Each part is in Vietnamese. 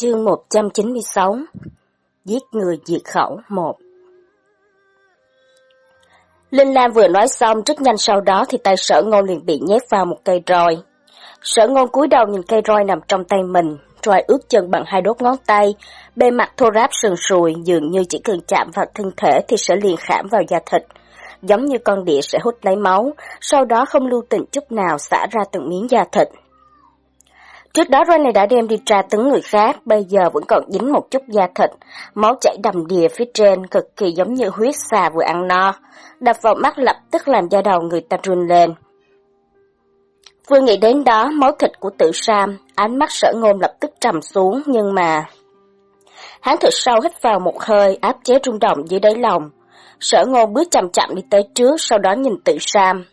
Chương 196 Giết người diệt khẩu 1 Linh Lam vừa nói xong rất nhanh sau đó thì tay sở ngôn liền bị nhét vào một cây roi. Sở ngôn cúi đầu nhìn cây roi nằm trong tay mình, roi ướt chân bằng hai đốt ngón tay, bề mặt thô ráp sườn sùi dường như chỉ cần chạm vào thân thể thì sẽ liền khảm vào da thịt. Giống như con đĩa sẽ hút lấy máu, sau đó không lưu tình chút nào xả ra từng miếng da thịt. Trước đó Ronnie này đã đem đi tra tấn người khác, bây giờ vẫn còn dính một chút da thịt, máu chảy đầm đìa phía trên, cực kỳ giống như huyết xà vừa ăn no. Đập vào mắt lập tức làm da đầu người ta run lên. Vừa nghĩ đến đó, máu thịt của tự Sam, ánh mắt sở ngôn lập tức trầm xuống, nhưng mà... Hắn thật sâu hít vào một hơi, áp chế rung động dưới đáy lòng. Sở ngôn bước chậm chậm đi tới trước, sau đó nhìn tự Sam.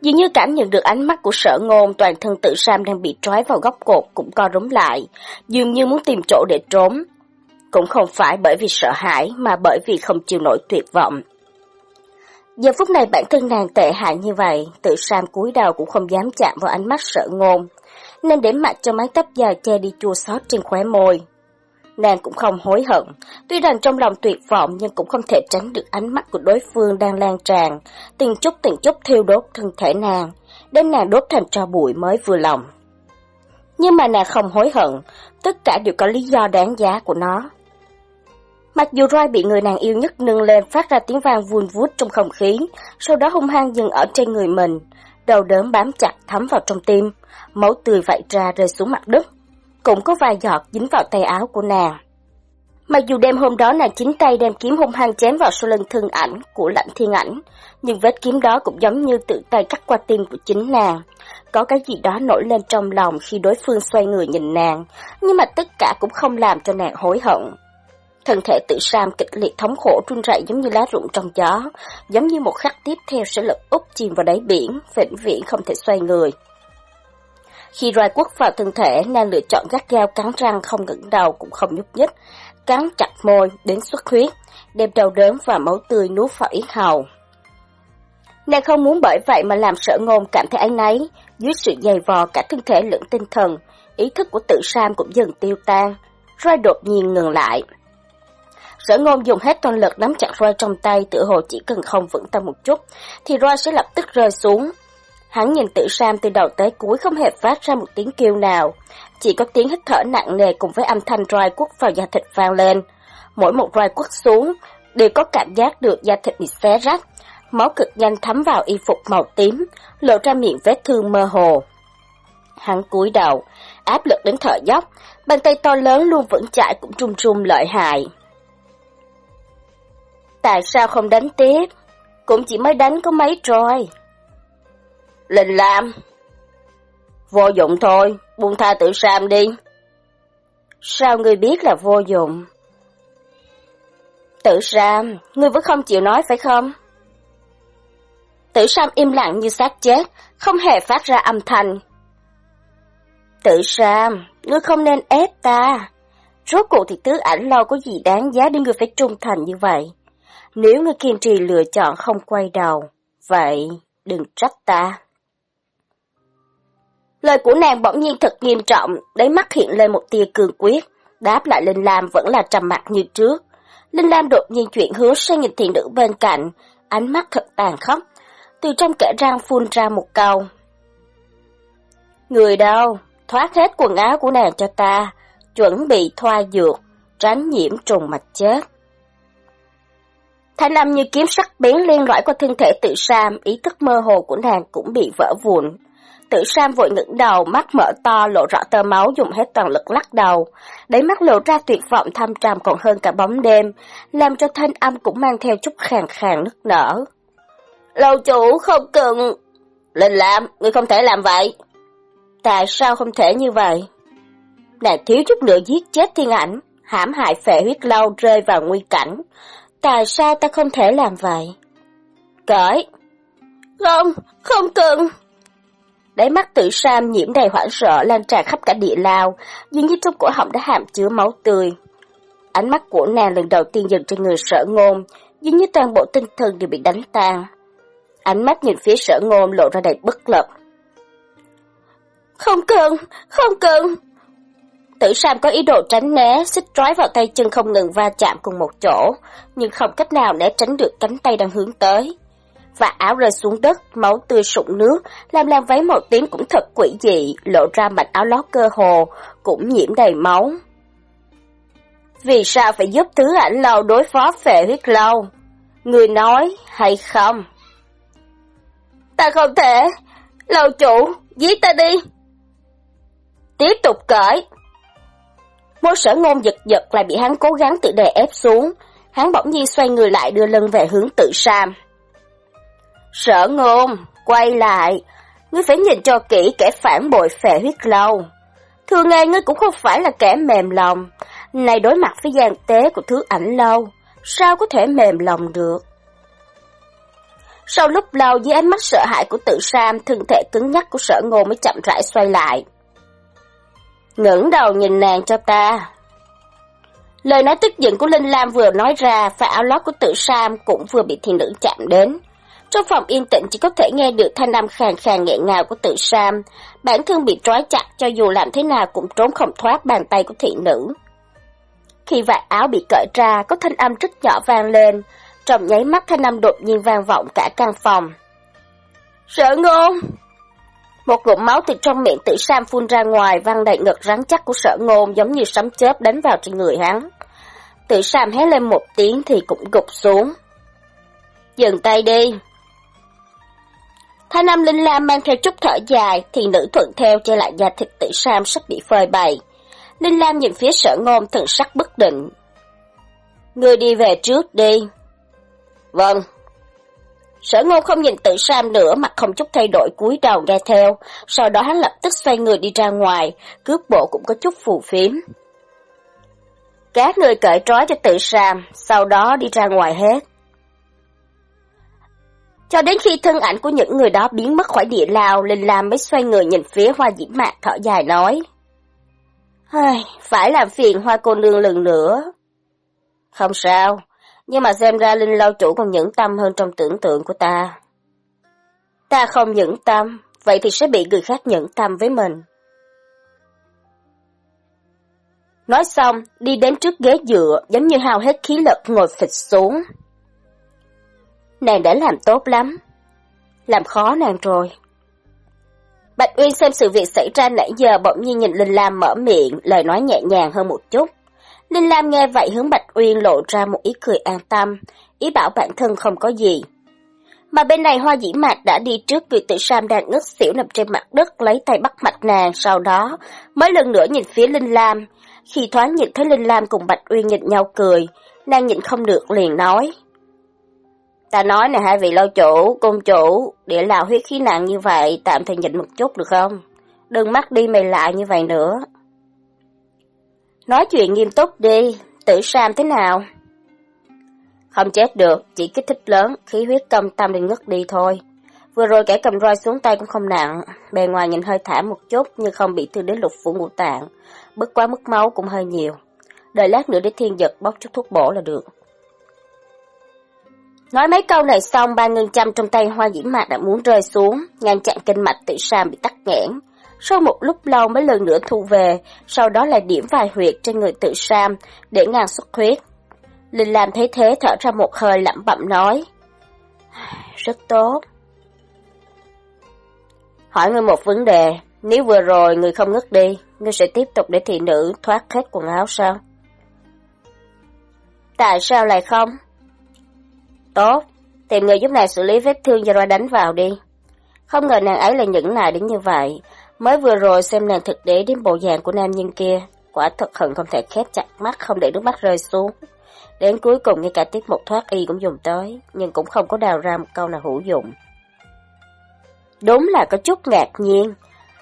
Dường như cảm nhận được ánh mắt của sở ngôn, toàn thân tự Sam đang bị trói vào góc cột cũng co rúm lại, dường như muốn tìm chỗ để trốn. Cũng không phải bởi vì sợ hãi, mà bởi vì không chịu nổi tuyệt vọng. Giờ phút này bản thân nàng tệ hại như vậy, tự Sam cúi đầu cũng không dám chạm vào ánh mắt sợ ngôn, nên để mặt cho mái tóc dài che đi chua xót trên khóe môi. Nàng cũng không hối hận, tuy rằng trong lòng tuyệt vọng nhưng cũng không thể tránh được ánh mắt của đối phương đang lan tràn, từng chút từng chút thiêu đốt thân thể nàng, đến nàng đốt thành tro bụi mới vừa lòng. Nhưng mà nàng không hối hận, tất cả đều có lý do đáng giá của nó. Mặc dù roi bị người nàng yêu nhất nâng lên phát ra tiếng vang vun vút trong không khí, sau đó hung hăng dừng ở trên người mình, đầu đớn bám chặt thấm vào trong tim, máu tươi vạy ra rơi xuống mặt đất, cũng có vài giọt dính vào tay áo của nàng. Mặc dù đêm hôm đó nàng chính tay đem kiếm hung hăng chém vào sau lưng thân ảnh của lãnh thiên ảnh, nhưng vết kiếm đó cũng giống như tự tay cắt qua tim của chính nàng. Có cái gì đó nổi lên trong lòng khi đối phương xoay người nhìn nàng, nhưng mà tất cả cũng không làm cho nàng hối hận. Thân thể tự Sam kịch liệt thống khổ run rẩy giống như lá rụng trong gió, giống như một khắc tiếp theo sẽ lật úp chìm vào đáy biển, vĩnh viễn không thể xoay người. Khi roi quất vào thân thể, nàng lựa chọn gắt gao cắn răng không ngẩng đầu cũng không nhúc nhích, cắn chặt môi đến xuất huyết, đem đầu đớn và máu tươi nuốt vào yết hầu. Nàng không muốn bởi vậy mà làm sợ ngôn cảm thấy áy náy, dưới sự dày vò cả thân thể lẫn tinh thần, ý thức của tự Sam cũng dần tiêu tan, roi đột nhiên ngừng lại. Sở ngôn dùng hết toàn lực nắm chặt roi trong tay, tự hồ chỉ cần không vững tâm một chút, thì roi sẽ lập tức rơi xuống. Hắn nhìn tử Sam từ đầu tới cuối không hề phát ra một tiếng kêu nào, chỉ có tiếng hít thở nặng nề cùng với âm thanh roi quất vào da thịt vang lên. Mỗi một roi quất xuống, đều có cảm giác được da thịt bị xé rách, máu cực nhanh thấm vào y phục màu tím, lộ ra miệng vết thương mơ hồ. Hắn cúi đầu, áp lực đến thở dốc, bàn tay to lớn luôn vững chãi cũng trung trung lợi hại. Tại sao không đánh tiếp? Cũng chỉ mới đánh có mấy rồi. Linh Lam. Vô dụng thôi, buông tha tự Sam đi. Sao ngươi biết là vô dụng? Tự Sam, ngươi vẫn không chịu nói phải không? Tử Sam im lặng như xác chết, không hề phát ra âm thanh. Tự Sam, ngươi không nên ép ta. Rốt cuộc thì tứ ảnh lâu có gì đáng giá để ngươi phải trung thành như vậy? Nếu ngươi kiên trì lựa chọn không quay đầu, vậy đừng trách ta. Lời của nàng bỗng nhiên thật nghiêm trọng, đáy mắt hiện lên một tia cường quyết, đáp lại Linh Lam vẫn là trầm mặt như trước. Linh Lam đột nhiên chuyển hướng sang nhìn thiện nữ bên cạnh, ánh mắt thật tàn khốc, từ trong kẽ răng phun ra một câu. Người đâu, thoát hết quần áo của nàng cho ta, chuẩn bị thoa dược, tránh nhiễm trùng mạch chết. Thanh âm như kiếm sắc biến liên lõi qua thân thể tự Sam, ý thức mơ hồ của nàng cũng bị vỡ vụn. Tự Sam vội ngẩng đầu, mắt mở to lộ rõ tơ máu dùng hết toàn lực lắc đầu. Đáy mắt lộ ra tuyệt vọng thâm trầm còn hơn cả bóng đêm, làm cho thanh âm cũng mang theo chút khàn khàn nức nở. Lâu chủ không cần... Linh làm, người không thể làm vậy. Tại sao không thể như vậy? Nàng thiếu chút nữa giết chết thiên ảnh, hãm hại phệ huyết lâu rơi vào nguy cảnh. Tại sao ta không thể làm vậy? Cởi! Không, không cần! Đáy mắt Tử Sam nhiễm đầy hoảng sợ lan tràn khắp cả địa lao, dường như trong cổ họng đã hàm chứa máu tươi. Ánh mắt của nàng lần đầu tiên dừng trên người sở ngôn, dường như toàn bộ tinh thần đều bị đánh tan. Ánh mắt nhìn phía sở ngôn lộ ra đầy bất lực. Không cần, không cần. Tử Sam có ý đồ tránh né, xích trói vào tay chân không ngừng va chạm cùng một chỗ, nhưng không cách nào né tránh được cánh tay đang hướng tới. Và áo rơi xuống đất, máu tươi sụn nước, làm làn váy màu tím cũng thật quỷ dị, lộ ra mạch áo lót cơ hồ, cũng nhiễm đầy máu. Vì sao phải giúp thứ ảnh lâu đối phó phệ huyết lâu? Người nói hay không? Ta không thể. Lâu chủ, giết ta đi. Tiếp tục cởi. Môi sở ngôn giật giật lại bị hắn cố gắng tự đè ép xuống. Hắn bỗng nhiên xoay người lại đưa lưng về hướng tự Sam. Sở ngôn, quay lại. Ngươi phải nhìn cho kỹ kẻ phản bội phệ huyết lâu. Thường ngày ngươi cũng không phải là kẻ mềm lòng. Này đối mặt với gian tế của thứ ảnh lâu, sao có thể mềm lòng được? Sau lúc lâu dưới ánh mắt sợ hãi của tự Sam, thân thể cứng nhắc của sở ngôn mới chậm rãi xoay lại. ngẩng đầu nhìn nàng cho ta. Lời nói tức giận của Linh Lam vừa nói ra, và áo lót của tự Sam cũng vừa bị thiền nữ chạm đến. Trong phòng yên tĩnh chỉ có thể nghe được thanh âm khàn khàn nghẹn ngào của tự Sam. Bản thân bị trói chặt cho dù làm thế nào cũng trốn không thoát bàn tay của thị nữ. Khi vạt áo bị cởi ra, có thanh âm rất nhỏ vang lên, trong nháy mắt thanh âm đột nhiên vang vọng cả căn phòng. Sợ ngôn! Một ngụm máu từ trong miệng tử Sam phun ra ngoài văng đầy ngực rắn chắc của sợ ngôn giống như sấm chớp đánh vào trên người hắn. Tử Sam hét lên một tiếng thì cũng gục xuống. Dừng tay đi! Thanh âm linh lam mang theo chút thở dài thì nữ thuận theo che lại da thịt tự Sam sắp bị phơi bày. Linh Lam nhìn phía sở ngôn thần sắc bất định. Ngươi đi về trước đi. Vâng. Sở ngôn không nhìn tự Sam nữa, mặt không chút thay đổi cúi đầu nghe theo, sau đó hắn lập tức xoay người đi ra ngoài, cướp bộ cũng có chút phù phiếm. Các người cởi trói cho tự Sam, sau đó đi ra ngoài hết. Cho đến khi thân ảnh của những người đó biến mất khỏi địa lao, Linh Lam mới xoay người nhìn phía hoa diễm mạc thở dài nói. Ai, phải làm phiền hoa cô nương lần nữa. Không sao, nhưng mà xem ra Linh Lao Chủ còn nhẫn tâm hơn trong tưởng tượng của ta. Ta không nhẫn tâm, vậy thì sẽ bị người khác nhẫn tâm với mình. Nói xong, đi đến trước ghế dựa, giống như hao hết khí lực ngồi phịch xuống. Nàng đã làm tốt lắm. Làm khó nàng rồi. Bạch Uyên xem sự việc xảy ra nãy giờ bỗng nhiên nhìn Linh Lam mở miệng, lời nói nhẹ nhàng hơn một chút. Linh Lam nghe vậy hướng Bạch Uyên lộ ra một ý cười an tâm, ý bảo bản thân không có gì. Mà bên này hoa dĩ mạc đã đi trước người tự Sam đang ngất xỉu nằm trên mặt đất lấy tay bắt mạch nàng, sau đó mới lần nữa nhìn phía Linh Lam. Khi thoáng nhìn thấy Linh Lam cùng Bạch Uyên nhìn nhau cười, nàng nhịn không được liền nói. Ta nói này hai vị lâu chủ, công chủ, địa lào huyết khí nặng như vậy, tạm thời nhịn một chút được không? Đừng mắc đi mày lại như vậy nữa. Nói chuyện nghiêm túc đi, tử Sam thế nào? Không chết được, chỉ kích thích lớn, khí huyết công tâm đi ngất đi thôi. Vừa rồi kẻ cầm roi xuống tay cũng không nặng, bề ngoài nhìn hơi thả một chút nhưng không bị thương đến lục phủ ngũ tạng. Bất quá mất máu cũng hơi nhiều. Đợi lát nữa để thiên giật bóc chút thuốc bổ là được. Nói mấy câu này xong, ba ngân châm trong tay hoa diễm mạc đã muốn rơi xuống, ngăn chặn kinh mạch tự Sam bị tắc nghẽn. Sau một lúc lâu mới lần nữa thu về, sau đó lại điểm vài huyệt trên người tự Sam để ngăn xuất huyết. Linh Lam thấy thế thở ra một hơi lẩm bẩm nói. Rất tốt. Hỏi ngươi một vấn đề, nếu vừa rồi người không ngất đi, ngươi sẽ tiếp tục để thị nữ thoát hết quần áo sao? Tại sao lại không? Tốt, tìm người giúp nàng xử lý vết thương do roi đánh vào đi. Không ngờ nàng ấy là những nại đến như vậy. Mới vừa rồi xem nàng thực để đến bộ dạng của nam nhân kia. Quả thật hận không thể khép chặt mắt không để nước mắt rơi xuống. Đến cuối cùng ngay cả tiết mục thoát y cũng dùng tới, nhưng cũng không có đào ra một câu nào hữu dụng. Đúng là có chút ngạc nhiên.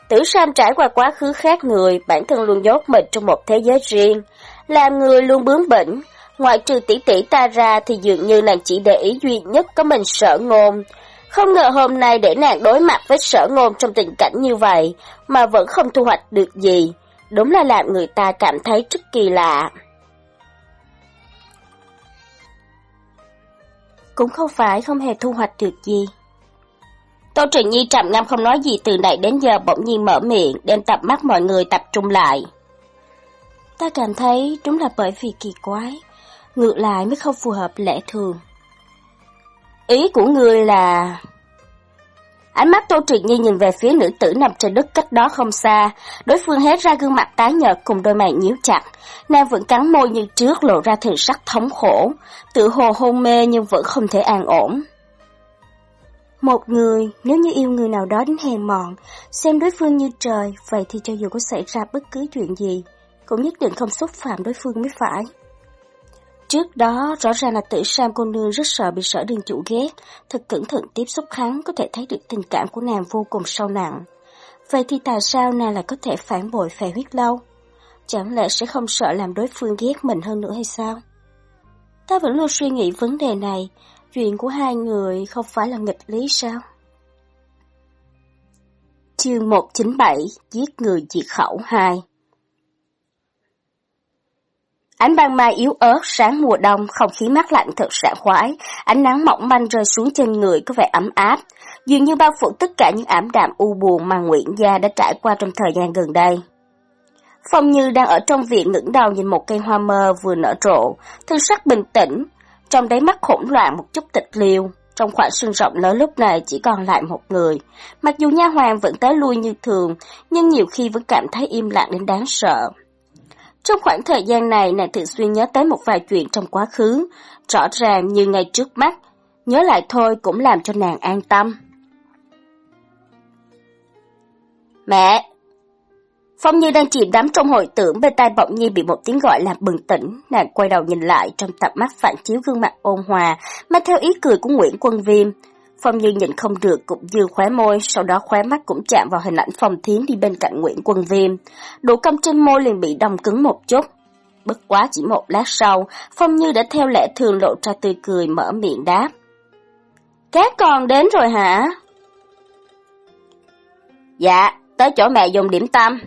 Tử Sam trải qua quá khứ khác người, bản thân luôn nhốt mình trong một thế giới riêng. Làm người luôn bướng bỉnh, Ngoại trừ tỷ tỷ ta ra thì dường như nàng chỉ để ý duy nhất có mình sở ngôn. Không ngờ hôm nay để nàng đối mặt với sở ngôn trong tình cảnh như vậy mà vẫn không thu hoạch được gì. Đúng là làm người ta cảm thấy rất kỳ lạ. Cũng không phải không hề thu hoạch được gì. Tô Trừng Nhi trầm ngâm không nói gì từ nãy đến giờ bỗng nhiên mở miệng, đem tập mắt mọi người tập trung lại. Ta cảm thấy đúng là bởi vì kỳ quái, ngược lại mới không phù hợp lẽ thường. Ý của ngươi là... Ánh mắt Tô Triệt Nhi nhìn về phía nữ tử nằm trên đất cách đó không xa, đối phương hé ra gương mặt tái nhợt cùng đôi mày nhíu chặt, nàng vẫn cắn môi như trước lộ ra thần sắc thống khổ, tự hồ hôn mê nhưng vẫn không thể an ổn. Một người, nếu như yêu người nào đó đến hèn mọn, xem đối phương như trời, vậy thì cho dù có xảy ra bất cứ chuyện gì, cũng nhất định không xúc phạm đối phương mới phải. Trước đó, rõ ràng là tử Sam cô nương rất sợ bị sở đường chủ ghét, thật cẩn thận tiếp xúc hắn có thể thấy được tình cảm của nàng vô cùng sâu nặng. Vậy thì tại sao nàng lại có thể phản bội phè huyết lâu? Chẳng lẽ sẽ không sợ làm đối phương ghét mình hơn nữa hay sao? Ta vẫn luôn suy nghĩ vấn đề này, chuyện của hai người không phải là nghịch lý sao? Chương 197 Giết người diệt khẩu 2 Ánh ban mai yếu ớt sáng mùa đông, không khí mát lạnh thật sảng khoái, ánh nắng mỏng manh rơi xuống trên người có vẻ ấm áp, dường như bao phủ tất cả những ảm đạm u buồn mà Nguyễn Gia đã trải qua trong thời gian gần đây. Phong Như đang ở trong viện ngẩng đầu nhìn một cây hoa mơ vừa nở rộ, thân sắc bình tĩnh, trong đáy mắt hỗn loạn một chút tịch liêu. Trong khoảng sân rộng lớn lúc này chỉ còn lại một người. Mặc dù nha hoàng vẫn tới lui như thường, nhưng nhiều khi vẫn cảm thấy im lặng đến đáng sợ. Trong khoảng thời gian này, nàng thường xuyên nhớ tới một vài chuyện trong quá khứ, rõ ràng như ngay trước mắt. Nhớ lại thôi cũng làm cho nàng an tâm. Mẹ! Phong Như đang chìm đắm trong hồi tưởng bên tai bỗng nhiên bị một tiếng gọi làm bừng tỉnh, nàng quay đầu nhìn lại trong tập mắt phản chiếu gương mặt ôn hòa, mang theo ý cười của Nguyễn Quân Viêm. Phong Như nhìn không được cũng dương khóe môi, sau đó khóe mắt cũng chạm vào hình ảnh Phong Thiến đi bên cạnh Nguyễn Quân Viêm. Đủ căm trên môi liền bị đông cứng một chút. Bất quá chỉ một lát sau, Phong Như đã theo lẽ thường lộ ra tươi cười mở miệng đáp. Các con đến rồi hả? Dạ, tới chỗ mẹ dùng điểm tâm.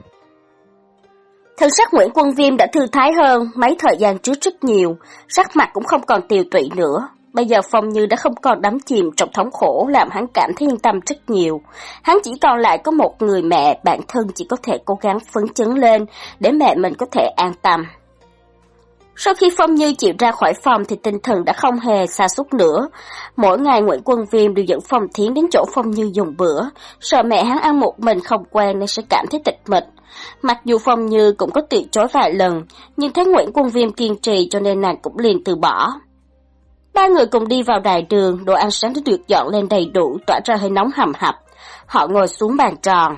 Thân sắc Nguyễn Quân Viêm đã thư thái hơn mấy thời gian trước rất nhiều, sắc mặt cũng không còn tiều tụy nữa. Bây giờ Phong Như đã không còn đắm chìm trong thống khổ làm hắn cảm thấy yên tâm rất nhiều. Hắn chỉ còn lại có một người mẹ, bản thân chỉ có thể cố gắng phấn chấn lên để mẹ mình có thể an tâm. Sau khi Phong Như chịu ra khỏi phòng thì tinh thần đã không hề xa xúc nữa. Mỗi ngày Nguyễn Quân Viêm đều dẫn Phong Thiến đến chỗ Phong Như dùng bữa, sợ mẹ hắn ăn một mình không quen nên sẽ cảm thấy tịch mịch. Mặc dù Phong Như cũng có từ chối vài lần, nhưng thấy Nguyễn Quân Viêm kiên trì cho nên nàng cũng liền từ bỏ. Ba người cùng đi vào đại đường, đồ ăn sáng đã được dọn lên đầy đủ, tỏa ra hơi nóng hầm hập. Họ ngồi xuống bàn tròn.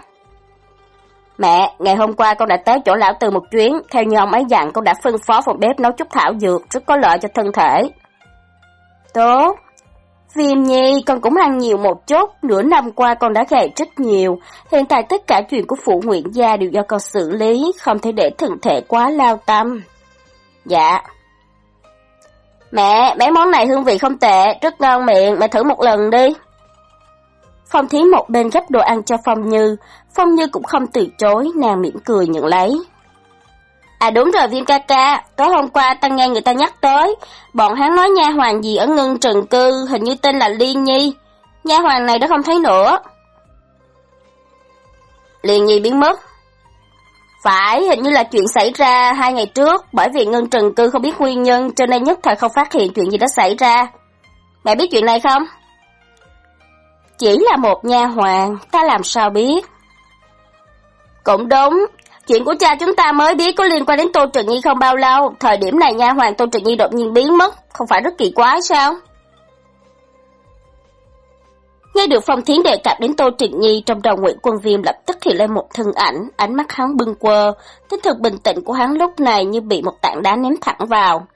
Mẹ, ngày hôm qua con đã tới chỗ lão từ một chuyến, theo như ông ấy dặn con đã phân phó phòng bếp nấu chút thảo dược, rất có lợi cho thân thể. Tốt. Viêm nhi, con cũng ăn nhiều một chút, nửa năm qua con đã gầy rất nhiều, hiện tại tất cả chuyện của phụ nguyện gia đều do con xử lý, không thể để thân thể quá lao tâm. Dạ. Mẹ, mấy món này hương vị không tệ, rất ngon miệng, mẹ thử một lần đi. Phong Thiến một bên gấp đồ ăn cho Phong Như, Phong Như cũng không từ chối, nàng mỉm cười nhận lấy. À đúng rồi viên ca ca, tối hôm qua ta nghe người ta nhắc tới, bọn hắn nói nha hoàng gì ở ngân trần cư, hình như tên là Liên Nhi. Nha hoàng này đã không thấy nữa. Liên Nhi biến mất. Phải, hình như là chuyện xảy ra hai ngày trước, bởi vì ngân trần cư không biết nguyên nhân cho nên nhất thời không phát hiện chuyện gì đã xảy ra. Mẹ biết chuyện này không? Chỉ là một nha hoàng, ta làm sao biết? Cũng đúng, chuyện của cha chúng ta mới biết có liên quan đến Tô Trần Nhi không bao lâu, thời điểm này nha hoàng Tô Trần Nhi đột nhiên biến mất, không phải rất kỳ quái sao? Nghe được Phong Thiến đề cập đến Tô Trịnh Nhi trong đầu Nguyễn Quân Viêm lập tức hiện lên một thân ảnh, ánh mắt hắn bưng quơ, tinh thần bình tĩnh của hắn lúc này như bị một tảng đá ném thẳng vào.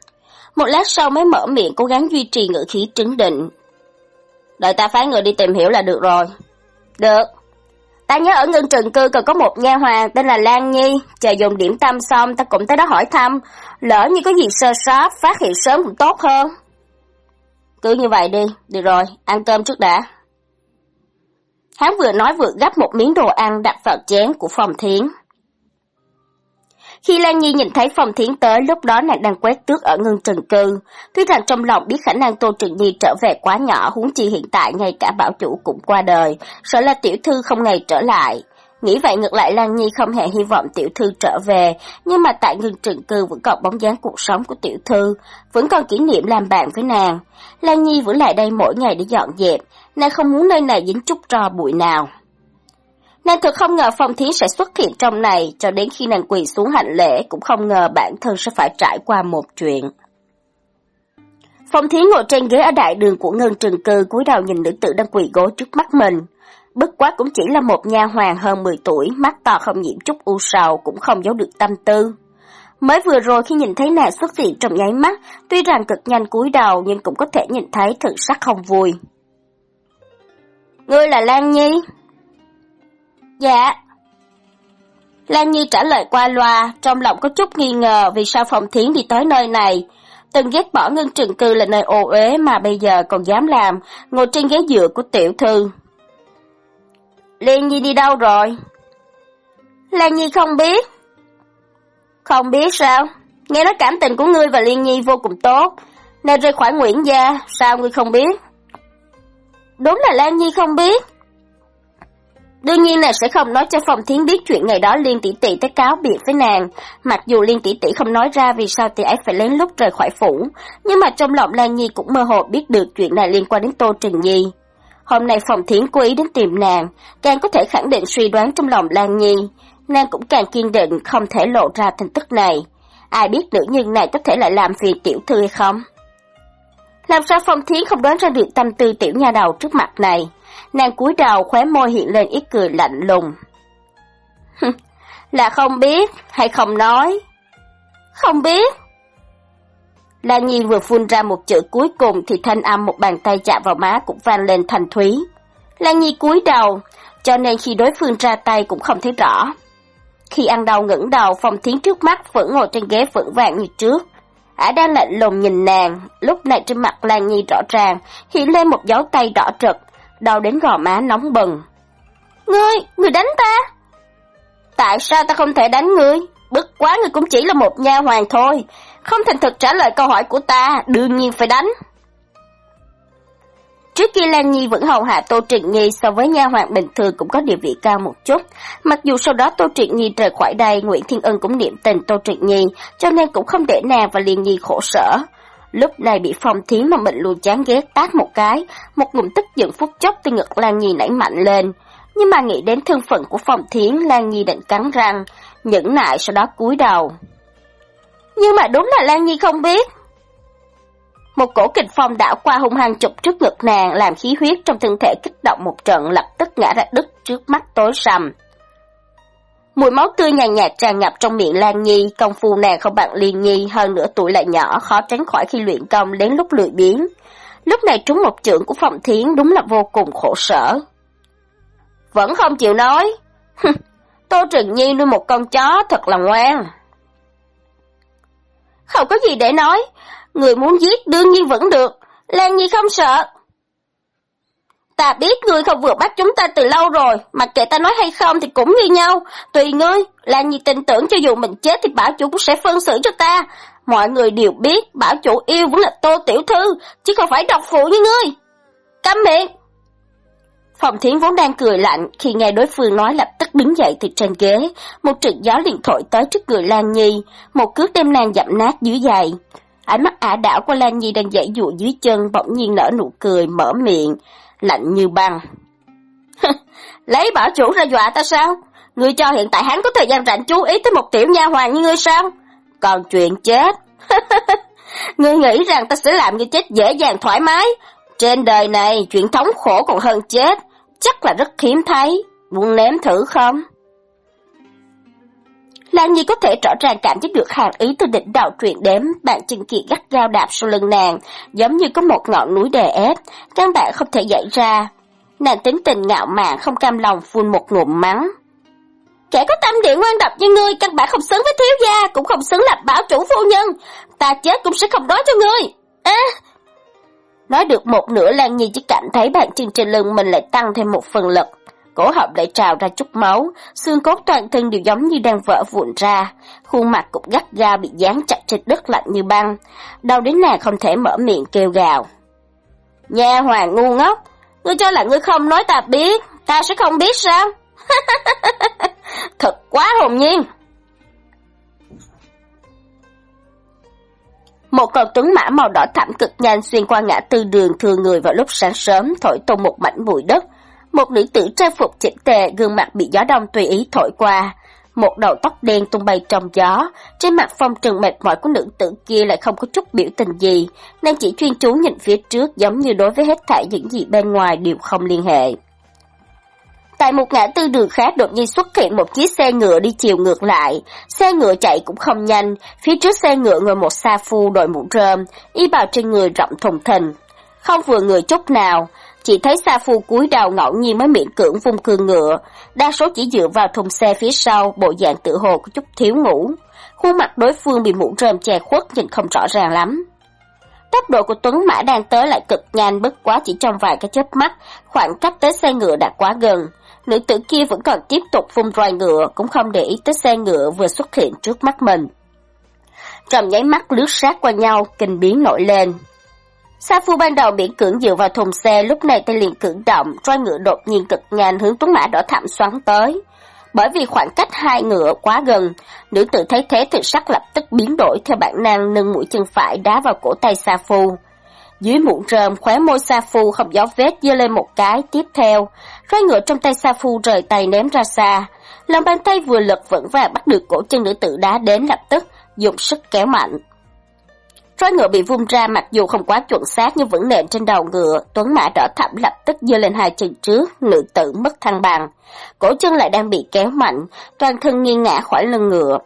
Một lát sau mới mở miệng cố gắng duy trì ngữ khí trấn định. Đợi ta phái người đi tìm hiểu là được rồi. Được. Ta nhớ ở ngân trần cư còn có một nha hoàng tên là Lan Nhi, chờ dùng điểm tâm xong ta cũng tới đó hỏi thăm, lỡ như có gì sơ sót, phát hiện sớm cũng tốt hơn. Cứ như vậy đi, được rồi, ăn cơm trước đã. Hắn vừa nói vừa gắp một miếng đồ ăn đặt vào chén của phòng thiến. Khi Lan Nhi nhìn thấy phòng Thiến tới, lúc đó nàng đang quét tước ở ngưng trần cư. Tuy rằng trong lòng biết khả năng Tô Trừng Nhi trở về quá nhỏ, huống chi hiện tại ngay cả bảo chủ cũng qua đời, sợ là tiểu thư không ngày trở lại. Nghĩ vậy ngược lại Lan Nhi không hề hy vọng tiểu thư trở về, nhưng mà tại ngưng trừng cư vẫn còn bóng dáng cuộc sống của tiểu thư, vẫn còn kỷ niệm làm bạn với nàng. Lan Nhi vẫn lại đây mỗi ngày để dọn dẹp, nàng không muốn nơi này dính chút trò bụi nào. Nàng thật không ngờ Phong Thiến sẽ xuất hiện trong này, cho đến khi nàng quỳ xuống hạnh lễ cũng không ngờ bản thân sẽ phải trải qua một chuyện. Phong Thiến ngồi trên ghế ở đại đường của ngân trừng cư cúi đầu nhìn nữ tử đang quỳ gối trước mắt mình. Bất quá cũng chỉ là một nha hoàng hơn 10 tuổi, mắt to không nhiễm chút u sầu, cũng không giấu được tâm tư. Mới vừa rồi khi nhìn thấy nàng xuất hiện trong nháy mắt, tuy rằng cực nhanh cúi đầu nhưng cũng có thể nhìn thấy thực sắc không vui. Ngươi là Lan Nhi? Dạ. Lan Nhi trả lời qua loa, trong lòng có chút nghi ngờ vì sao Phong Thiến đi tới nơi này. Từng ghét bỏ Ngưng trường cư là nơi ô uế mà bây giờ còn dám làm, ngồi trên ghế dựa của tiểu thư. Liên Nhi đi đâu rồi? Lan Nhi không biết. Không biết sao? Nghe nói cảm tình của ngươi và Liên Nhi vô cùng tốt, nên rời khỏi Nguyễn Gia, sao ngươi không biết? Đúng là Lan Nhi không biết. Đương nhiên là sẽ không nói cho Phong Thiến biết chuyện ngày đó Liên tỷ tỷ tới cáo biệt với nàng, mặc dù Liên tỷ tỷ không nói ra vì sao tỷ ấy phải lén lút rời khỏi phủ, nhưng mà trong lòng Lan Nhi cũng mơ hồ biết được chuyện này liên quan đến Tô Trình Nhi. Hôm nay Phong Thiến cố ý đến tìm nàng, càng có thể khẳng định suy đoán trong lòng Lan Nhi, nàng cũng càng kiên định không thể lộ ra tin tức này. Ai biết nữ nhân này có thể lại làm phiền tiểu thư hay không? Làm sao Phong Thiến không đoán ra được tâm tư tiểu nha đầu trước mặt này? Nàng cúi đầu khóe môi hiện lên ít cười lạnh lùng. là không biết hay không nói? Không biết. Lan Nhi vừa phun ra một chữ cuối cùng thì thanh âm một bàn tay chạm vào má cũng vang lên thành thúy. Lan Nhi cúi đầu, cho nên khi đối phương ra tay cũng không thấy rõ. Khi ăn đầu ngẩng đầu, phòng thiến trước mắt vẫn ngồi trên ghế vững vàng như trước. Ả đang lạnh lùng nhìn nàng, lúc này trên mặt Lan Nhi rõ ràng, hiện lên một dấu tay đỏ trực, đau đến gò má nóng bừng. Ngươi, ngươi đánh ta? Tại sao ta không thể đánh ngươi? Bất quá ngươi cũng chỉ là một nha hoàng thôi, không thành thực trả lời câu hỏi của ta, đương nhiên phải đánh. Khi Lan Nhi vẫn hầu hạ Tô Trịnh Nhi so với nha hoàng bình thường cũng có địa vị cao một chút. Mặc dù sau đó Tô Trịnh Nhi rời khỏi đây, Nguyễn Thiên Ân cũng niệm tình Tô Trịnh Nhi, cho nên cũng không để nàng và Liên Nhi khổ sở. Lúc này bị phong thiến mà mình luôn chán ghét tát một cái, một ngụm tức giận phút chốc từ ngực Lan Nhi nảy mạnh lên. Nhưng mà nghĩ đến thân phận của phong thiến, Lan Nhi định cắn răng, nhẫn nại sau đó cúi đầu. Nhưng mà đúng là Lan Nhi không biết. Một cổ kịch phong đảo qua hung hăng chụp trước ngực nàng, làm khí huyết trong thân thể kích động một trận lập tức ngã ra đứt trước mắt tối sầm. Mùi máu tươi nhàn nhạt, tràn ngập trong miệng Lan Nhi, công phu nàng không bằng Liên Nhi, hơn nửa tuổi lại nhỏ, khó tránh khỏi khi luyện công đến lúc lười biếng. Lúc này trúng một trưởng của Phong Thiến đúng là vô cùng khổ sở. Vẫn không chịu nói. Tô Trừng Nhi nuôi một con chó thật là ngoan. Không có gì để nói, người muốn giết đương nhiên vẫn được, Lan Nhi không sợ. Ta biết ngươi không vừa bắt chúng ta từ lâu rồi, mặc kệ ta nói hay không thì cũng như nhau. Tùy ngươi, Lan Nhi tin tưởng cho dù mình chết thì bảo chủ cũng sẽ phân xử cho ta. Mọi người đều biết bảo chủ yêu vẫn là tô tiểu thư, chứ không phải độc phụ như ngươi. Câm miệng! Phòng thiến vốn đang cười lạnh, khi nghe đối phương nói lập tức đứng dậy từ trên ghế, một trận gió liền thổi tới trước người Lan Nhi, một cước đem nàng dặm nát dưới giày. Ánh mắt ả đảo của Lan Nhi đang dãy dụ dưới chân bỗng nhiên nở nụ cười, mở miệng, lạnh như băng. Lấy bảo chủ ra dọa ta sao? Ngươi cho hiện tại hắn có thời gian rảnh chú ý tới một tiểu nha hoàng như ngươi sao? Còn chuyện chết. ngươi nghĩ rằng ta sẽ làm như chết dễ dàng thoải mái. Trên đời này, chuyện thống khổ còn hơn chết. Chắc là rất hiếm thấy. Muốn nếm thử không? Lan Nhi có thể rõ ràng cảm giác được hàng ý từ đỉnh đầu truyền đếm, bạn chân kiệt gắt gao đạp sau lưng nàng, giống như có một ngọn núi đè ép, căn bản không thể dậy ra. Nàng tính tình ngạo mạn không cam lòng phun một ngụm mắng. Kẻ có tâm địa ngoan độc như ngươi, căn bản không xứng với thiếu gia, cũng không xứng làm bảo chủ phu nhân. Ta chết cũng sẽ không nói cho ngươi. À! Nói được một nửa Lan Nhi chỉ cảm thấy bàn chân trên lưng mình lại tăng thêm một phần lực cổ họng lại trào ra chút máu, xương cốt toàn thân đều giống như đang vỡ vụn ra, khuôn mặt cũng gắt ga bị dán chặt trên đất lạnh như băng, đau đến nàng không thể mở miệng kêu gào. Nha hoàng ngu ngốc, ngươi cho là ngươi không nói ta biết, ta sẽ không biết sao? Thật Quá hồn nhiên! Một con tuấn mã màu đỏ thẳm cực nhanh xuyên qua ngã tư đường thừa người vào lúc sáng sớm thổi tung một mảnh bụi đất. Một nữ tử trang phục chỉnh tề, gương mặt bị gió đông tùy ý thổi qua. Một đầu tóc đen tung bay trong gió, trên mặt phong trần mệt mỏi của nữ tử kia lại không có chút biểu tình gì, nàng chỉ chuyên chú nhìn phía trước giống như đối với hết thảy những gì bên ngoài đều không liên hệ. Tại một ngã tư đường khác đột nhiên xuất hiện một chiếc xe ngựa đi chiều ngược lại. Xe ngựa chạy cũng không nhanh, phía trước xe ngựa ngồi một sa phu đội mũ rơm, y bào trên người rộng thùng thình. Không vừa người chút nào, chỉ thấy sa phu cúi đầu ngẫu nhiên mới miễn cưỡng vung cương ngựa, đa số chỉ dựa vào thùng xe phía sau, bộ dạng tự hồ có chút thiếu ngủ. Khuôn mặt đối phương bị mũ rơm che khuất nhìn không rõ ràng lắm. Tốc độ của Tuấn Mã đang tới lại cực nhanh bất quá chỉ trong vài cái chớp mắt, khoảng cách tới xe ngựa đã quá gần. Nữ tử kia vẫn còn tiếp tục vung roi ngựa, cũng không để ý tới xe ngựa vừa xuất hiện trước mắt mình. Trong nháy mắt lướt sát qua nhau, kinh biến nổi lên. Sa phu ban đầu miễn cưỡng dựa vào thùng xe, lúc này tay liền cử động, roi ngựa đột nhiên cực nhanh hướng tuấn mã đỏ thẳm xoắn tới. Bởi vì khoảng cách hai ngựa quá gần, nữ tử thấy thế thực sắc lập tức biến đổi theo bản năng nâng mũi chân phải đá vào cổ tay Sa phu. Dưới mụn rơm, khóe môi Sa Phu không gió vết dơ lên một cái, tiếp theo, roi ngựa trong tay Sa Phu rời tay ném ra xa. Lòng bàn tay vừa lật vững và bắt được cổ chân nữ tử đá đến lập tức, dùng sức kéo mạnh. Roi ngựa bị vung ra mặc dù không quá chuẩn xác nhưng vẫn nện trên đầu ngựa, tuấn mã đỏ thẳm lập tức dơ lên hai chân trước, nữ tử mất thăng bằng. Cổ chân lại đang bị kéo mạnh, toàn thân nghiêng ngã khỏi lưng ngựa,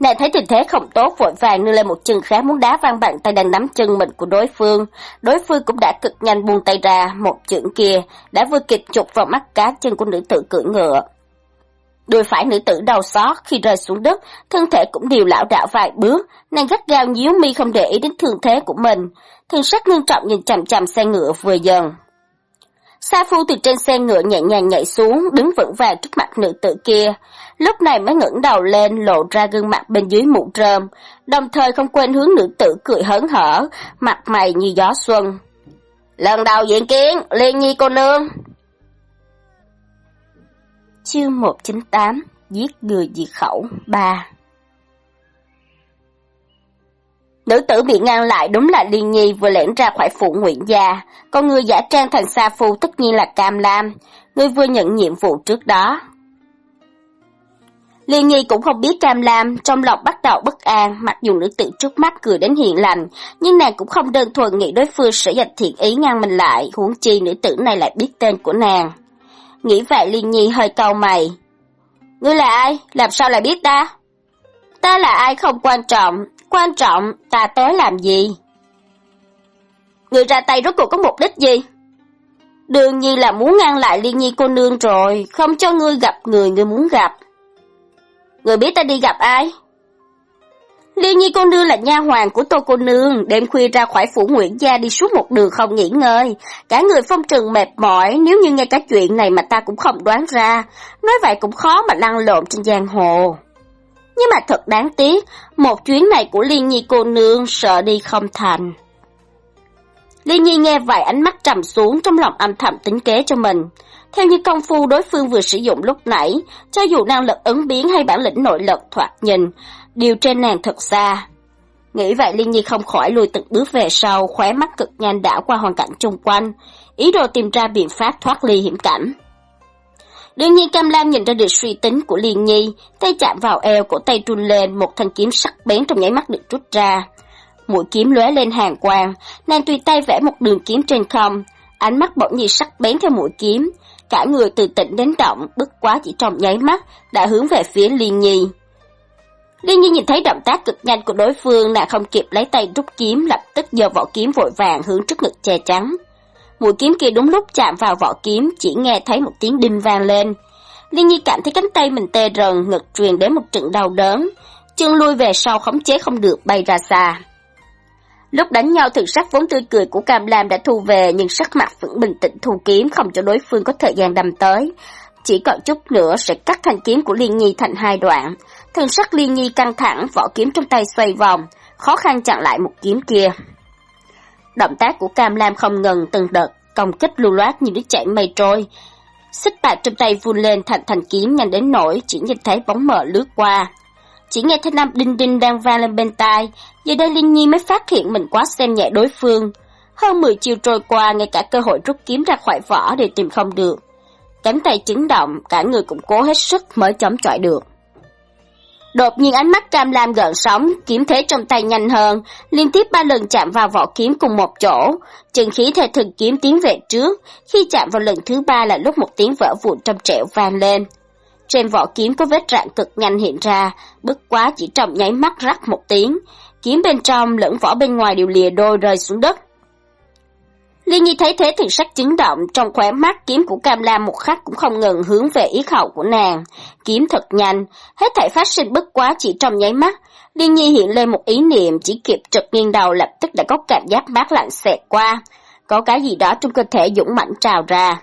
Nàng thấy tình thế không tốt vội vàng đưa lên một chân khác muốn đá văng bàn tay đang nắm chân mình của đối phương. Đối phương cũng đã cực nhanh buông tay ra, một chưởng kia đã vừa kịp chụp vào mắt cá chân của nữ tử cưỡi ngựa. Đôi phải nữ tử đau xót khi rơi xuống đất, thân thể cũng đều lão đảo vài bước, nàng gắt gao nhíu mi không để ý đến thương thế của mình. Thân sắc nghiêm trọng nhìn chằm chằm xe ngựa vừa dần. Sa Phu từ trên xe ngựa nhẹ nhàng nhảy xuống, đứng vững vàng trước mặt nữ tử kia. Lúc này mới ngẩng đầu lên, lộ ra gương mặt bên dưới mũ rơm, đồng thời không quên hướng nữ tử cười hớn hở, mặt mày như gió xuân. Lần đầu diện kiến, Liên Nhi cô nương. Chương 198 Giết người diệt khẩu 3 Nữ tử bị ngăn lại đúng là Liên Nhi vừa lẻn ra khỏi phủ nguyện gia, còn người giả trang thành sa phu tất nhiên là Cam Lam, người vừa nhận nhiệm vụ trước đó. Liên Nhi cũng không biết Cam Lam, trong lòng bắt đầu bất an, mặc dù nữ tử trước mắt cười đến hiền lành, nhưng nàng cũng không đơn thuần nghĩ đối phương sẽ dành thiện ý ngăn mình lại, huống chi nữ tử này lại biết tên của nàng. Nghĩ vậy Liên Nhi hơi cau mày. Ngươi là ai? Làm sao lại biết ta? Ta là ai không quan trọng, Quan trọng, ta tới làm gì? Người ra tay rốt cuộc có mục đích gì? Đương nhiên là muốn ngăn lại Liên Nhi cô nương rồi, không cho ngươi gặp người ngươi muốn gặp. Người biết ta đi gặp ai? Liên Nhi cô nương là nha hoàng của tô cô nương, đêm khuya ra khỏi phủ Nguyễn Gia đi suốt một đường không nghỉ ngơi. Cả người phong trừng mệt mỏi, nếu như nghe cái chuyện này mà ta cũng không đoán ra, nói vậy cũng khó mà lăn lộn trên giang hồ. Nhưng mà thật đáng tiếc, một chuyến này của Liên Nhi cô nương sợ đi không thành. Liên Nhi nghe vậy ánh mắt trầm xuống trong lòng âm thầm tính kế cho mình. Theo như công phu đối phương vừa sử dụng lúc nãy, cho dù năng lực ứng biến hay bản lĩnh nội lực thoạt nhìn, điều trên nàng thật xa. Nghĩ vậy Liên Nhi không khỏi lùi từng bước về sau, khóe mắt cực nhanh đảo qua hoàn cảnh chung quanh, ý đồ tìm ra biện pháp thoát ly hiểm cảnh. Đương nhiên Cam Lam nhìn ra được suy tính của Liên Nhi, tay chạm vào eo của tay trun lên, một thanh kiếm sắc bén trong nháy mắt được rút ra. Mũi kiếm lóe lên hàng quang, nàng tùy tay vẽ một đường kiếm trên không, ánh mắt bỗng nhiên sắc bén theo mũi kiếm, cả người từ tỉnh đến động, bức quá chỉ trong nháy mắt, đã hướng về phía Liên Nhi. Liên Nhi nhìn thấy động tác cực nhanh của đối phương, nàng không kịp lấy tay rút kiếm, lập tức giơ vỏ kiếm vội vàng hướng trước ngực che chắn. Mũi kiếm kia đúng lúc chạm vào vỏ kiếm, chỉ nghe thấy một tiếng đinh vang lên. Liên Nhi cảm thấy cánh tay mình tê rần, ngực truyền đến một trận đau đớn, chân lui về sau khống chế không được bay ra xa. Lúc đánh nhau thực sắc vốn tươi cười của Cam Lam đã thu về nhưng sắc mặt vẫn bình tĩnh thu kiếm không cho đối phương có thời gian đâm tới. Chỉ còn chút nữa sẽ cắt thanh kiếm của Liên Nhi thành hai đoạn. Thần sắc Liên Nhi căng thẳng, vỏ kiếm trong tay xoay vòng, khó khăn chặn lại một kiếm kia. Động tác của Cam Lam không ngừng từng đợt, công kích lưu loát như đứa chảy mây trôi. Xích bạc trong tay vun lên thành thành kiếm nhanh đến nổi chỉ nhìn thấy bóng mờ lướt qua. Chỉ nghe thanh âm đinh đinh đang vang lên bên tai, giờ đây Linh Nhi mới phát hiện mình quá xem nhẹ đối phương. Hơn 10 chiều trôi qua, ngay cả cơ hội rút kiếm ra khỏi vỏ để tìm không được. Cánh tay chấn động, cả người cũng cố hết sức mới chống chọi được. Đột nhiên ánh mắt cam lam gợn sóng, kiếm thế trong tay nhanh hơn, liên tiếp ba lần chạm vào vỏ kiếm cùng một chỗ. Chân khí theo thần kiếm tiến về trước, khi chạm vào lần thứ ba là lúc một tiếng vỡ vụn trong trẻo vang lên. Trên vỏ kiếm có vết rạn cực nhanh hiện ra, bức quá chỉ trong nháy mắt rắc một tiếng. Kiếm bên trong lẫn vỏ bên ngoài đều lìa đôi rơi xuống đất. Liên Nhi thấy thế thì sắc chứng động, trong khóe mắt kiếm của Cam Lam một khắc cũng không ngừng hướng về yết hậu của nàng. Kiếm thật nhanh, hết thảy phát sinh bất quá chỉ trong nháy mắt. Liên Nhi hiện lên một ý niệm, chỉ kịp trật nghiêng đầu lập tức đã có cảm giác mát lạnh xẹt qua. Có cái gì đó trong cơ thể dũng mãnh trào ra.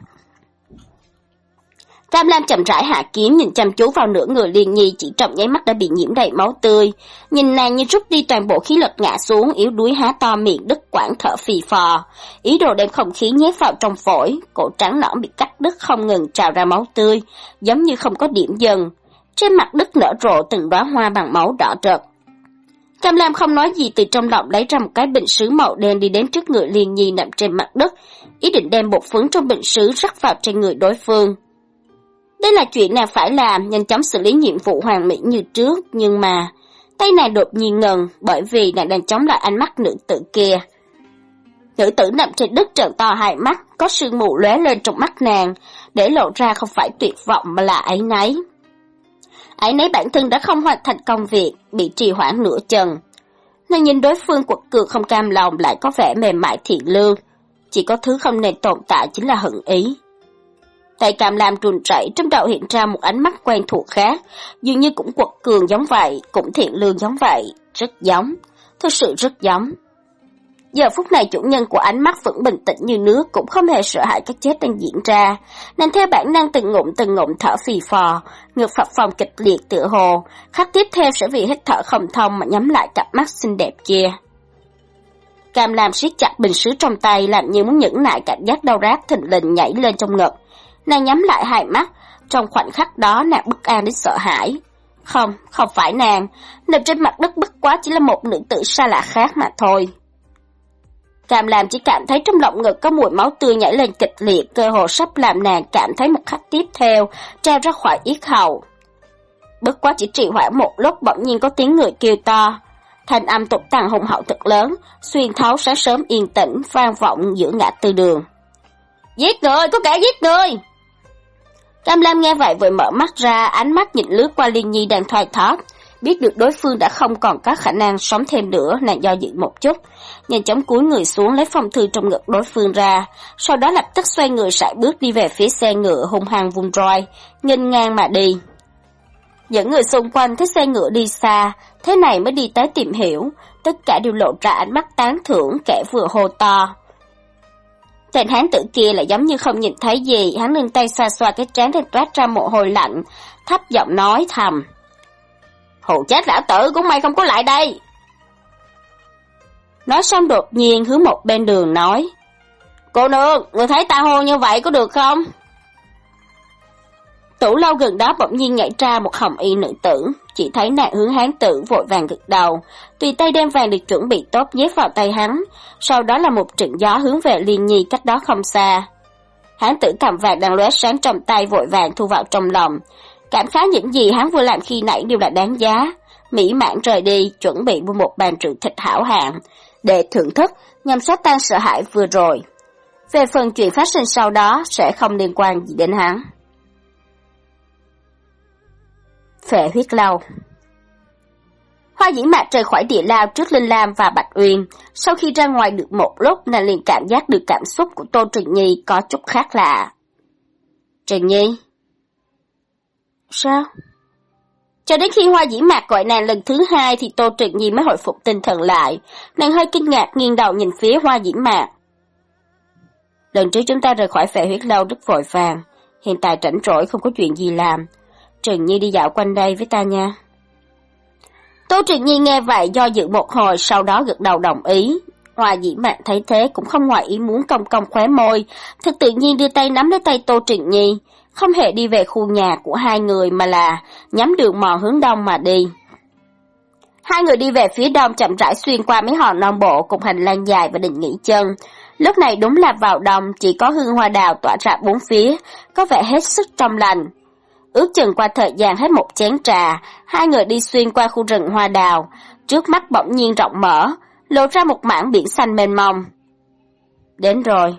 Cam Lam chậm rãi hạ kiếm nhìn chăm chú vào nửa người Liên Nhi chỉ trong nháy mắt đã bị nhiễm đầy máu tươi. Nhìn nàng như rút đi toàn bộ khí lực ngã xuống, yếu đuối há to miệng đứt quãng thở phì phò. Ý đồ đem không khí nhét vào trong phổi, cổ trắng nõn bị cắt đứt không ngừng trào ra máu tươi, giống như không có điểm dừng. Trên mặt đất nở rộ từng đóa hoa bằng máu đỏ rực. Cam Lam không nói gì từ trong lòng lấy ra một cái bình sứ màu đen đi đến trước người Liên Nhi nằm trên mặt đất, ý định đem bột phấn trong bình sứ rắc vào trên người đối phương. Đây là chuyện nàng phải làm, nhanh chóng xử lý nhiệm vụ hoàn mỹ như trước, nhưng mà... Tay nàng đột nhiên ngừng bởi vì nàng đang chống lại ánh mắt nữ tử kia. Nữ tử nằm trên đất trợn to hai mắt, có sương mù lóe lên trong mắt nàng, để lộ ra không phải tuyệt vọng mà là ấy nấy. Ấy nấy bản thân đã không hoàn thành công việc, bị trì hoãn nửa chừng. Nàng nhìn đối phương quật cường không cam lòng lại có vẻ mềm mại thiện lương. Chỉ có thứ không nên tồn tại chính là hận ý. Tay cam lam trùn chảy trong đầu hiện ra một ánh mắt quen thuộc khác, dường như cũng quật cường giống vậy, cũng thiện lương giống vậy, rất giống, thực sự rất giống. Giờ phút này chủ nhân của ánh mắt vẫn bình tĩnh như nước, cũng không hề sợ hãi cái chết đang diễn ra. nên theo bản năng từng ngụm từng ngụm thở phì phò, ngược phập phòng kịch liệt tựa hồ, khắc tiếp theo sẽ vì hít thở không thông mà nhắm lại cặp mắt xinh đẹp kia. Cam lam siết chặt bình sứ trong tay làm như muốn nhẫn nại cảm giác đau rát thình lình nhảy lên trong ngực. Nàng nhắm lại hai mắt, trong khoảnh khắc đó nàng bất an đến sợ hãi. Không, không phải nàng, nằm trên mặt đất bất quá chỉ là một nữ tử xa lạ khác mà thôi. Cam làm chỉ cảm thấy trong lọng ngực có mùi máu tươi nhảy lên kịch liệt, cơ hồ sắp làm nàng cảm thấy một khắc tiếp theo, trao ra khỏi yết hầu. Bất quá chỉ trì hoãn một lúc bỗng nhiên có tiếng người kêu to. Thanh âm tục tàng hùng hậu thật lớn, xuyên thấu sáng sớm yên tĩnh, vang vọng giữa ngã tư đường. Giết người, có kẻ giết người! Cam Lam nghe vậy vội mở mắt ra, ánh mắt nhìn lướt qua Liên Nhi đang thoai thoát. Biết được đối phương đã không còn có khả năng sống thêm nữa, nàng do dự một chút. Nhanh chóng cúi người xuống lấy phong thư trong ngực đối phương ra, sau đó lập tức xoay người sải bước đi về phía xe ngựa hung hăng vùng roi, nghênh ngang mà đi. Những người xung quanh thấy xe ngựa đi xa, thế này mới đi tới tìm hiểu, tất cả đều lộ ra ánh mắt tán thưởng kẻ vừa hô to. Tên hán tử kia lại giống như không nhìn thấy gì, hắn nâng tay xoa xoa cái trán để toát ra mồ hôi lạnh, thấp giọng nói thầm. Hù chết lão tử cũng may không có lại đây. Nói xong đột nhiên hướng một bên đường nói. Cô nương, người thấy ta hô như vậy có được không? Tủ lâu gần đó bỗng nhiên nhảy ra một hồng y nữ tử, chỉ thấy nạn hướng hán tử vội vàng gật đầu, tùy tay đem vàng được chuẩn bị tốt nhét vào tay hắn, sau đó là một trận gió hướng về liên nhi cách đó không xa. Hán tử cầm vàng đang lóe sáng trong tay vội vàng thu vào trong lòng, cảm khái những gì hắn vừa làm khi nãy đều là đáng giá, mỹ mãn rời đi, chuẩn bị mua một bàn rượu thịt hảo hạng, để thưởng thức, nhằm xóa tan sợ hãi vừa rồi. Về phần chuyện phát sinh sau đó sẽ không liên quan gì đến hắn. Phệ huyết lâu. Hoa dĩ mạc rời khỏi địa lao trước Linh Lam và Bạch Uyên. Sau khi ra ngoài được một lúc, nàng liền cảm giác được cảm xúc của Tô Trừng Nhi có chút khác lạ. Trừng Nhi? Sao? Cho đến khi Hoa Dĩ Mạc gọi nàng lần thứ hai thì Tô Trừng Nhi mới hồi phục tinh thần lại. Nàng hơi kinh ngạc nghiêng đầu nhìn phía Hoa Dĩ Mạc. Lần trước chúng ta rời khỏi phệ huyết lâu rất vội vàng. Hiện tại rảnh rỗi không có chuyện gì làm. Trần Nhi đi dạo quanh đây với ta nha. Tô Trần Nhi nghe vậy do dự một hồi sau đó gật đầu đồng ý. Hoa dĩ mạn thấy thế cũng không ngoại ý muốn công công khóe môi, thực tự nhiên đưa tay nắm lấy tay Tô Trịnh Nhi, không hề đi về khu nhà của hai người mà là nhắm đường mòn hướng đông mà đi. Hai người đi về phía đông chậm rãi xuyên qua mấy hòn non bộ cùng hành lang dài và định nghỉ chân. Lúc này đúng là vào đông, chỉ có hương hoa đào tỏa ra bốn phía, có vẻ hết sức trong lành. Ước chừng qua thời gian hết một chén trà, hai người đi xuyên qua khu rừng hoa đào, trước mắt bỗng nhiên rộng mở, lộ ra một mảng biển xanh mênh mông. Đến rồi.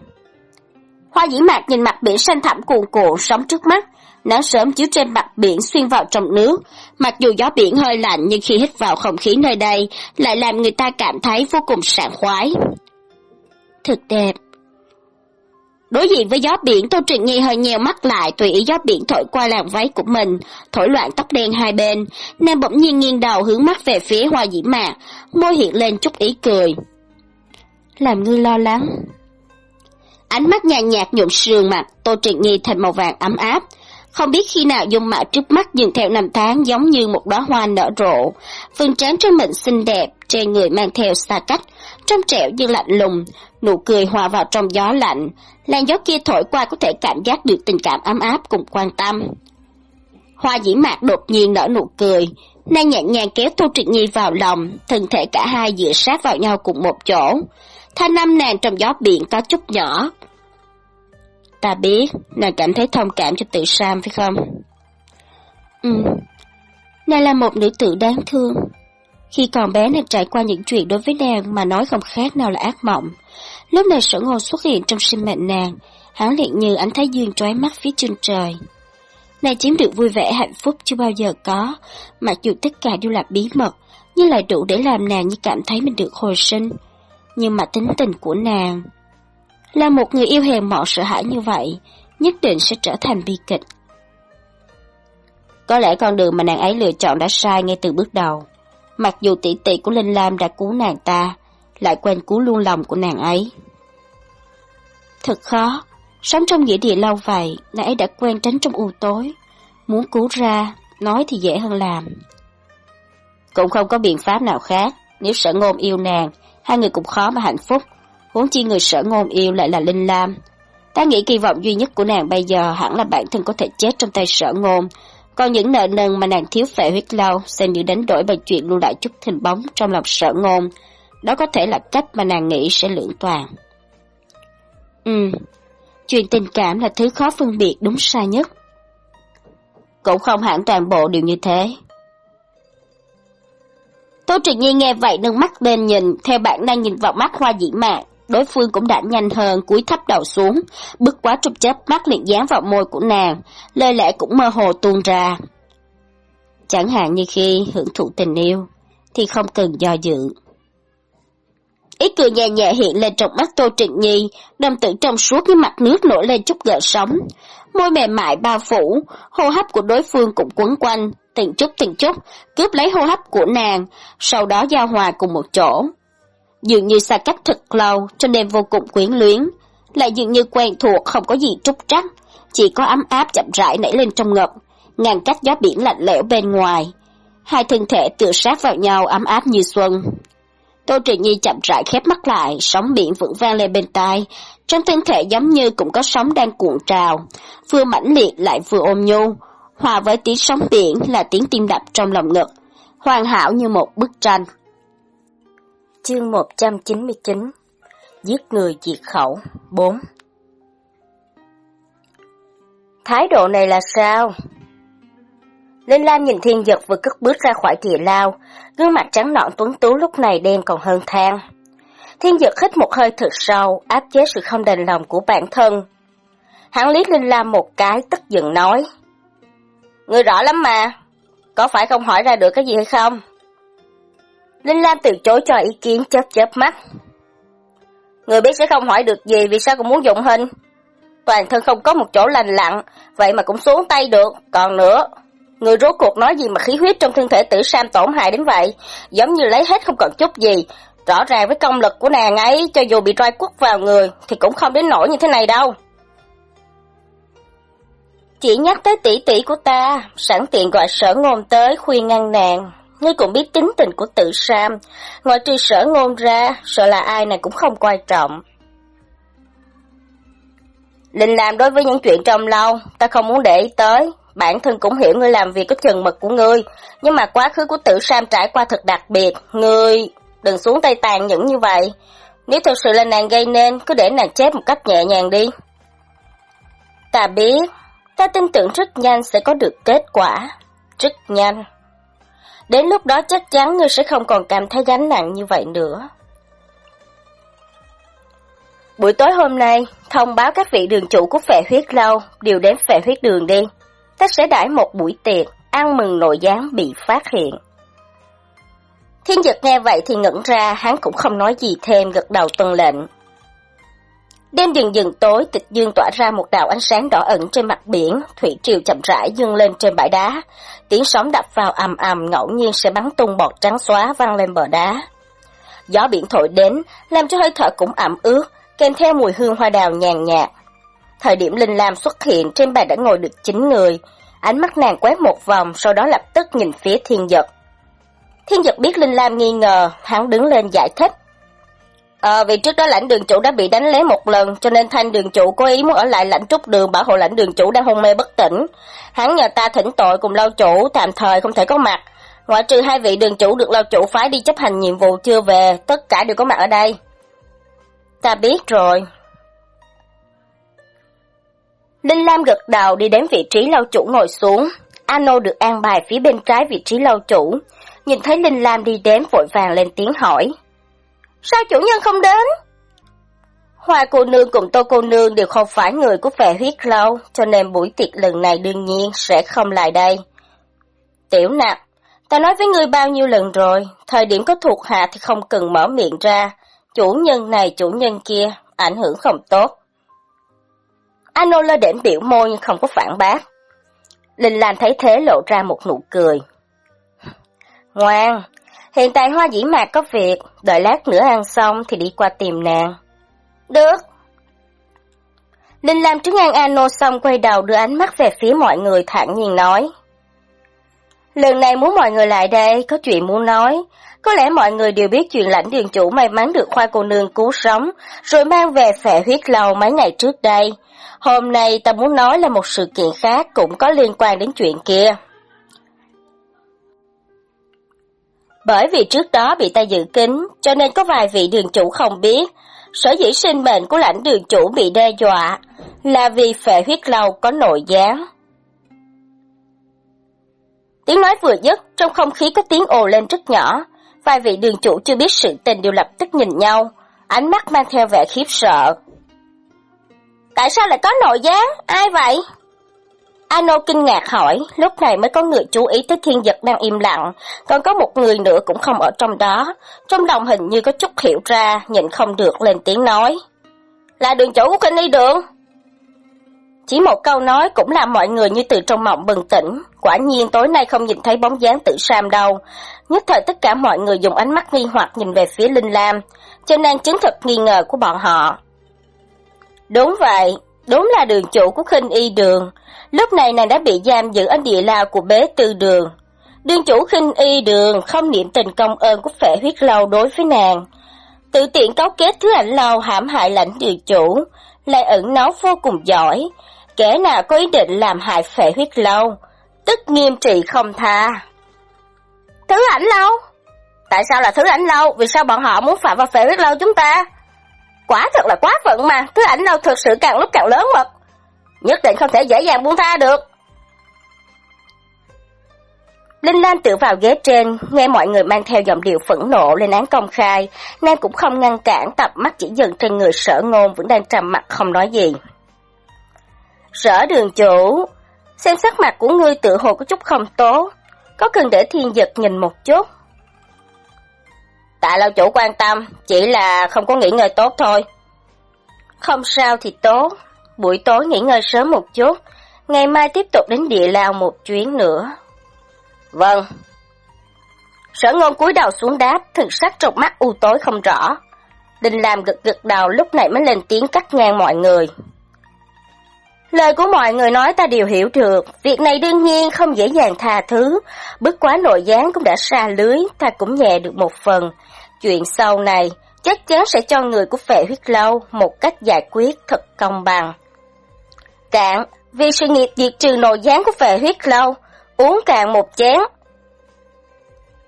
Hoa dĩ mạc nhìn mặt biển xanh thẳm cuồn cuộn sóng trước mắt, nắng sớm chiếu trên mặt biển xuyên vào trong nước. Mặc dù gió biển hơi lạnh nhưng khi hít vào không khí nơi đây lại làm người ta cảm thấy vô cùng sảng khoái. Thật đẹp. Đối diện với gió biển, Tô Trịnh Nhi hơi nheo mắt lại, tùy ý gió biển thổi qua làn váy của mình, thổi loạn tóc đen hai bên. Nàng bỗng nhiên nghiêng đầu hướng mắt về phía hoa dĩ mạc, môi hiện lên chút ý cười. Làm ngươi lo lắng. Ánh mắt nhàn nhạt nhuộm sườn mặt, Tô Trịnh Nhi thành màu vàng ấm áp. Không biết khi nào dung mạo trước mắt dừng theo năm tháng giống như một đóa hoa nở rộ. Phần trán trên mình xinh đẹp, trên người mang theo xa cách, trong trẻo nhưng lạnh lùng, nụ cười hòa vào trong gió lạnh. Làn gió kia thổi qua có thể cảm giác được tình cảm ấm áp cùng quan tâm. Hoa dĩ mạc đột nhiên nở nụ cười, nàng nhẹ nhàng kéo Tô Trịnh Nhi vào lòng, thân thể cả hai dựa sát vào nhau cùng một chỗ. Thanh âm nàng trong gió biển có chút nhỏ, Ta biết, nàng cảm thấy thông cảm cho tự Sam phải không? Ừ, nàng là một nữ tử đáng thương. Khi còn bé nàng trải qua những chuyện đối với nàng mà nói không khác nào là ác mộng. Lúc này sở ngôn xuất hiện trong sinh mệnh nàng, hắn liền như ánh thái dương trói mắt phía trên trời. Nàng chiếm được vui vẻ hạnh phúc chưa bao giờ có, mặc dù tất cả đều là bí mật, nhưng lại đủ để làm nàng như cảm thấy mình được hồi sinh. Nhưng mà tính tình của nàng là một người yêu hèn mọn sợ hãi như vậy, nhất định sẽ trở thành bi kịch. Có lẽ con đường mà nàng ấy lựa chọn đã sai ngay từ bước đầu. Mặc dù tỷ tỷ của Linh Lam đã cứu nàng ta, lại quên cứu luôn lòng của nàng ấy. Thật khó, sống trong nghĩa địa lâu vậy, nàng ấy đã quen tránh trong u tối. Muốn cứu ra, nói thì dễ hơn làm. Cũng không có biện pháp nào khác, nếu sở ngôn yêu nàng, hai người cũng khó mà hạnh phúc huống chi người sở ngôn yêu lại là Linh Lam. Ta nghĩ kỳ vọng duy nhất của nàng bây giờ hẳn là bản thân có thể chết trong tay sở ngôn, còn những nợ nần mà nàng thiếu phệ huyết lâu xem như đánh đổi bằng chuyện lưu lại chút hình bóng trong lòng sở ngôn. Đó có thể là cách mà nàng nghĩ sẽ lưỡng toàn. Ừ, chuyện tình cảm là thứ khó phân biệt đúng sai nhất. Cũng không hẳn toàn bộ đều như thế. Tô Trịnh Nhi nghe vậy nâng mắt lên nhìn, theo bản năng nhìn vào mắt hoa dĩ mạc đối phương cũng đã nhanh hơn cúi thấp đầu xuống, bức quá trong chớp mắt liền dán vào môi của nàng, lời lẽ cũng mơ hồ tuôn ra. Chẳng hạn như khi hưởng thụ tình yêu, thì không cần do dự. Ý cười nhẹ nhẹ hiện lên trong mắt Tô Trịnh Nhi, đồng tử trong suốt như mặt nước nổi lên chút gợn sóng. Môi mềm mại bao phủ, hô hấp của đối phương cũng quấn quanh, từng chút từng chút, cướp lấy hô hấp của nàng, sau đó giao hòa cùng một chỗ dường như xa cách thật lâu cho nên vô cùng quyến luyến, lại dường như quen thuộc không có gì trúc trắc, chỉ có ấm áp chậm rãi nảy lên trong ngực, ngàn cách gió biển lạnh lẽo bên ngoài. Hai thân thể tựa sát vào nhau ấm áp như xuân. Tô Trị Nhi chậm rãi khép mắt lại, sóng biển vẫn vang lên bên tai, trong thân thể giống như cũng có sóng đang cuộn trào, vừa mãnh liệt lại vừa ôm nhu, hòa với tiếng sóng biển là tiếng tim đập trong lòng ngực, hoàn hảo như một bức tranh. Chương 199 Giết người diệt khẩu 4 Thái độ này là sao? Linh Lam nhìn thiên giật vừa cất bước ra khỏi địa lao, gương mặt trắng nõn tuấn tú lúc này đen còn hơn than. Thiên giật hít một hơi thật sâu, áp chế sự không đành lòng của bản thân. Hắn liếc Linh Lam một cái, tức giận nói. Người rõ lắm mà, có phải không hỏi ra được cái gì hay không? Linh Lam từ chối cho ý kiến chớp chớp mắt. Người biết sẽ không hỏi được gì vì sao cũng muốn dụng hình. Toàn thân không có một chỗ lành lặn, vậy mà cũng xuống tay được. Còn nữa, người rốt cuộc nói gì mà khí huyết trong thân thể tử Sam tổn hại đến vậy, giống như lấy hết không còn chút gì. Rõ ràng với công lực của nàng ấy, cho dù bị roi quất vào người, thì cũng không đến nổi như thế này đâu. Chỉ nhắc tới tỷ tỷ của ta, sẵn tiện gọi sở ngôn tới khuyên ngăn nàng, ngươi cũng biết tính tình của tự Sam, ngoài trừ sở ngôn ra, sợ là ai này cũng không quan trọng. Linh làm đối với những chuyện trong lâu, ta không muốn để ý tới, bản thân cũng hiểu ngươi làm việc có chừng mực của ngươi, nhưng mà quá khứ của tự Sam trải qua thật đặc biệt, ngươi đừng xuống tay tàn nhẫn như vậy. Nếu thật sự là nàng gây nên, cứ để nàng chết một cách nhẹ nhàng đi. Ta biết, ta tin tưởng rất nhanh sẽ có được kết quả. Rất nhanh. Đến lúc đó chắc chắn ngươi sẽ không còn cảm thấy gánh nặng như vậy nữa. Buổi tối hôm nay, thông báo các vị đường chủ của phệ huyết lâu đều đến phệ huyết đường đi. Ta sẽ đãi một buổi tiệc, ăn mừng nội gián bị phát hiện. Thiên dực nghe vậy thì ngẩn ra, hắn cũng không nói gì thêm gật đầu tuân lệnh. Đêm dần dần tối, tịch dương tỏa ra một đạo ánh sáng đỏ ẩn trên mặt biển, thủy triều chậm rãi dâng lên trên bãi đá. Tiếng sóng đập vào ầm ầm ngẫu nhiên sẽ bắn tung bọt trắng xóa văng lên bờ đá. Gió biển thổi đến, làm cho hơi thở cũng ẩm ướt, kèm theo mùi hương hoa đào nhàn nhạt. Thời điểm Linh Lam xuất hiện, trên bàn đã ngồi được chín người. Ánh mắt nàng quét một vòng, sau đó lập tức nhìn phía thiên giật. Thiên giật biết Linh Lam nghi ngờ, hắn đứng lên giải thích. À, vì trước đó lãnh đường chủ đã bị đánh lấy một lần, cho nên thanh đường chủ cố ý muốn ở lại lãnh trúc đường bảo hộ lãnh đường chủ đang hôn mê bất tỉnh. Hắn nhờ ta thỉnh tội cùng lâu chủ, tạm thời không thể có mặt. Ngoại trừ hai vị đường chủ được lâu chủ phái đi chấp hành nhiệm vụ chưa về, tất cả đều có mặt ở đây. Ta biết rồi. Linh Lam gật đầu đi đến vị trí lâu chủ ngồi xuống. Ano được an bài phía bên trái vị trí lâu chủ. Nhìn thấy Linh Lam đi đến vội vàng lên tiếng hỏi. Sao chủ nhân không đến? Hoa cô nương cùng tô cô nương đều không phải người của phệ huyết lâu, cho nên buổi tiệc lần này đương nhiên sẽ không lại đây. Tiểu nạp, ta nói với ngươi bao nhiêu lần rồi, thời điểm có thuộc hạ thì không cần mở miệng ra, chủ nhân này chủ nhân kia, ảnh hưởng không tốt. Anola lơ đễnh biểu môi nhưng không có phản bác. Linh Lan thấy thế lộ ra một nụ cười. Ngoan, hiện tại hoa dĩ mạc có việc, đợi lát nữa ăn xong thì đi qua tìm nàng. Được. Linh Lam trứng ăn Ano xong quay đầu đưa ánh mắt về phía mọi người thản nhiên nói. Lần này muốn mọi người lại đây, có chuyện muốn nói. Có lẽ mọi người đều biết chuyện lãnh đường chủ may mắn được khoa cô nương cứu sống, rồi mang về phệ huyết lâu mấy ngày trước đây. Hôm nay ta muốn nói là một sự kiện khác cũng có liên quan đến chuyện kia. Bởi vì trước đó bị ta giữ kín, cho nên có vài vị đường chủ không biết. Sở dĩ sinh mệnh của lãnh đường chủ bị đe dọa là vì phệ huyết lâu có nội gián. Tiếng nói vừa dứt, trong không khí có tiếng ồ lên rất nhỏ. Vài vị đường chủ chưa biết sự tình đều lập tức nhìn nhau, ánh mắt mang theo vẻ khiếp sợ. Tại sao lại có nội gián? Ai vậy? Ano kinh ngạc hỏi, lúc này mới có người chú ý tới thiên giật đang im lặng, còn có một người nữa cũng không ở trong đó. Trong lòng hình như có chút hiểu ra, nhìn không được lên tiếng nói. Là đường chủ của kinh y đường. Chỉ một câu nói cũng làm mọi người như từ trong mộng bừng tỉnh. Quả nhiên tối nay không nhìn thấy bóng dáng tự Sam đâu. Nhất thời tất cả mọi người dùng ánh mắt nghi hoặc nhìn về phía Linh Lam, cho nên chứng thực nghi ngờ của bọn họ. Đúng vậy, đúng là đường chủ của khinh y đường. Lúc này nàng đã bị giam giữ ở địa lao của bế tư đường. Đường chủ khinh y đường không niệm tình công ơn của phệ huyết lâu đối với nàng. Tự tiện cấu kết thứ ảnh lâu hãm hại lãnh đường chủ, lại ẩn náu vô cùng giỏi. Kẻ nào có ý định làm hại phệ huyết lâu, tức nghiêm trị không tha. Thứ ảnh lâu? Tại sao là thứ ảnh lâu? Vì sao bọn họ muốn phạm vào phệ huyết lâu chúng ta? Quả thật là quá phận mà, thứ ảnh đâu thực sự càng lúc càng lớn mật. Nhất định không thể dễ dàng buông tha được. Linh Lan tự vào ghế trên, nghe mọi người mang theo giọng điệu phẫn nộ lên án công khai, nàng cũng không ngăn cản tập mắt chỉ dần trên người sở ngôn vẫn đang trầm mặt không nói gì. Sở đường chủ, xem sắc mặt của ngươi tự hồ có chút không tốt, có cần để thiên giật nhìn một chút. Tạ lâu chủ quan tâm, chỉ là không có nghỉ ngơi tốt thôi. Không sao thì tốt, buổi tối nghỉ ngơi sớm một chút, ngày mai tiếp tục đến địa lao một chuyến nữa. Vâng. Sở ngôn cúi đầu xuống đáp, thực sắc trong mắt u tối không rõ. Đình làm gật gật đầu lúc này mới lên tiếng cắt ngang mọi người. Lời của mọi người nói ta đều hiểu được, việc này đương nhiên không dễ dàng tha thứ, bức quá nội gián cũng đã xa lưới, ta cũng nhẹ được một phần. Chuyện sau này chắc chắn sẽ cho người của phệ huyết lâu một cách giải quyết thật công bằng. Cạn, vì sự nghiệp diệt trừ nội gián của phệ huyết lâu, uống cạn một chén.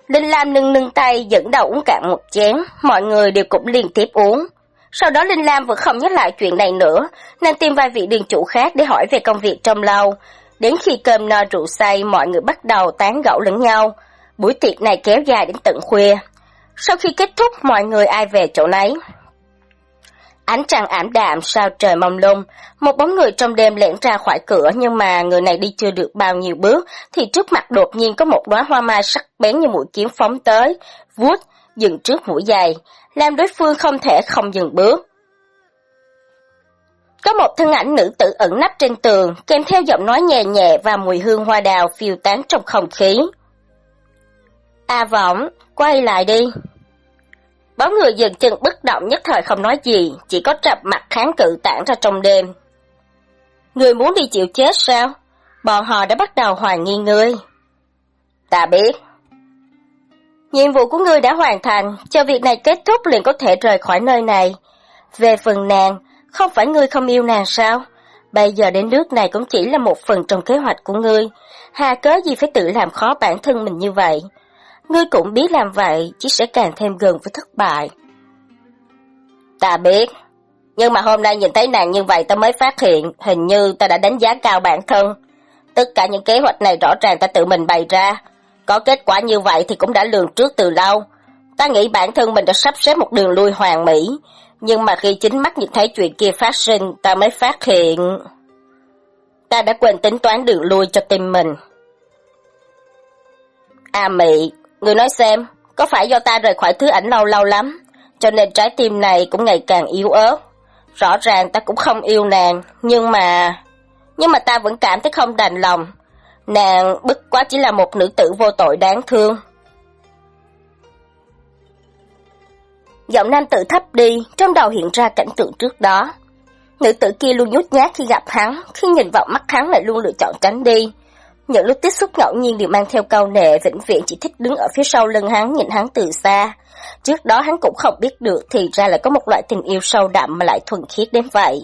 Linh Lam nâng nâng tay dẫn đầu uống cạn một chén, mọi người đều cũng liên tiếp uống. Sau đó Linh Lam vẫn không nhắc lại chuyện này nữa, nên tìm vài vị điền chủ khác để hỏi về công việc trong lâu. Đến khi cơm no rượu say, mọi người bắt đầu tán gẫu lẫn nhau. Buổi tiệc này kéo dài đến tận khuya. Sau khi kết thúc, mọi người ai về chỗ nấy. Ánh trăng ảm đạm sao trời mông lung, một bóng người trong đêm lẻn ra khỏi cửa nhưng mà người này đi chưa được bao nhiêu bước thì trước mặt đột nhiên có một đóa hoa mai sắc bén như mũi kiếm phóng tới, vuốt, dừng trước mũi giày, làm đối phương không thể không dừng bước. Có một thân ảnh nữ tử ẩn nấp trên tường, kèm theo giọng nói nhẹ nhẹ và mùi hương hoa đào phiêu tán trong không khí. A Võng, quay lại đi. Bóng người dừng chân bất động nhất thời không nói gì, chỉ có trập mặt kháng cự tản ra trong đêm. Người muốn đi chịu chết sao? Bọn họ đã bắt đầu hoài nghi ngươi. Ta biết. Nhiệm vụ của ngươi đã hoàn thành, cho việc này kết thúc liền có thể rời khỏi nơi này. Về phần nàng, không phải ngươi không yêu nàng sao? Bây giờ đến nước này cũng chỉ là một phần trong kế hoạch của ngươi. Hà cớ gì phải tự làm khó bản thân mình như vậy? Ngươi cũng biết làm vậy, chỉ sẽ càng thêm gần với thất bại. Ta biết, nhưng mà hôm nay nhìn thấy nàng như vậy ta mới phát hiện, hình như ta đã đánh giá cao bản thân. Tất cả những kế hoạch này rõ ràng ta tự mình bày ra. Có kết quả như vậy thì cũng đã lường trước từ lâu. Ta nghĩ bản thân mình đã sắp xếp một đường lui hoàn mỹ, nhưng mà khi chính mắt nhìn thấy chuyện kia phát sinh, ta mới phát hiện... Ta đã quên tính toán đường lui cho tim mình. A à, Mị, người nói xem, có phải do ta rời khỏi thứ ảnh lâu lâu lắm, cho nên trái tim này cũng ngày càng yếu ớt. Rõ ràng ta cũng không yêu nàng, nhưng mà... Nhưng mà ta vẫn cảm thấy không đành lòng. Nàng bức quá chỉ là một nữ tử vô tội đáng thương. Giọng nam tử thấp đi, trong đầu hiện ra cảnh tượng trước đó. Nữ tử kia luôn nhút nhát khi gặp hắn, khi nhìn vào mắt hắn lại luôn lựa chọn tránh đi. Những lúc tiếp xúc ngẫu nhiên đều mang theo câu nệ vĩnh viễn chỉ thích đứng ở phía sau lưng hắn nhìn hắn từ xa. Trước đó hắn cũng không biết được thì ra lại có một loại tình yêu sâu đậm mà lại thuần khiết đến vậy.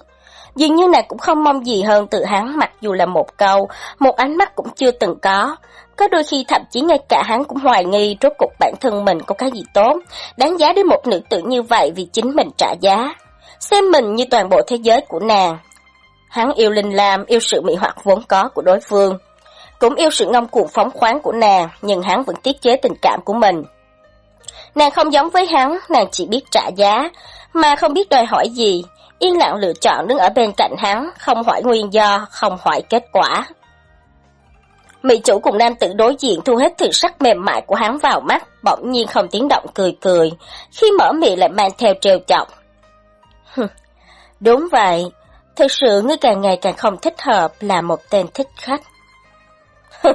Dường như nàng cũng không mong gì hơn từ hắn mặc dù là một câu, một ánh mắt cũng chưa từng có. Có đôi khi thậm chí ngay cả hắn cũng hoài nghi rốt cuộc bản thân mình có cái gì tốt, đáng giá đến một nữ tử như vậy vì chính mình trả giá. Xem mình như toàn bộ thế giới của nàng. Hắn yêu Linh Lam, yêu sự mỹ hoặc vốn có của đối phương. Cũng yêu sự ngông cuồng phóng khoáng của nàng, nhưng hắn vẫn tiết chế tình cảm của mình. Nàng không giống với hắn, nàng chỉ biết trả giá, mà không biết đòi hỏi gì, yên lặng lựa chọn đứng ở bên cạnh hắn, không hỏi nguyên do, không hỏi kết quả. Mỹ chủ cùng nam tử đối diện thu hết thử sắc mềm mại của hắn vào mắt, bỗng nhiên không tiếng động cười cười, khi mở miệng lại mang theo trêu chọc. Đúng vậy, thực sự ngươi càng ngày càng không thích hợp là một tên thích khách.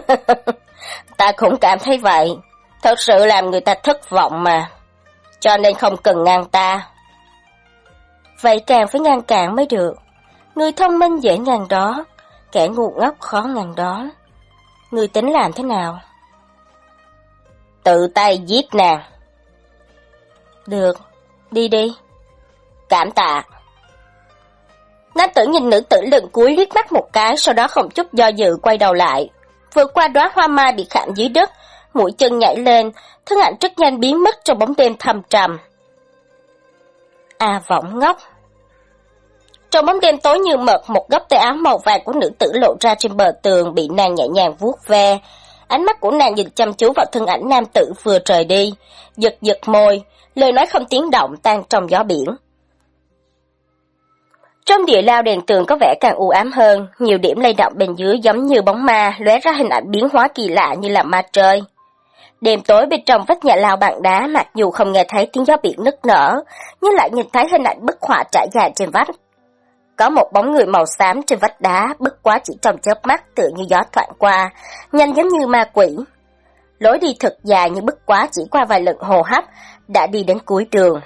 ta cũng cảm thấy vậy, thật sự làm người ta thất vọng mà, cho nên không cần ngăn ta. Vậy càng phải ngăn cản mới được, người thông minh dễ ngăn đó, kẻ ngu ngốc khó ngăn đó. Người tính làm thế nào? Tự tay giết nàng. Được, đi đi. Cảm tạ. Nam tử nhìn nữ tử lần cuối liếc mắt một cái, sau đó không chút do dự quay đầu lại. Vượt qua đóa hoa mai bị khảm dưới đất, mũi chân nhảy lên, thân ảnh rất nhanh biến mất trong bóng đêm thầm trầm. À vọng ngốc. Trong bóng đêm tối như mật, một góc tay áo màu vàng của nữ tử lộ ra trên bờ tường bị nàng nhẹ nhàng vuốt ve. Ánh mắt của nàng nhìn chăm chú vào thân ảnh nam tử vừa rời đi, giật giật môi, lời nói không tiếng động tan trong gió biển. Trong địa lao đèn tường có vẻ càng u ám hơn, nhiều điểm lay động bên dưới giống như bóng ma, lóe ra hình ảnh biến hóa kỳ lạ như là ma trời. Đêm tối bên trong vách nhà lao bằng đá mặc dù không nghe thấy tiếng gió biển nức nở, nhưng lại nhìn thấy hình ảnh bức họa trải dài trên vách. Có một bóng người màu xám trên vách đá, bức quá chỉ trong chớp mắt tựa như gió thoảng qua, nhanh giống như ma quỷ. Lối đi thật dài như bức quá chỉ qua vài lần hồ hấp, đã đi đến cuối đường.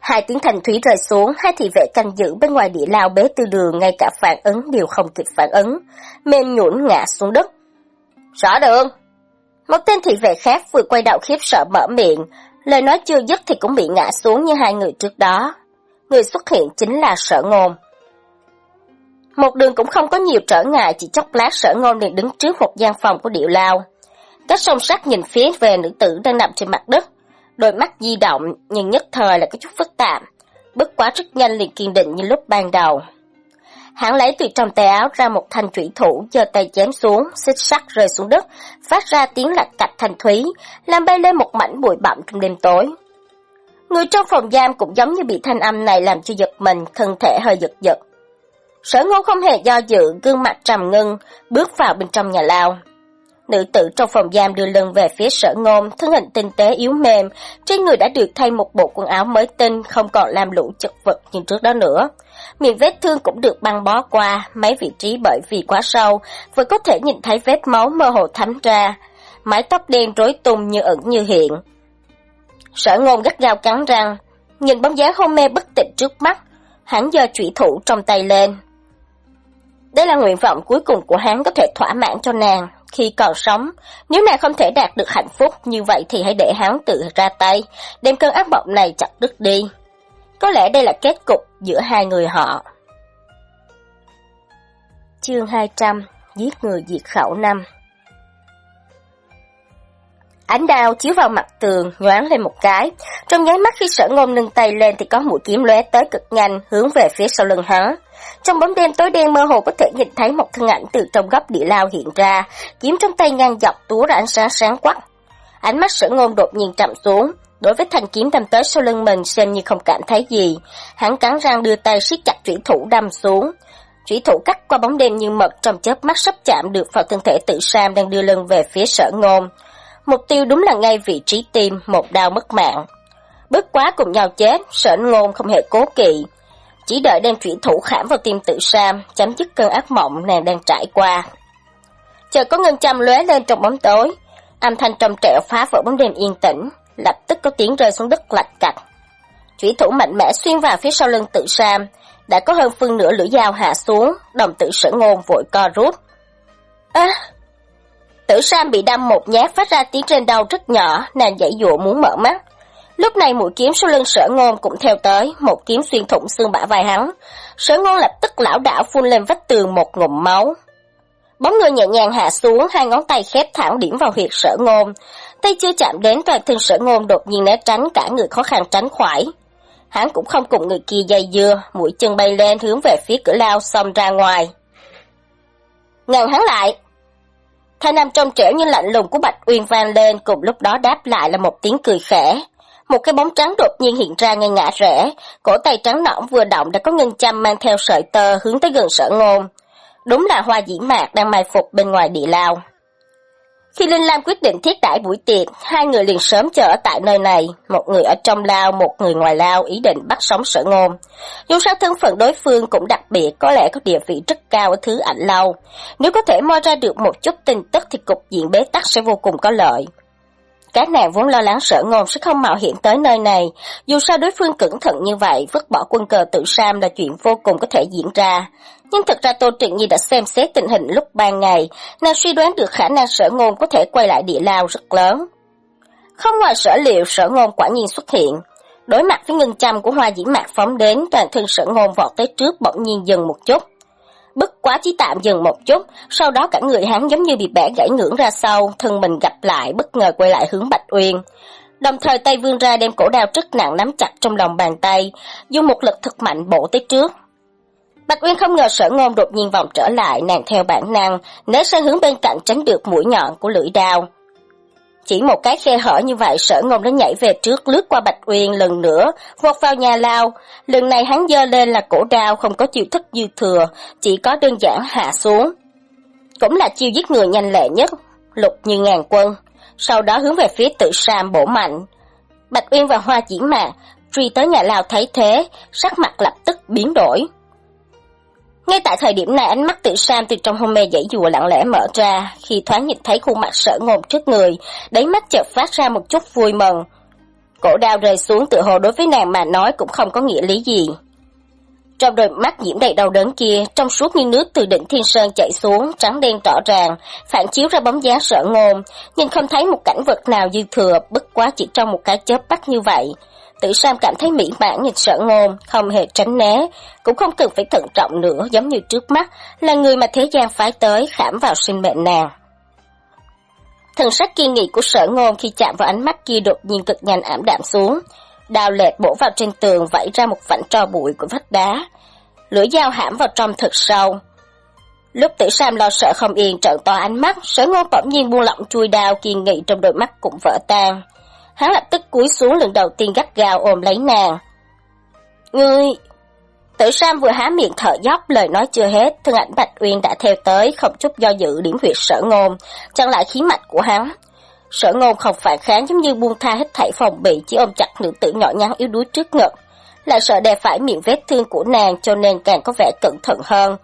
Hai tiếng thành thủy rơi xuống, hai thị vệ canh giữ bên ngoài địa lao bế tư đường ngay cả phản ứng đều không kịp phản ứng, mềm nhũn ngã xuống đất. Rõ đường! Một tên thị vệ khác vừa quay đầu khiếp sợ mở miệng, lời nói chưa dứt thì cũng bị ngã xuống như hai người trước đó. Người xuất hiện chính là sở ngôn. Một đường cũng không có nhiều trở ngại, chỉ chốc lát sở ngôn liền đứng trước một gian phòng của điệu lao. Các song sắc nhìn phía về nữ tử đang nằm trên mặt đất, đôi mắt di động nhưng nhất thời là có chút phức tạp, bất quá rất nhanh liền kiên định như lúc ban đầu. Hắn lấy từ trong tay áo ra một thanh thủy thủ, giơ tay chém xuống, xích sắt rơi xuống đất, phát ra tiếng lạch cạch thanh thúy, làm bay lên một mảnh bụi bặm trong đêm tối. Người trong phòng giam cũng giống như bị thanh âm này làm cho giật mình, thân thể hơi giật giật. Sở ngôn không hề do dự, gương mặt trầm ngưng, bước vào bên trong nhà lao. Nữ tử trong phòng giam đưa lưng về phía sở ngôn, thân hình tinh tế yếu mềm, trên người đã được thay một bộ quần áo mới tinh, không còn làm lũ chật vật như trước đó nữa. Miệng vết thương cũng được băng bó qua, mấy vị trí bởi vì quá sâu, vừa có thể nhìn thấy vết máu mơ hồ thấm ra. Mái tóc đen rối tung như ẩn như hiện. Sở ngôn gắt gao cắn răng, nhìn bóng dáng hôn mê bất tỉnh trước mắt, hắn giơ chủy thủ trong tay lên. Đây là nguyện vọng cuối cùng của hắn có thể thỏa mãn cho nàng khi còn sống. Nếu nàng không thể đạt được hạnh phúc như vậy thì hãy để hắn tự ra tay, đem cơn ác mộng này chặt đứt đi. Có lẽ đây là kết cục giữa hai người họ. Chương 200 Giết người diệt khẩu năm Ánh đao chiếu vào mặt tường, nhoáng lên một cái. Trong nháy mắt khi sở ngôn nâng tay lên thì có mũi kiếm lóe tới cực nhanh, hướng về phía sau lưng hắn. Trong bóng đêm tối đen mơ hồ có thể nhìn thấy một thân ảnh từ trong góc địa lao hiện ra, kiếm trong tay ngang dọc túa ra ánh sáng sáng quắc. Ánh mắt sở ngôn đột nhiên chậm xuống, đối với thanh kiếm đâm tới sau lưng mình xem như không cảm thấy gì. Hắn cắn răng đưa tay siết chặt chủy thủ đâm xuống. Chủy thủ cắt qua bóng đêm như mật trong chớp mắt sắp chạm được vào thân thể tự Sam đang đưa lưng về phía sở ngôn. Mục tiêu đúng là ngay vị trí tim, một đau mất mạng. Bước quá cùng nhau chết, sở ngôn không hề cố kỵ. Chỉ đợi đem trụy thủ khảm vào tim tự Sam, chấm dứt cơn ác mộng nàng đang trải qua. Chờ có ngân châm lóe lên trong bóng tối, âm thanh trong trẻo phá vỡ bóng đêm yên tĩnh, lập tức có tiếng rơi xuống đất lạch cạch. Chủy thủ mạnh mẽ xuyên vào phía sau lưng tự Sam, đã có hơn phân nửa lưỡi dao hạ xuống, đồng tử sở ngôn vội co rút. À, Tử Sam bị đâm một nhát phát ra tiếng trên đau rất nhỏ, nàng dãy dụa muốn mở mắt. Lúc này mũi kiếm sau lưng sở ngôn cũng theo tới, một kiếm xuyên thủng xương bả vai hắn. Sở ngôn lập tức lão đảo phun lên vách tường một ngụm máu. Bóng người nhẹ nhàng hạ xuống, hai ngón tay khép thẳng điểm vào huyệt sở ngôn. Tay chưa chạm đến toàn thân sở ngôn đột nhiên né tránh cả người khó khăn tránh khỏi. Hắn cũng không cùng người kia dây dưa, mũi chân bay lên hướng về phía cửa lao xông ra ngoài. Ngăn hắn lại, Thanh âm trong trẻo như lạnh lùng của Bạch Uyên vang lên cùng lúc đó đáp lại là một tiếng cười khẽ. Một cái bóng trắng đột nhiên hiện ra ngay ngã rẽ, cổ tay trắng nõn vừa động đã có ngân châm mang theo sợi tơ hướng tới gần sở ngôn. Đúng là hoa dĩ mạc đang mai phục bên ngoài địa lao. Khi Linh Lam quyết định thiết đãi buổi tiệc, hai người liền sớm chờ ở tại nơi này, một người ở trong lao, một người ngoài lao, ý định bắt sống sở ngôn. Dù sao thân phận đối phương cũng đặc biệt, có lẽ có địa vị rất cao ở thứ ảnh lâu. Nếu có thể moi ra được một chút tin tức thì cục diện bế tắc sẽ vô cùng có lợi. Các nàng vốn lo lắng sợ ngôn sẽ không mạo hiện tới nơi này, dù sao đối phương cẩn thận như vậy, vứt bỏ quân cờ tự Sam là chuyện vô cùng có thể diễn ra. Nhưng thật ra Tô Trịnh Nhi đã xem xét tình hình lúc ban ngày, nàng suy đoán được khả năng sở ngôn có thể quay lại địa lao rất lớn. Không ngoài sở liệu, sở ngôn quả nhiên xuất hiện. Đối mặt với ngân châm của hoa dĩ mạc phóng đến, toàn thân sở ngôn vọt tới trước bỗng nhiên dừng một chút. Bất quá chỉ tạm dừng một chút, sau đó cả người hắn giống như bị bẻ gãy ngưỡng ra sau, thân mình gặp lại, bất ngờ quay lại hướng Bạch Uyên. Đồng thời tay vươn ra đem cổ đao rất nặng nắm chặt trong lòng bàn tay, dùng một lực thật mạnh bổ tới trước. Bạch Uyên không ngờ sở ngôn đột nhiên vòng trở lại, nàng theo bản năng, né sang hướng bên cạnh tránh được mũi nhọn của lưỡi đao. Chỉ một cái khe hở như vậy sở ngôn đã nhảy về trước lướt qua Bạch Uyên lần nữa, vọt vào nhà lao. Lần này hắn dơ lên là cổ đao không có chiêu thức dư thừa, chỉ có đơn giản hạ xuống. Cũng là chiêu giết người nhanh lẹ nhất, lục như ngàn quân. Sau đó hướng về phía tự Sam bổ mạnh. Bạch Uyên và Hoa Chỉ Mạc truy tới nhà lao thấy thế, sắc mặt lập tức biến đổi. Ngay tại thời điểm này ánh mắt tự Sam từ trong hôn mê dãy dùa lặng lẽ mở ra, khi thoáng nhìn thấy khuôn mặt sở ngồm trước người, đáy mắt chợt phát ra một chút vui mừng. Cổ đao rơi xuống tự hồ đối với nàng mà nói cũng không có nghĩa lý gì. Trong đôi mắt nhiễm đầy đau đớn kia, trong suốt như nước từ đỉnh thiên sơn chảy xuống, trắng đen rõ ràng, phản chiếu ra bóng dáng sợ ngôn, nhưng không thấy một cảnh vật nào dư thừa, bất quá chỉ trong một cái chớp bắt như vậy. Tử Sam cảm thấy mỹ mãn nhìn sợ ngôn, không hề tránh né, cũng không cần phải thận trọng nữa giống như trước mắt, là người mà thế gian phái tới khảm vào sinh mệnh nàng. Thần sắc kiên nghị của sở ngôn khi chạm vào ánh mắt kia đột nhiên cực nhanh ảm đạm xuống. Đào lệch bổ vào trên tường vẫy ra một vảnh tro bụi của vách đá. Lưỡi dao hãm vào trong thật sâu. Lúc tử Sam lo sợ không yên trợn to ánh mắt, sở ngôn bỗng nhiên buông lỏng chui đao kiên nghị trong đôi mắt cũng vỡ tan. Hắn lập tức cúi xuống lần đầu tiên gắt gào ôm lấy nàng. Ngươi... Tử Sam vừa há miệng thở dốc lời nói chưa hết, thân ảnh Bạch Uyên đã theo tới, không chút do dự điểm huyệt sở ngôn, chặn lại khí mạch của hắn. Sở ngôn không phản kháng giống như buông tha hết thảy phòng bị, chỉ ôm chặt nữ tử nhỏ nhắn yếu đuối trước ngực. Lại sợ đè phải miệng vết thương của nàng cho nên càng có vẻ cẩn thận hơn.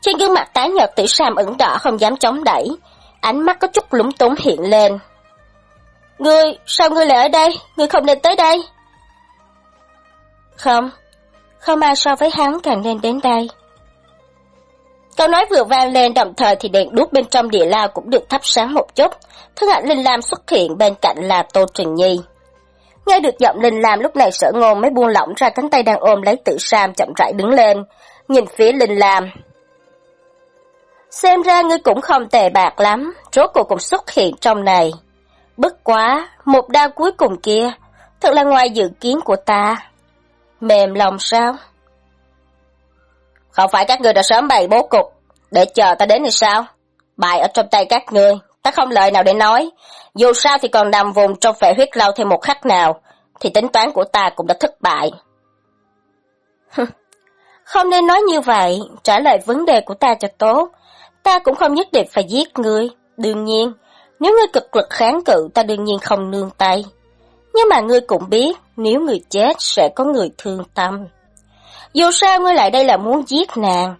Trên gương mặt tái nhợt tử Sam ửng đỏ không dám chống đẩy, ánh mắt có chút lúng túng hiện lên. Ngươi, sao ngươi lại ở đây? Ngươi không nên tới đây. Không, không ai so với hắn càng nên đến đây. Câu nói vừa vang lên đồng thời thì đèn đuốc bên trong địa lao cũng được thắp sáng một chút. Thân ảnh Linh Lam xuất hiện bên cạnh là Tô Trình Nhi. Nghe được giọng Linh Lam lúc này sở ngôn mới buông lỏng ra cánh tay đang ôm lấy tự Sam chậm rãi đứng lên, nhìn phía Linh Lam. Xem ra ngươi cũng không tệ bạc lắm, rốt cuộc cũng xuất hiện trong này. Bất quá, một đao cuối cùng kia, thật là ngoài dự kiến của ta. Mềm lòng sao? Không phải các người đã sớm bày bố cục, để chờ ta đến thì sao? Bài ở trong tay các người ta không lời nào để nói. Dù sao thì còn nằm vùng trong phệ huyết lâu thêm một khắc nào, thì tính toán của ta cũng đã thất bại. không nên nói như vậy, trả lời vấn đề của ta cho tốt. Ta cũng không nhất định phải giết người Đương nhiên, nếu ngươi cực lực kháng cự ta đương nhiên không nương tay. Nhưng mà ngươi cũng biết, nếu người chết sẽ có người thương tâm. Dù sao ngươi lại đây là muốn giết nàng,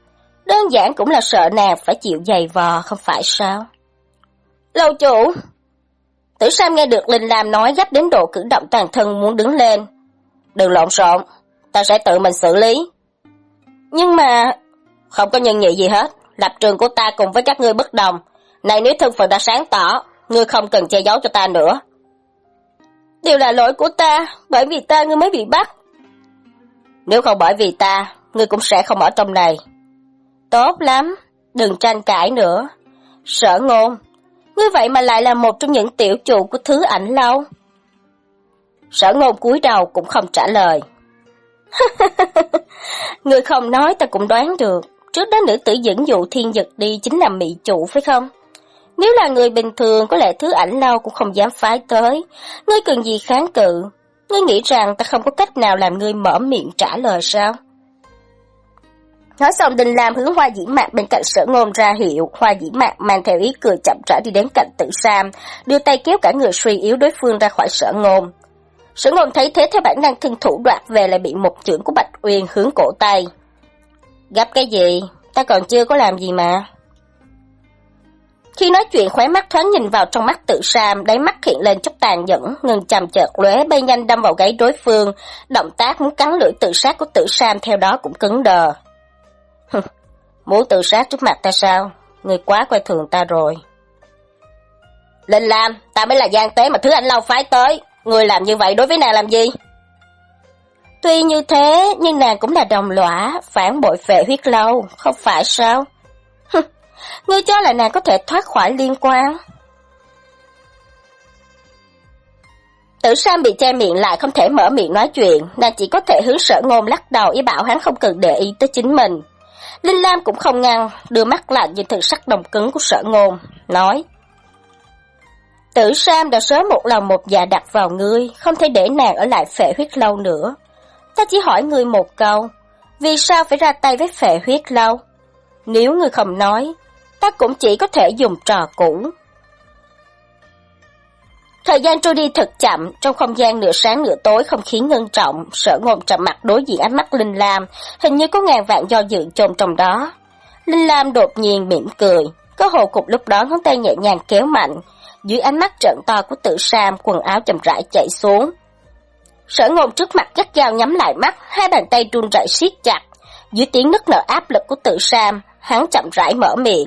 đơn giản cũng là sợ nàng phải chịu dày vò, không phải sao? Lâu chủ! Tử Sam nghe được Linh Lam nói gấp đến độ cử động toàn thân muốn đứng lên. Đừng lộn xộn, ta sẽ tự mình xử lý. Nhưng mà... Không có nhân nhị gì hết, lập trường của ta cùng với các ngươi bất đồng. Này nếu thân phận đã sáng tỏ, ngươi không cần che giấu cho ta nữa. điều là lỗi của ta, bởi vì ta ngươi mới bị bắt. Nếu không bởi vì ta, ngươi cũng sẽ không ở trong này. Tốt lắm, đừng tranh cãi nữa. Sở ngôn, ngươi vậy mà lại là một trong những tiểu chủ của thứ ảnh lâu. Sở ngôn cúi đầu cũng không trả lời. ngươi không nói ta cũng đoán được. Trước đó nữ tử dẫn dụ thiên dực đi chính là mỹ chủ phải không? Nếu là người bình thường, có lẽ thứ ảnh lâu cũng không dám phái tới. Ngươi cần gì kháng cự? Ngươi nghĩ rằng ta không có cách nào làm ngươi mở miệng trả lời sao? Nói xong đình làm hướng hoa dĩ mạc bên cạnh sở ngôn ra hiệu, hoa dĩ mạc mang theo ý cười chậm rãi đi đến cạnh tử Sam, đưa tay kéo cả người suy yếu đối phương ra khỏi sở ngôn. Sở ngôn thấy thế theo bản năng thân thủ đoạt về lại bị một chưởng của Bạch Uyên hướng cổ tay. Gấp cái gì? Ta còn chưa có làm gì mà. Khi nói chuyện khóe mắt thoáng nhìn vào trong mắt tự Sam, đáy mắt hiện lên chút tàn nhẫn, ngừng chầm chợt lóe bay nhanh đâm vào gáy đối phương, động tác muốn cắn lưỡi tự sát của tự Sam theo đó cũng cứng đờ. muốn tự sát trước mặt ta sao? Người quá coi thường ta rồi. Linh Lam, ta mới là gian tế mà thứ anh lâu phái tới. Người làm như vậy đối với nàng làm gì? Tuy như thế, nhưng nàng cũng là đồng lõa, phản bội phệ huyết lâu, không phải sao? Ngươi cho là nàng có thể thoát khỏi liên quan. Tử Sam bị che miệng lại không thể mở miệng nói chuyện, nàng chỉ có thể hướng sở ngôn lắc đầu ý bảo hắn không cần để ý tới chính mình. Linh Lam cũng không ngăn, đưa mắt lại nhìn thực sắc đồng cứng của sở ngôn, nói. Tử Sam đã sớm một lòng một dạ đặt vào ngươi, không thể để nàng ở lại phệ huyết lâu nữa. Ta chỉ hỏi ngươi một câu, vì sao phải ra tay với phệ huyết lâu? Nếu ngươi không nói, ta cũng chỉ có thể dùng trò cũ. Thời gian trôi đi thật chậm, trong không gian nửa sáng nửa tối không khí ngân trọng, sở ngôn trầm mặt đối diện ánh mắt Linh Lam, hình như có ngàn vạn do dự chôn trong đó. Linh Lam đột nhiên mỉm cười, có hồ cục lúc đó ngón tay nhẹ nhàng kéo mạnh, dưới ánh mắt trợn to của tự Sam, quần áo chậm rãi chạy xuống. Sở ngôn trước mặt gắt gao nhắm lại mắt, hai bàn tay run rẩy siết chặt. Dưới tiếng nức nở áp lực của tự Sam, hắn chậm rãi mở miệng.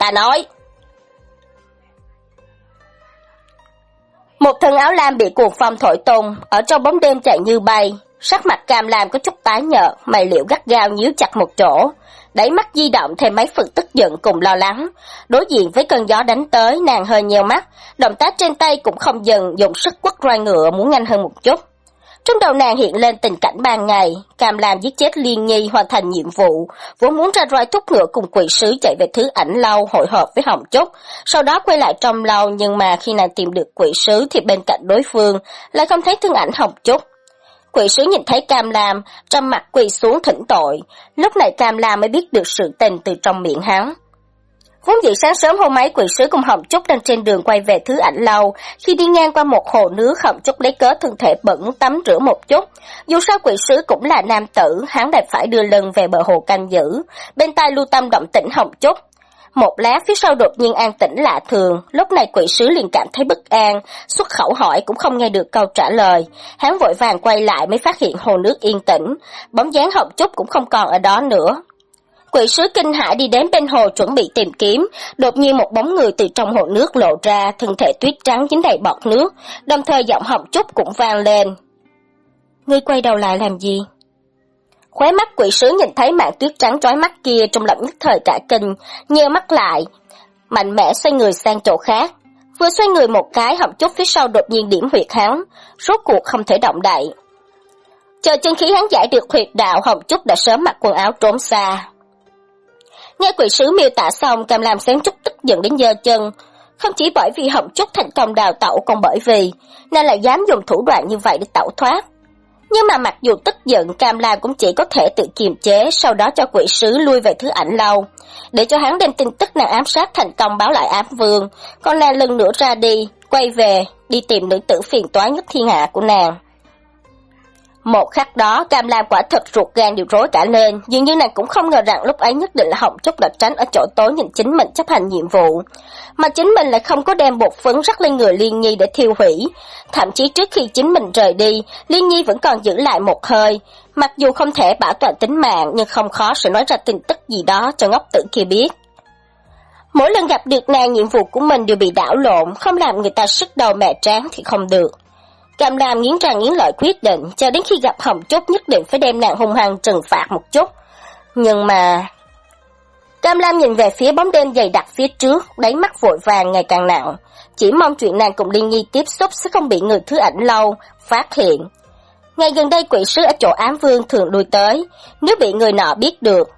Ta nói, Một thân áo lam bị cuồng phong thổi tung, ở trong bóng đêm chạy như bay. Sắc mặt cam lam có chút tái nhợt, mày liễu gắt gao nhíu chặt một chỗ. Đẩy mắt di động thêm mấy phần tức giận cùng lo lắng. Đối diện với cơn gió đánh tới, nàng hơi nheo mắt, động tác trên tay cũng không dừng, dùng sức quất roi ngựa muốn nhanh hơn một chút. Trong đầu nàng hiện lên tình cảnh ban ngày, Cam Lam giết chết Liên Nhi hoàn thành nhiệm vụ, vốn muốn ra roi thúc ngựa cùng quỷ sứ chạy về thứ ảnh lâu hội họp với Hồng Trúc, sau đó quay lại trong lâu nhưng mà khi nàng tìm được quỷ sứ thì bên cạnh đối phương lại không thấy thương ảnh Hồng Trúc. Quỷ sứ nhìn thấy Cam Lam, trong mặt quỳ xuống thỉnh tội, lúc này Cam Lam mới biết được sự tình từ trong miệng hắn. Vốn dĩ sáng sớm hôm ấy quỷ sứ cùng Hồng Trúc đang trên đường quay về thứ ảnh lâu, khi đi ngang qua một hồ nước Hồng Trúc lấy cớ thân thể bẩn tắm rửa một chút. Dù sao quỷ sứ cũng là nam tử, hắn đành phải đưa lưng về bờ hồ canh giữ, bên tai lưu tâm động tĩnh Hồng Trúc. Một lát phía sau đột nhiên an tĩnh lạ thường, lúc này quỷ sứ liền cảm thấy bất an, xuất khẩu hỏi cũng không nghe được câu trả lời. Hắn vội vàng quay lại mới phát hiện hồ nước yên tĩnh, bóng dáng Hồng Trúc cũng không còn ở đó nữa, Quỷ sứ kinh hãi đi đến bên hồ chuẩn bị tìm kiếm, đột nhiên một bóng người từ trong hồ nước lộ ra, thân thể tuyết trắng dính đầy bọt nước, đồng thời giọng họng chút cũng vang lên. Ngươi quay đầu lại làm gì? Khóe mắt quỷ sứ nhìn thấy mạng tuyết trắng trói mắt kia trong lòng nhất thời cả kinh, nheo mắt lại, mạnh mẽ xoay người sang chỗ khác. Vừa xoay người một cái họng chút phía sau đột nhiên điểm huyệt hắn, rốt cuộc không thể động đậy. Chờ chân khí hắn giải được huyệt đạo hồng chút đã sớm mặc quần áo trốn xa. Nghe quỷ sứ miêu tả xong, Cam Lam sáng chút tức giận đến giơ chân. Không chỉ bởi vì Hồng Trúc thành công đào tẩu, còn bởi vì nên lại dám dùng thủ đoạn như vậy để tẩu thoát. Nhưng mà mặc dù tức giận, Cam Lam cũng chỉ có thể tự kiềm chế, sau đó cho quỷ sứ lui về thứ ảnh lâu, để cho hắn đem tin tức nàng ám sát thành công báo lại ám vương, còn nàng lần nữa ra đi, quay về, đi tìm nữ tử phiền toái nhất thiên hạ của nàng. Một khắc đó, Cam Lam quả thật ruột gan đều rối cả lên, dường như nàng cũng không ngờ rằng lúc ấy nhất định là Hồng Trúc đã tránh ở chỗ tối nhìn chính mình chấp hành nhiệm vụ. Mà chính mình lại không có đem bột phấn rắc lên người Liên Nhi để thiêu hủy. Thậm chí trước khi chính mình rời đi, Liên Nhi vẫn còn giữ lại một hơi. Mặc dù không thể bảo toàn tính mạng, nhưng không khó sẽ nói ra tin tức gì đó cho ngốc tử kia biết. Mỗi lần gặp được nàng nhiệm vụ của mình đều bị đảo lộn, không làm người ta sức đầu mẹ tráng thì không được. Cam Lam nghiến răng nghiến lợi quyết định, cho đến khi gặp Hồng Trúc nhất định phải đem nàng hung hăng trừng phạt một chút. Nhưng mà... Cam Lam nhìn về phía bóng đêm dày đặc phía trước, đáy mắt vội vàng ngày càng nặng. Chỉ mong chuyện nàng cùng Liên Nhi tiếp xúc sẽ không bị người thứ ảnh lâu, phát hiện. Ngày gần đây quỷ sứ ở chỗ ám vương thường lui tới, nếu bị người nọ biết được.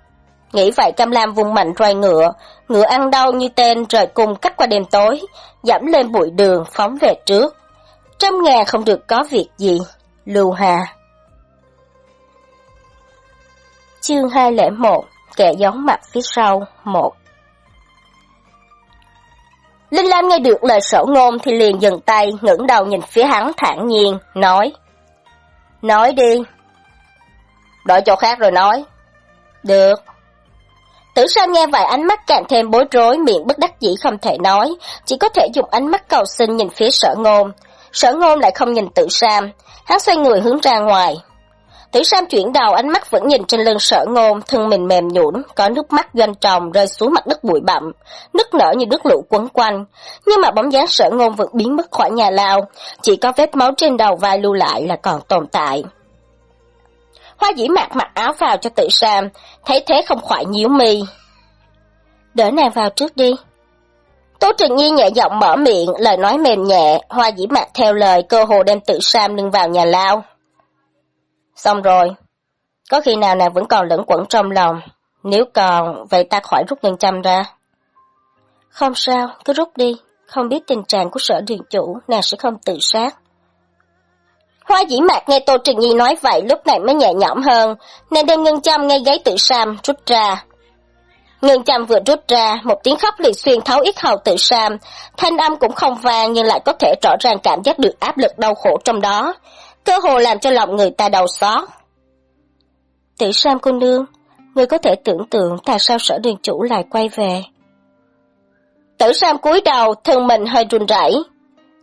Nghĩ vậy Cam Lam vùng mạnh roi ngựa, ngựa ăn đau như tên rời cung cắt qua đêm tối, giảm lên bụi đường phóng về trước trăm ngàn không được có việc gì. Lưu Hà Chương 201 Kẻ gióng mặt phía sau 1 Linh Lam nghe được lời sổ ngôn thì liền dừng tay, ngẩng đầu nhìn phía hắn thản nhiên, nói Nói đi. Đổi chỗ khác rồi nói. Được. Tử Sam nghe vài ánh mắt càng thêm bối rối, miệng bất đắc dĩ không thể nói, chỉ có thể dùng ánh mắt cầu xin nhìn phía sở ngôn. Sở ngôn lại không nhìn tự Sam, hắn xoay người hướng ra ngoài. Tử Sam chuyển đầu ánh mắt vẫn nhìn trên lưng sở ngôn, thân mình mềm nhũn, có nước mắt doanh tròng rơi xuống mặt đất bụi bặm, nức nở như nước lũ quấn quanh. Nhưng mà bóng dáng sở ngôn vẫn biến mất khỏi nhà lao, chỉ có vết máu trên đầu vai lưu lại là còn tồn tại. Hoa dĩ mạc mặc áo vào cho tự Sam, thấy thế không khỏi nhíu mi. Đỡ nàng vào trước đi. Tô Trừng Nhi nhẹ giọng mở miệng, lời nói mềm nhẹ, hoa dĩ mạc theo lời cơ hồ đem tự Sam lưng vào nhà lao. Xong rồi, có khi nào nàng vẫn còn lẫn quẩn trong lòng, nếu còn, vậy ta khỏi rút ngân châm ra. Không sao, cứ rút đi, không biết tình trạng của sở điện chủ, nàng sẽ không tự sát. Hoa dĩ mạc nghe Tô Trừng Nhi nói vậy lúc này mới nhẹ nhõm hơn, nên đem ngân châm ngay gáy tự Sam rút ra, Ngân Trâm vừa rút ra, một tiếng khóc liền xuyên thấu ít hầu tự Sam, thanh âm cũng không vang nhưng lại có thể rõ ràng cảm giác được áp lực đau khổ trong đó, cơ hồ làm cho lòng người ta đau xót. Tự Sam cô nương, người có thể tưởng tượng tại sao sở đường chủ lại quay về. Tử Sam cúi đầu, thân mình hơi run rẩy.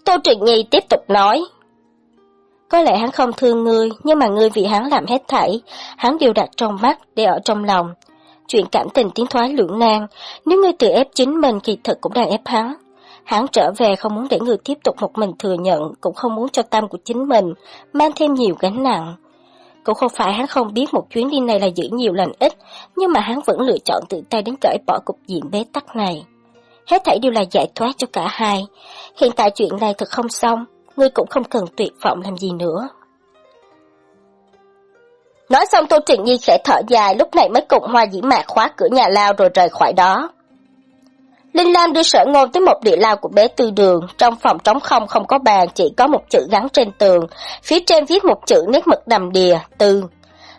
Tô Trịnh Nhi tiếp tục nói. Có lẽ hắn không thương ngươi, nhưng mà ngươi vì hắn làm hết thảy, hắn đều đặt trong mắt để ở trong lòng. Chuyện cảm tình tiến thoái lưỡng nan, nếu ngươi tự ép chính mình kỳ thật cũng đang ép hắn. Hắn trở về không muốn để người tiếp tục một mình thừa nhận, cũng không muốn cho tâm của chính mình mang thêm nhiều gánh nặng. Cũng không phải hắn không biết một chuyến đi này là giữ nhiều lành ít, nhưng mà hắn vẫn lựa chọn tự tay đến cởi bỏ cục diện bế tắc này. Hết thảy đều là giải thoát cho cả hai. Hiện tại chuyện này thật không xong, ngươi cũng không cần tuyệt vọng làm gì nữa. Nói xong Tô Trịnh Nhi khẽ thở dài, lúc này mới cùng hoa dĩ mạc khóa cửa nhà lao rồi rời khỏi đó. Linh Lam đưa sở ngôn tới một địa lao của bé tư đường, trong phòng trống không không có bàn, chỉ có một chữ gắn trên tường, phía trên viết một chữ nét mực đầm đìa, tư.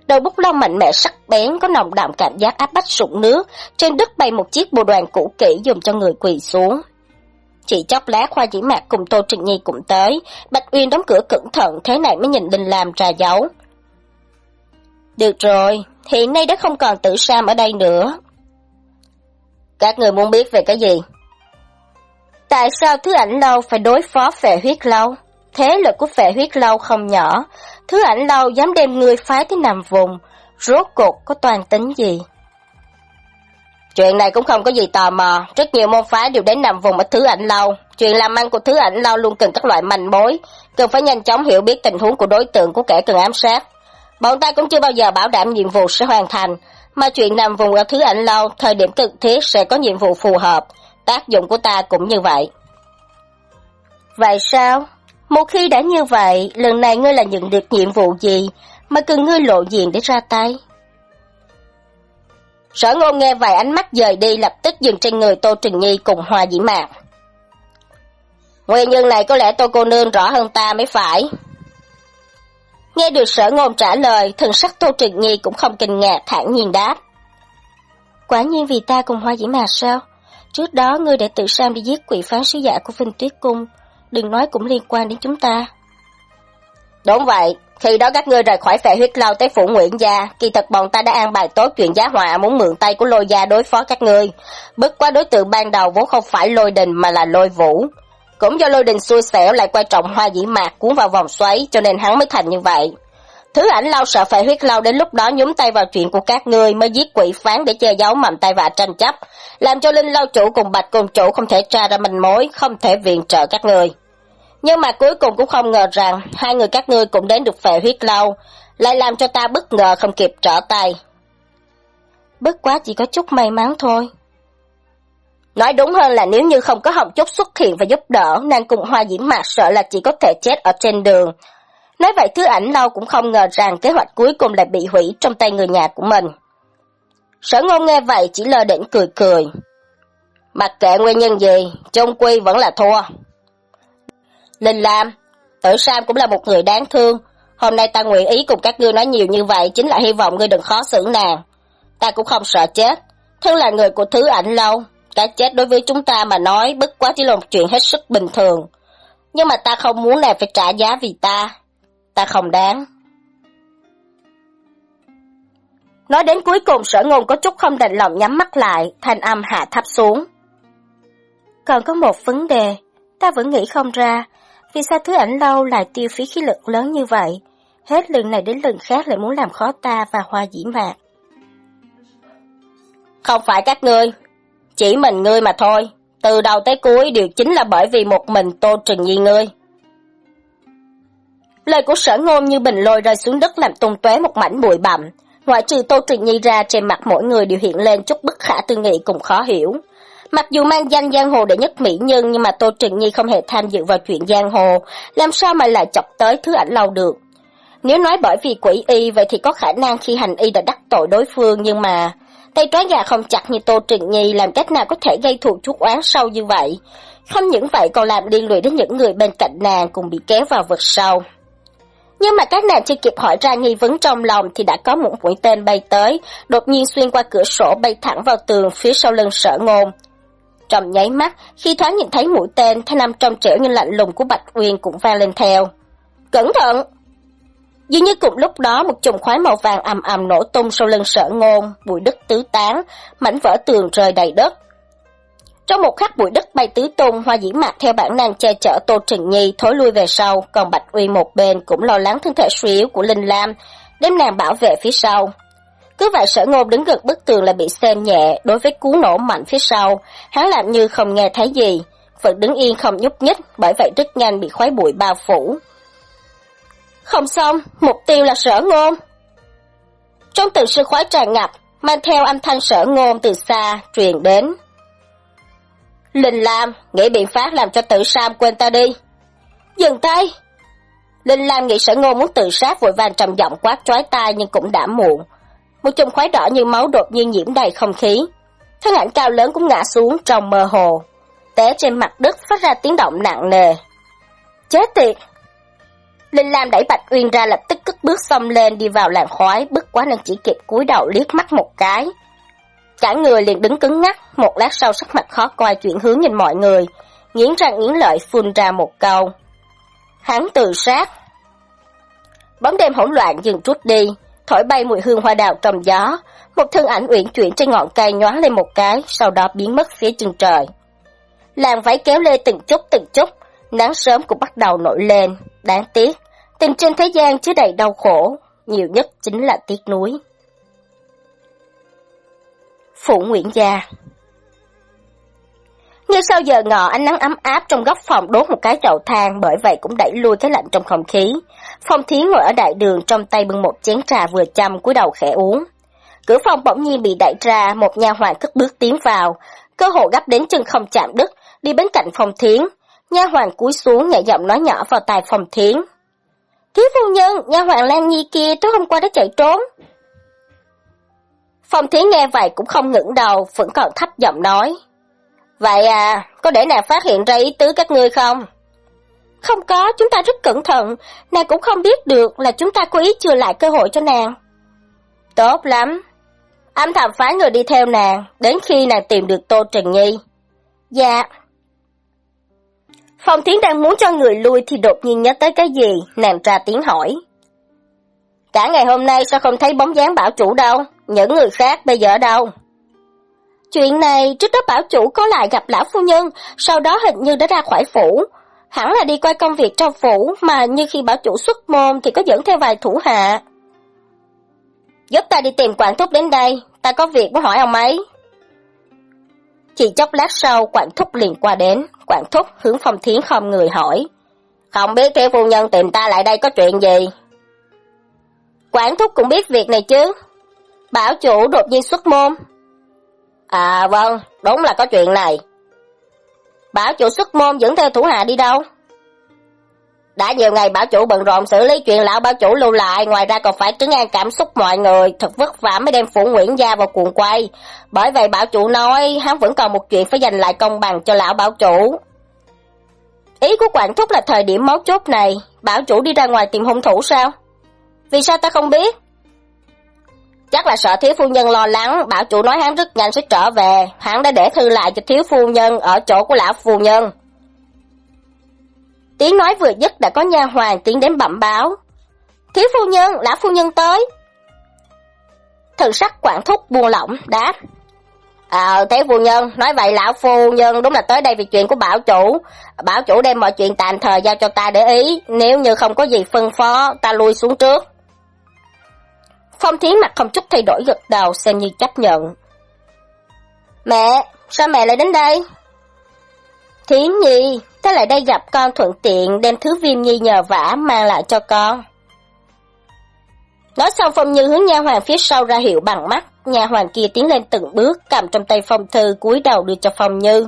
Đầu bút lông mạnh mẽ sắc bén có nồng đậm cảm giác áp bách sụn nước, trên đất bày một chiếc bộ đoàn cũ kỹ dùng cho người quỳ xuống. Chỉ chốc lát Khoa Dĩ Mạc cùng Tô Trịnh Nhi cũng tới, Bạch Uyên đóng cửa cẩn thận thế này mới nhìn Linh Lam ra dấu. Được rồi, hiện nay đã không còn tử Sam ở đây nữa. Các người muốn biết về cái gì? Tại sao thứ ảnh lâu phải đối phó phệ huyết lâu? Thế lực của phệ huyết lâu không nhỏ, thứ ảnh lâu dám đem người phái tới nằm vùng, rốt cuộc có toàn tính gì? Chuyện này cũng không có gì tò mò, rất nhiều môn phái đều đến nằm vùng ở thứ ảnh lâu. Chuyện làm ăn của thứ ảnh lâu luôn cần các loại manh mối, cần phải nhanh chóng hiểu biết tình huống của đối tượng của kẻ cần ám sát. Bọn ta cũng chưa bao giờ bảo đảm nhiệm vụ sẽ hoàn thành, mà chuyện nằm vùng ở thứ ảnh lâu, thời điểm cực thiết sẽ có nhiệm vụ phù hợp, tác dụng của ta cũng như vậy. Vậy sao? Một khi đã như vậy, lần này ngươi là nhận được nhiệm vụ gì mà cần ngươi lộ diện để ra tay? Sở ngôn nghe vài ánh mắt dời đi lập tức dừng trên người Tô Trình Nhi cùng Hoa Dĩ Mạc. Nguyên nhân này có lẽ Tô cô nương rõ hơn ta mới phải. Nghe được sở ngôn trả lời, thần sắc Tô Trình Nhi cũng không kinh ngạc thản nhiên đáp. Quả nhiên vì ta cùng Hoa Dĩ Mạc sao? Trước đó ngươi đã tự sam đi giết quỷ phán sứ giả của Vinh Tuyết Cung, đừng nói cũng liên quan đến chúng ta. Đúng vậy, khi đó các ngươi rời khỏi phệ huyết lâu tới phủ Nguyễn Gia, kỳ thật bọn ta đã an bài tốt chuyện giá họa muốn mượn tay của lôi gia đối phó các ngươi. Bất quá đối tượng ban đầu vốn không phải lôi đình mà là lôi vũ. Cũng do lôi đình xui xẻo lại quan trọng hoa dĩ mạc cuốn vào vòng xoáy cho nên hắn mới thành như vậy. Thứ ảnh lao sợ phải huyết lâu đến lúc đó nhúng tay vào chuyện của các ngươi mới giết quỷ phán để che giấu mầm tay vạ tranh chấp, làm cho linh lâu chủ cùng bạch cùng chủ không thể tra ra manh mối, không thể viện trợ các ngươi. Nhưng mà cuối cùng cũng không ngờ rằng hai người các ngươi cũng đến được phệ huyết lâu, lại làm cho ta bất ngờ không kịp trở tay. Bất quá chỉ có chút may mắn thôi. Nói đúng hơn là nếu như không có Hồng Trúc xuất hiện và giúp đỡ, nàng cùng Hoa Diễm Mạc sợ là chỉ có thể chết ở trên đường. Nói vậy thứ ảnh lâu cũng không ngờ rằng kế hoạch cuối cùng lại bị hủy trong tay người nhà của mình. Sở ngôn nghe vậy chỉ lơ đỉnh cười cười. Mặc kệ nguyên nhân gì, chung quy vẫn là thua. Linh Lam, tử Sam cũng là một người đáng thương. Hôm nay ta nguyện ý cùng các ngươi nói nhiều như vậy chính là hy vọng ngươi đừng khó xử nàng. Ta cũng không sợ chết. Thân là người của thứ ảnh lâu, cái chết đối với chúng ta mà nói bất quá chỉ là một chuyện hết sức bình thường. Nhưng mà ta không muốn nàng phải trả giá vì ta. Ta không đáng. Nói đến cuối cùng sở ngôn có chút không đành lòng nhắm mắt lại, thanh âm hạ thấp xuống. Còn có một vấn đề, ta vẫn nghĩ không ra, vì sao thứ ảnh lâu lại tiêu phí khí lực lớn như vậy? Hết lần này đến lần khác lại muốn làm khó ta và hoa dĩ mạc. Không phải các ngươi, chỉ mình ngươi mà thôi. Từ đầu tới cuối đều chính là bởi vì một mình Tô Trừng Nhi ngươi. Lời của sở ngôn như bình lôi rơi xuống đất làm tung tóe một mảnh bụi bặm. Ngoại trừ Tô Trừng Nhi ra trên mặt mỗi người đều hiện lên chút bức khả tư nghị cùng khó hiểu. Mặc dù mang danh giang hồ để nhất mỹ nhân nhưng mà Tô Trừng Nhi không hề tham dự vào chuyện giang hồ, làm sao mà lại chọc tới thứ ảnh lâu được. Nếu nói bởi vì quỷ y vậy thì có khả năng khi hành y đã đắc tội đối phương nhưng mà tay trói gà không chặt như Tô Trịnh Nhi làm cách nào có thể gây thù chuốc oán sâu như vậy. Không những vậy còn làm liên lụy đến những người bên cạnh nàng cùng bị kéo vào vực sâu. Nhưng mà các nàng chưa kịp hỏi ra nghi vấn trong lòng thì đã có một mũi tên bay tới, đột nhiên xuyên qua cửa sổ bay thẳng vào tường phía sau lưng sở ngôn. Trong nháy mắt, khi thoáng nhìn thấy mũi tên, thanh âm trong trẻo như lạnh lùng của Bạch Uyên cũng vang lên theo. Cẩn thận! Dường như cùng lúc đó một chùm khói màu vàng ầm ầm nổ tung sau lưng sở ngôn, bụi đất tứ tán, mảnh vỡ tường rơi đầy đất. Trong một khắc bụi đất bay tứ tung, hoa dĩ mạc theo bản năng che chở Tô Trừng Nhi thối lui về sau, còn Bạch Uy một bên cũng lo lắng thân thể suy yếu của Linh Lam, đem nàng bảo vệ phía sau. Cứ vậy sở ngôn đứng gần bức tường là bị xem nhẹ đối với cú nổ mạnh phía sau, hắn làm như không nghe thấy gì, vẫn đứng yên không nhúc nhích, bởi vậy rất nhanh bị khói bụi bao phủ. Không xong, mục tiêu là sở ngôn. Trong từng sư khoái tràn ngập, mang theo âm thanh sở ngôn từ xa, truyền đến. Linh Lam, nghĩ biện pháp làm cho tự Sam quên ta đi. Dừng tay! Linh Lam nghĩ sở ngôn muốn tự sát vội vàng trầm giọng quát trói tai nhưng cũng đã muộn. Một chùm khói đỏ như máu đột nhiên nhiễm đầy không khí. Thân ảnh cao lớn cũng ngã xuống trong mơ hồ. Té trên mặt đất phát ra tiếng động nặng nề. Chết tiệt! Linh Lam đẩy Bạch Uyên ra lập tức cất bước xông lên đi vào làng khói, bức quá nên chỉ kịp cúi đầu liếc mắt một cái. Cả người liền đứng cứng ngắc, một lát sau sắc mặt khó coi chuyển hướng nhìn mọi người, nghiến răng nghiến lợi phun ra một câu. Hắn tự sát. Bóng đêm hỗn loạn dừng trút đi, thổi bay mùi hương hoa đào trong gió, một thân ảnh uyển chuyển trên ngọn cây nhoáng lên một cái, sau đó biến mất phía chân trời. Làng váy kéo lê từng chút từng chút, nắng sớm cũng bắt đầu nổi lên, đáng tiếc, tình trên thế gian chứa đầy đau khổ, nhiều nhất chính là tiếc nuối. Phụ Nguyễn Gia như sau giờ ngọ ánh nắng ấm áp trong góc phòng đốt một cái chậu than bởi vậy cũng đẩy lui cái lạnh trong không khí. Phong Thiến ngồi ở đại đường trong tay bưng một chén trà vừa chăm cúi đầu khẽ uống. Cửa phòng bỗng nhiên bị đẩy ra, một nha hoàn cất bước tiến vào, cơ hội gấp đến chân không chạm đất, đi bên cạnh Phong Thiến. Nha hoàn cúi xuống nhẹ giọng nói nhỏ vào tai Phong Thiến. Thiếu phu nhân, nha hoàn Lan Nhi kia tối hôm qua đã chạy trốn. Phong Thiến nghe vậy cũng không ngẩng đầu, vẫn còn thấp giọng nói. Vậy à, có để nàng phát hiện ra ý tứ các ngươi không? Không có, chúng ta rất cẩn thận, nàng cũng không biết được là chúng ta có ý chưa lại cơ hội cho nàng. Tốt lắm. Âm thầm phái người đi theo nàng, đến khi nàng tìm được Tô Trần Nhi. Dạ. Phong Thiến đang muốn cho người lui thì đột nhiên nhớ tới cái gì, nàng ra tiếng hỏi. Cả ngày hôm nay sao không thấy bóng dáng bảo chủ đâu? Những người khác bây giờ ở đâu? Chuyện này, trước đó bảo chủ có lại gặp lão phu nhân, sau đó hình như đã ra khỏi phủ. Hẳn là đi coi công việc trong phủ, mà như khi bảo chủ xuất môn thì có dẫn theo vài thủ hạ. Giúp ta đi tìm quản thúc đến đây, ta có việc muốn hỏi ông ấy. Chỉ chốc lát sau, quản thúc liền qua đến, quản thúc hướng phong thiến không người hỏi. Không biết thiếu phu nhân tìm ta lại đây có chuyện gì? Quản thúc cũng biết việc này chứ, Bảo chủ đột nhiên xuất môn. À vâng, đúng là có chuyện này. Bảo chủ xuất môn dẫn theo thủ hạ đi đâu? Đã nhiều ngày bảo chủ bận rộn xử lý chuyện lão bảo chủ lưu lại, ngoài ra còn phải trấn an cảm xúc mọi người, thật vất vả mới đem phủ Nguyễn Gia vào cuộn quay. Bởi vậy bảo chủ nói hắn vẫn còn một chuyện phải giành lại công bằng cho lão bảo chủ. Ý của quản thúc là thời điểm mấu chốt này, bảo chủ đi ra ngoài tìm hung thủ sao? Vì sao ta không biết? Chắc là sợ thiếu phu nhân lo lắng, bảo chủ nói hắn rất nhanh sẽ trở về, hắn đã để thư lại cho thiếu phu nhân ở chỗ của lão phu nhân. Tiếng nói vừa dứt đã có nha hoàng tiến đến bẩm báo. Thiếu phu nhân, lão phu nhân tới. Thần sắc quản thúc buông lỏng, đáp. Ờ, thiếu phu nhân, nói vậy lão phu nhân đúng là tới đây vì chuyện của bảo chủ. Bảo chủ đem mọi chuyện tạm thời giao cho ta để ý, nếu như không có gì phân phó, ta lui xuống trước. Phong Thiến mặt không chút thay đổi gật đầu xem như chấp nhận. Mẹ, sao mẹ lại đến đây? Thiến Nhi, ta lại đây gặp con thuận tiện đem thứ viêm nhi nhờ vả mang lại cho con. Nói xong Phong Như hướng nha hoàng phía sau ra hiệu bằng mắt, nha hoàng kia tiến lên từng bước, cầm trong tay phong thư cúi đầu đưa cho Phong Như.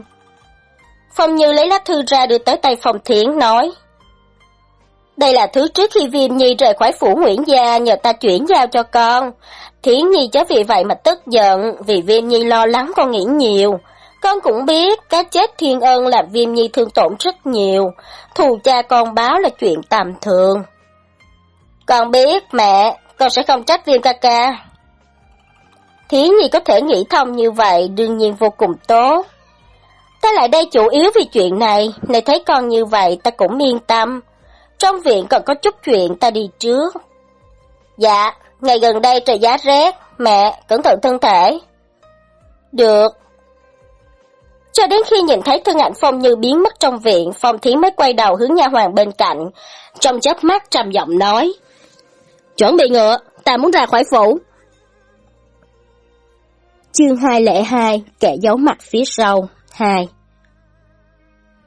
Phong Như lấy lá thư ra đưa tới tay Phong Thiến nói. Đây là thứ trước khi Viêm Nhi rời khỏi phủ Nguyễn Gia nhờ ta chuyển giao cho con. Thiến Nhi chớ vì vậy mà tức giận, vì Viêm Nhi lo lắng con nghĩ nhiều. Con cũng biết cái chết thiên ân làm Viêm Nhi thương tổn rất nhiều, thù cha con báo là chuyện tầm thường. Con biết mẹ, con sẽ không trách Viêm ca ca. Thiến Nhi có thể nghĩ thông như vậy đương nhiên vô cùng tốt. Ta lại đây chủ yếu vì chuyện này, này thấy con như vậy ta cũng yên tâm. Trong viện còn có chút chuyện ta đi trước. Dạ, ngày gần đây trời giá rét, mẹ, cẩn thận thân thể. Được. Cho đến khi nhìn thấy thân ảnh Phong Như biến mất trong viện, Phong Thiến mới quay đầu hướng nha hoàng bên cạnh. Trong chớp mắt trầm giọng nói. Chuẩn bị ngựa, ta muốn ra khỏi phủ. Chương 202, kẻ giấu mặt phía sau, 2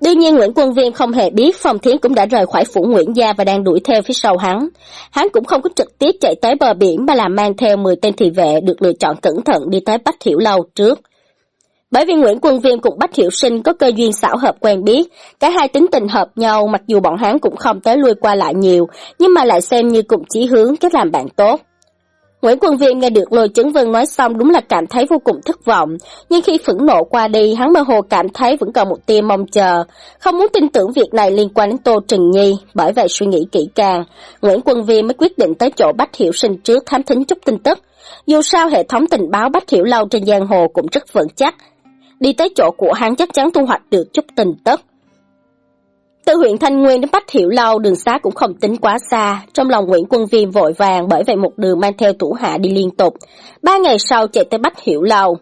Đương nhiên Nguyễn Quân Viêm không hề biết Phong Thiến cũng đã rời khỏi phủ Nguyễn Gia và đang đuổi theo phía sau hắn. Hắn cũng không có trực tiếp chạy tới bờ biển mà là mang theo 10 tên thị vệ được lựa chọn cẩn thận đi tới Bách Hiểu Lâu trước. Bởi vì Nguyễn Quân Viêm cùng Bách hiệu Sinh có cơ duyên xảo hợp quen biết, cả hai tính tình hợp nhau mặc dù bọn hắn cũng không tới lui qua lại nhiều, nhưng mà lại xem như cùng chí hướng cách làm bạn tốt. Nguyễn Quân Viêm nghe được Lôi Chấn Vân nói xong đúng là cảm thấy vô cùng thất vọng, nhưng khi phẫn nộ qua đi, hắn mơ hồ cảm thấy vẫn còn một tia mong chờ, không muốn tin tưởng việc này liên quan đến Tô Trừng Nhi, bởi vậy suy nghĩ kỹ càng, Nguyễn Quân Viêm mới quyết định tới chỗ Bách Hiểu Sinh trước thám thính chút tin tức. Dù sao hệ thống tình báo Bách Hiểu Lâu trên giang hồ cũng rất vững chắc, đi tới chỗ của hắn chắc chắn thu hoạch được chút tình tức. Từ huyện Thanh Nguyên đến Bách Hiểu Lâu đường xá cũng không tính quá xa, trong lòng Nguyễn Quân Viêm vội vàng bởi vậy một đường mang theo thủ hạ đi liên tục. Ba ngày sau chạy tới Bách Hiểu Lâu.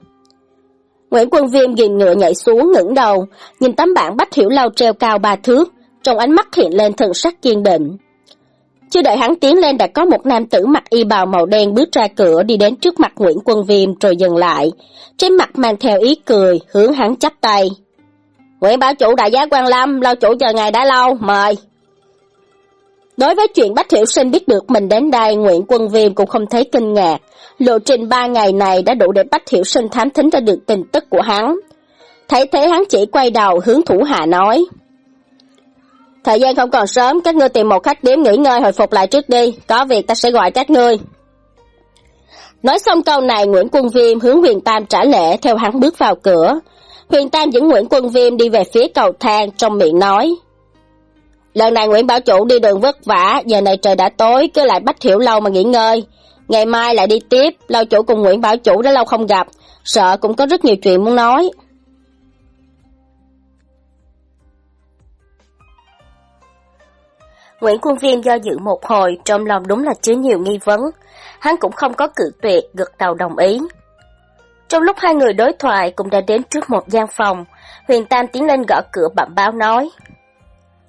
Nguyễn Quân Viêm ghiền ngựa nhảy xuống ngẩng đầu, nhìn tấm bảng Bách Hiểu Lâu treo cao ba thước, trong ánh mắt hiện lên thần sắc kiên định. Chưa đợi hắn tiến lên đã có một nam tử mặc y bào màu đen bước ra cửa đi đến trước mặt Nguyễn Quân Viêm rồi dừng lại. Trên mặt mang theo ý cười, hướng hắn chắp tay. Nguyễn Bảo Chủ đại giá quan Lâm, lâu chủ chờ ngày đã lâu, mời. Đối với chuyện Bách Hiểu Sinh biết được mình đến đây, Nguyễn Quân Viêm cũng không thấy kinh ngạc. Lộ trình ba ngày này đã đủ để Bách Hiểu Sinh thám thính ra được tin tức của hắn. Thấy thế hắn chỉ quay đầu hướng thủ hạ nói. Thời gian không còn sớm, các ngươi tìm một khách điếm nghỉ ngơi hồi phục lại trước đi, có việc ta sẽ gọi các ngươi. Nói xong câu này, Nguyễn Quân Viêm hướng Huyền Tam trả lễ theo hắn bước vào cửa. Huyền Tam dẫn Nguyễn Quân Viêm đi về phía cầu thang trong miệng nói. Lần này Nguyễn Bảo Chủ đi đường vất vả, giờ này trời đã tối, cứ lại bách hiểu lâu mà nghỉ ngơi. Ngày mai lại đi tiếp, lâu chủ cùng Nguyễn Bảo Chủ đã lâu không gặp, sợ cũng có rất nhiều chuyện muốn nói. Nguyễn Quân Viêm do dự một hồi, trong lòng đúng là chứa nhiều nghi vấn. Hắn cũng không có cự tuyệt, gật đầu đồng ý. Trong lúc hai người đối thoại cũng đã đến trước một gian phòng, Huyền Tam tiến lên gõ cửa bẩm báo nói.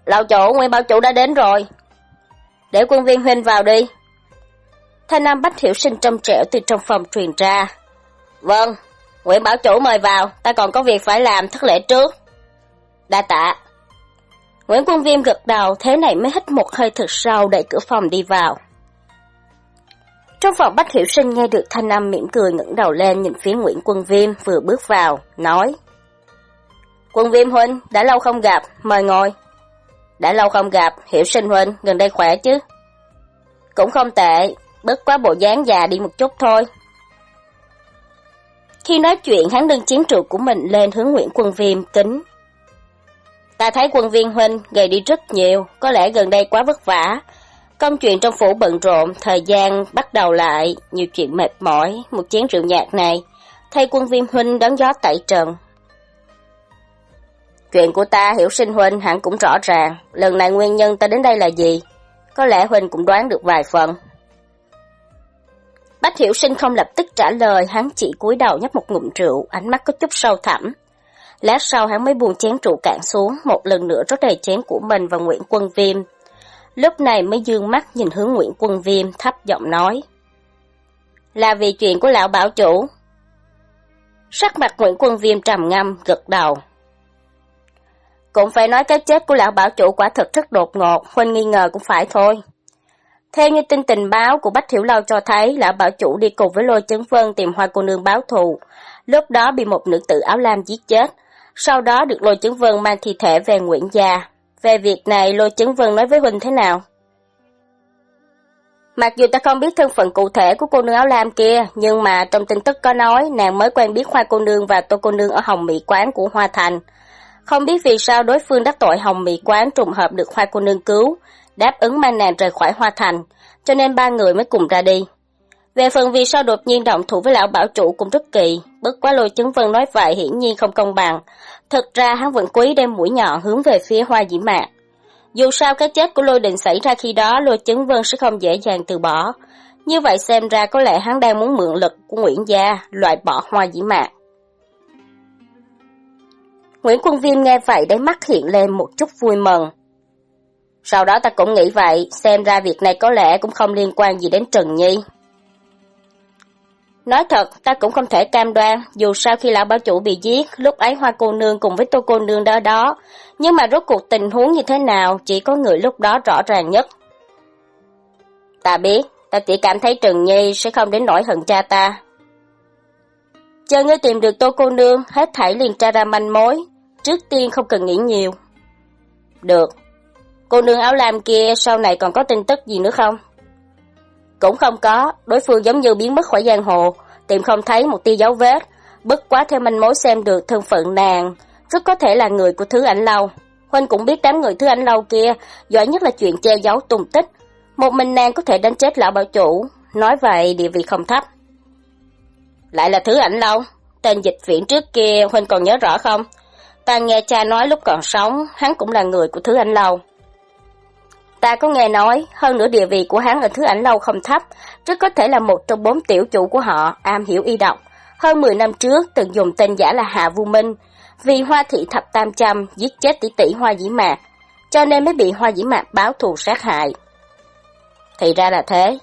Lão chủ, Nguyễn Bảo Chủ đã đến rồi. Để quân viên huynh vào đi. Thanh Nam Bách Hiểu Sinh trong trẻo từ trong phòng truyền ra. Vâng, Nguyễn Bảo Chủ mời vào, ta còn có việc phải làm thất lễ trước. Đa tạ. Nguyễn Quân Viêm gật đầu, thế này mới hít một hơi thật sâu đẩy cửa phòng đi vào. Trong phòng Bách Hiểu Sinh nghe được thanh âm mỉm cười ngẩng đầu lên nhìn phía Nguyễn Quân Viêm vừa bước vào, nói. Quân Viêm Huynh, đã lâu không gặp, mời ngồi. Đã lâu không gặp, Hiểu Sinh Huynh, gần đây khỏe chứ? Cũng không tệ, bất quá bộ dáng già đi một chút thôi. Khi nói chuyện, hắn nâng chiến trụ của mình lên hướng Nguyễn Quân Viêm kính. Ta thấy quân viên huynh gầy đi rất nhiều, có lẽ gần đây quá vất vả, Công chuyện trong phủ bận rộn, thời gian bắt đầu lại, nhiều chuyện mệt mỏi, một chén rượu nhạt này, thay quân viên huynh đón gió tẩy trần. Chuyện của ta hiểu sinh huynh hẳn cũng rõ ràng, lần này nguyên nhân ta đến đây là gì? Có lẽ huynh cũng đoán được vài phần. Bách hiểu sinh không lập tức trả lời, hắn chỉ cúi đầu nhấp một ngụm rượu, ánh mắt có chút sâu thẳm. Lát sau hắn mới buông chén trụ cạn xuống, một lần nữa rót đầy chén của mình và Nguyễn Quân Viêm, Lúc này mới dương mắt nhìn hướng Nguyễn Quân Viêm thấp giọng nói. Là vì chuyện của lão bảo chủ. Sắc mặt Nguyễn Quân Viêm trầm ngâm, gật đầu. Cũng phải nói cái chết của lão bảo chủ quả thực rất đột ngột, huynh nghi ngờ cũng phải thôi. Theo như tin tình báo của Bách Thiểu Lâu cho thấy, lão bảo chủ đi cùng với lôi chấn vân tìm hoa cô nương báo thù. Lúc đó bị một nữ tử áo lam giết chết. Sau đó được lôi chấn vân mang thi thể về Nguyễn Gia, về việc này Lôi Chấn Vân nói với Huynh thế nào? Mặc dù ta không biết thân phận cụ thể của cô nương áo lam kia, nhưng mà trong tin tức có nói nàng mới quen biết Hoa cô nương và Tô cô nương ở Hồng Mỹ quán của Hoa Thành. Không biết vì sao đối phương đắc tội Hồng Mỹ quán trùng hợp được Hoa cô nương cứu, đáp ứng mang nàng rời khỏi Hoa Thành, cho nên ba người mới cùng ra đi. Về phần vì sao đột nhiên động thủ với lão bảo chủ cũng rất kỳ, bất quá lôi chứng vân nói vậy hiển nhiên không công bằng, thật ra hắn vẫn quý đem mũi nhọn hướng về phía hoa dĩ mạc. Dù sao cái chết của lôi đình xảy ra khi đó lôi chứng vân sẽ không dễ dàng từ bỏ. Như vậy xem ra có lẽ hắn đang muốn mượn lực của Nguyễn Gia loại bỏ hoa dĩ mạc. Nguyễn Quân Viêm nghe vậy đáy mắt hiện lên một chút vui mừng. Sau đó ta cũng nghĩ vậy, xem ra việc này có lẽ cũng không liên quan gì đến Trần Nhi. Nói thật, ta cũng không thể cam đoan, dù sau khi lão bảo chủ bị giết, lúc ấy hoa cô nương cùng với tô cô nương đó đó, nhưng mà rốt cuộc tình huống như thế nào, chỉ có người lúc đó rõ ràng nhất. Ta biết, ta chỉ cảm thấy Trần Nhi sẽ không đến nỗi hận cha ta. Chờ ngươi tìm được tô cô nương, hết thảy liền tra ra manh mối, trước tiên không cần nghĩ nhiều. Được, cô nương áo lam kia sau này còn có tin tức gì nữa không? Cũng không có, đối phương giống như biến mất khỏi giang hồ, tìm không thấy một tia dấu vết, bất quá theo manh mối xem được thân phận nàng, rất có thể là người của Thứ Ảnh Lâu. Huynh cũng biết đám người Thứ Ảnh Lâu kia, giỏi nhất là chuyện che giấu tung tích. Một mình nàng có thể đánh chết lão bảo chủ, nói vậy địa vị không thấp. Lại là Thứ Ảnh Lâu, tên dịch viện trước kia Huynh còn nhớ rõ không? Ta nghe cha nói lúc còn sống, hắn cũng là người của Thứ Ảnh Lâu. Ta có nghe nói, hơn nữa địa vị của hắn ở Thứ Ảnh Lâu không thấp, rất có thể là một trong bốn tiểu chủ của họ, am hiểu y độc. Hơn 10 năm trước, từng dùng tên giả là Hạ Vu Minh, vì Hoa Thị Thập Tam Trăm giết chết tỷ tỷ Hoa Dĩ Mạc, cho nên mới bị Hoa Dĩ Mạc báo thù sát hại. Thì ra là thế.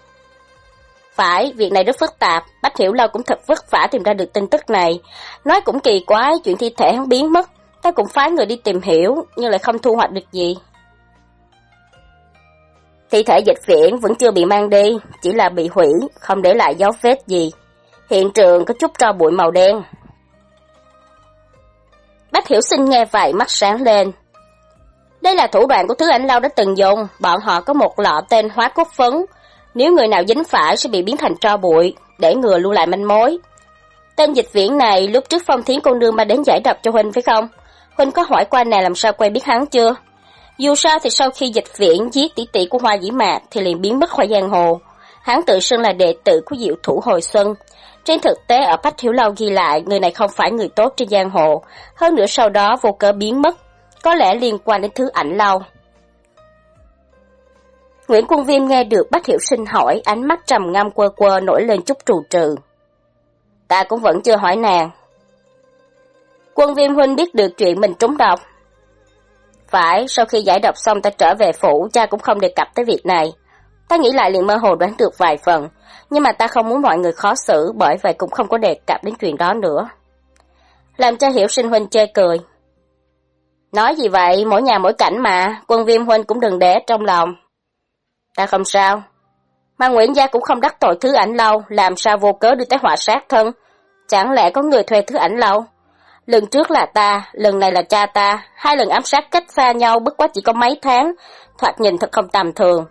Phải, việc này rất phức tạp, Bách Hiểu Lâu cũng thật vất vả tìm ra được tin tức này. Nói cũng kỳ quái, chuyện thi thể hắn biến mất, ta cũng phái người đi tìm hiểu, nhưng lại không thu hoạch được gì. Thi thể dịch viễn vẫn chưa bị mang đi, chỉ là bị hủy, không để lại dấu vết gì. Hiện trường có chút tro bụi màu đen. Bách Hiểu Sinh nghe vậy mắt sáng lên. Đây là thủ đoạn của Thứ Ảnh Lâu đã từng dùng, bọn họ có một lọ tên hóa cốt phấn. Nếu người nào dính phải sẽ bị biến thành tro bụi, để ngừa lưu lại manh mối. Tên dịch viễn này lúc trước phong thiến cô nương mà đến giải độc cho Huynh phải không? Huynh có hỏi qua này làm sao quen biết hắn chưa? Dù sao thì sau khi dịch viễn giết tỷ tỷ của Hoa Dĩ Mạc thì liền biến mất khỏi giang hồ. Hắn tự xưng là đệ tử của diệu thủ hồi xuân. Trên thực tế ở Bách hiểu Lâu ghi lại người này không phải người tốt trên giang hồ. Hơn nữa sau đó vô cớ biến mất. Có lẽ liên quan đến thứ ảnh lâu. Nguyễn Quân Viêm nghe được Bách Hiểu Sinh hỏi, ánh mắt trầm ngâm quơ quơ nổi lên chút trù trừ. Ta cũng vẫn chưa hỏi nàng. Quân Viêm Huynh biết được chuyện mình trúng độc, phải, sau khi giải độc xong ta trở về phủ, cha cũng không đề cập tới việc này. Ta nghĩ lại liền mơ hồ đoán được vài phần, nhưng mà ta không muốn mọi người khó xử, bởi vậy cũng không có đề cập đến chuyện đó nữa. Làm cho hiểu sinh huynh chê cười. Nói gì vậy, mỗi nhà mỗi cảnh mà, quân viêm huynh cũng đừng để trong lòng. Ta không sao. Mà Nguyễn Gia cũng không đắc tội thứ ảnh lâu, làm sao vô cớ đưa tới họa sát thân. Chẳng lẽ có người thuê thứ ảnh lâu? Lần trước là ta, lần này là cha ta, hai lần ám sát cách xa nhau bất quá chỉ có mấy tháng, thoạt nhìn thật không tầm thường.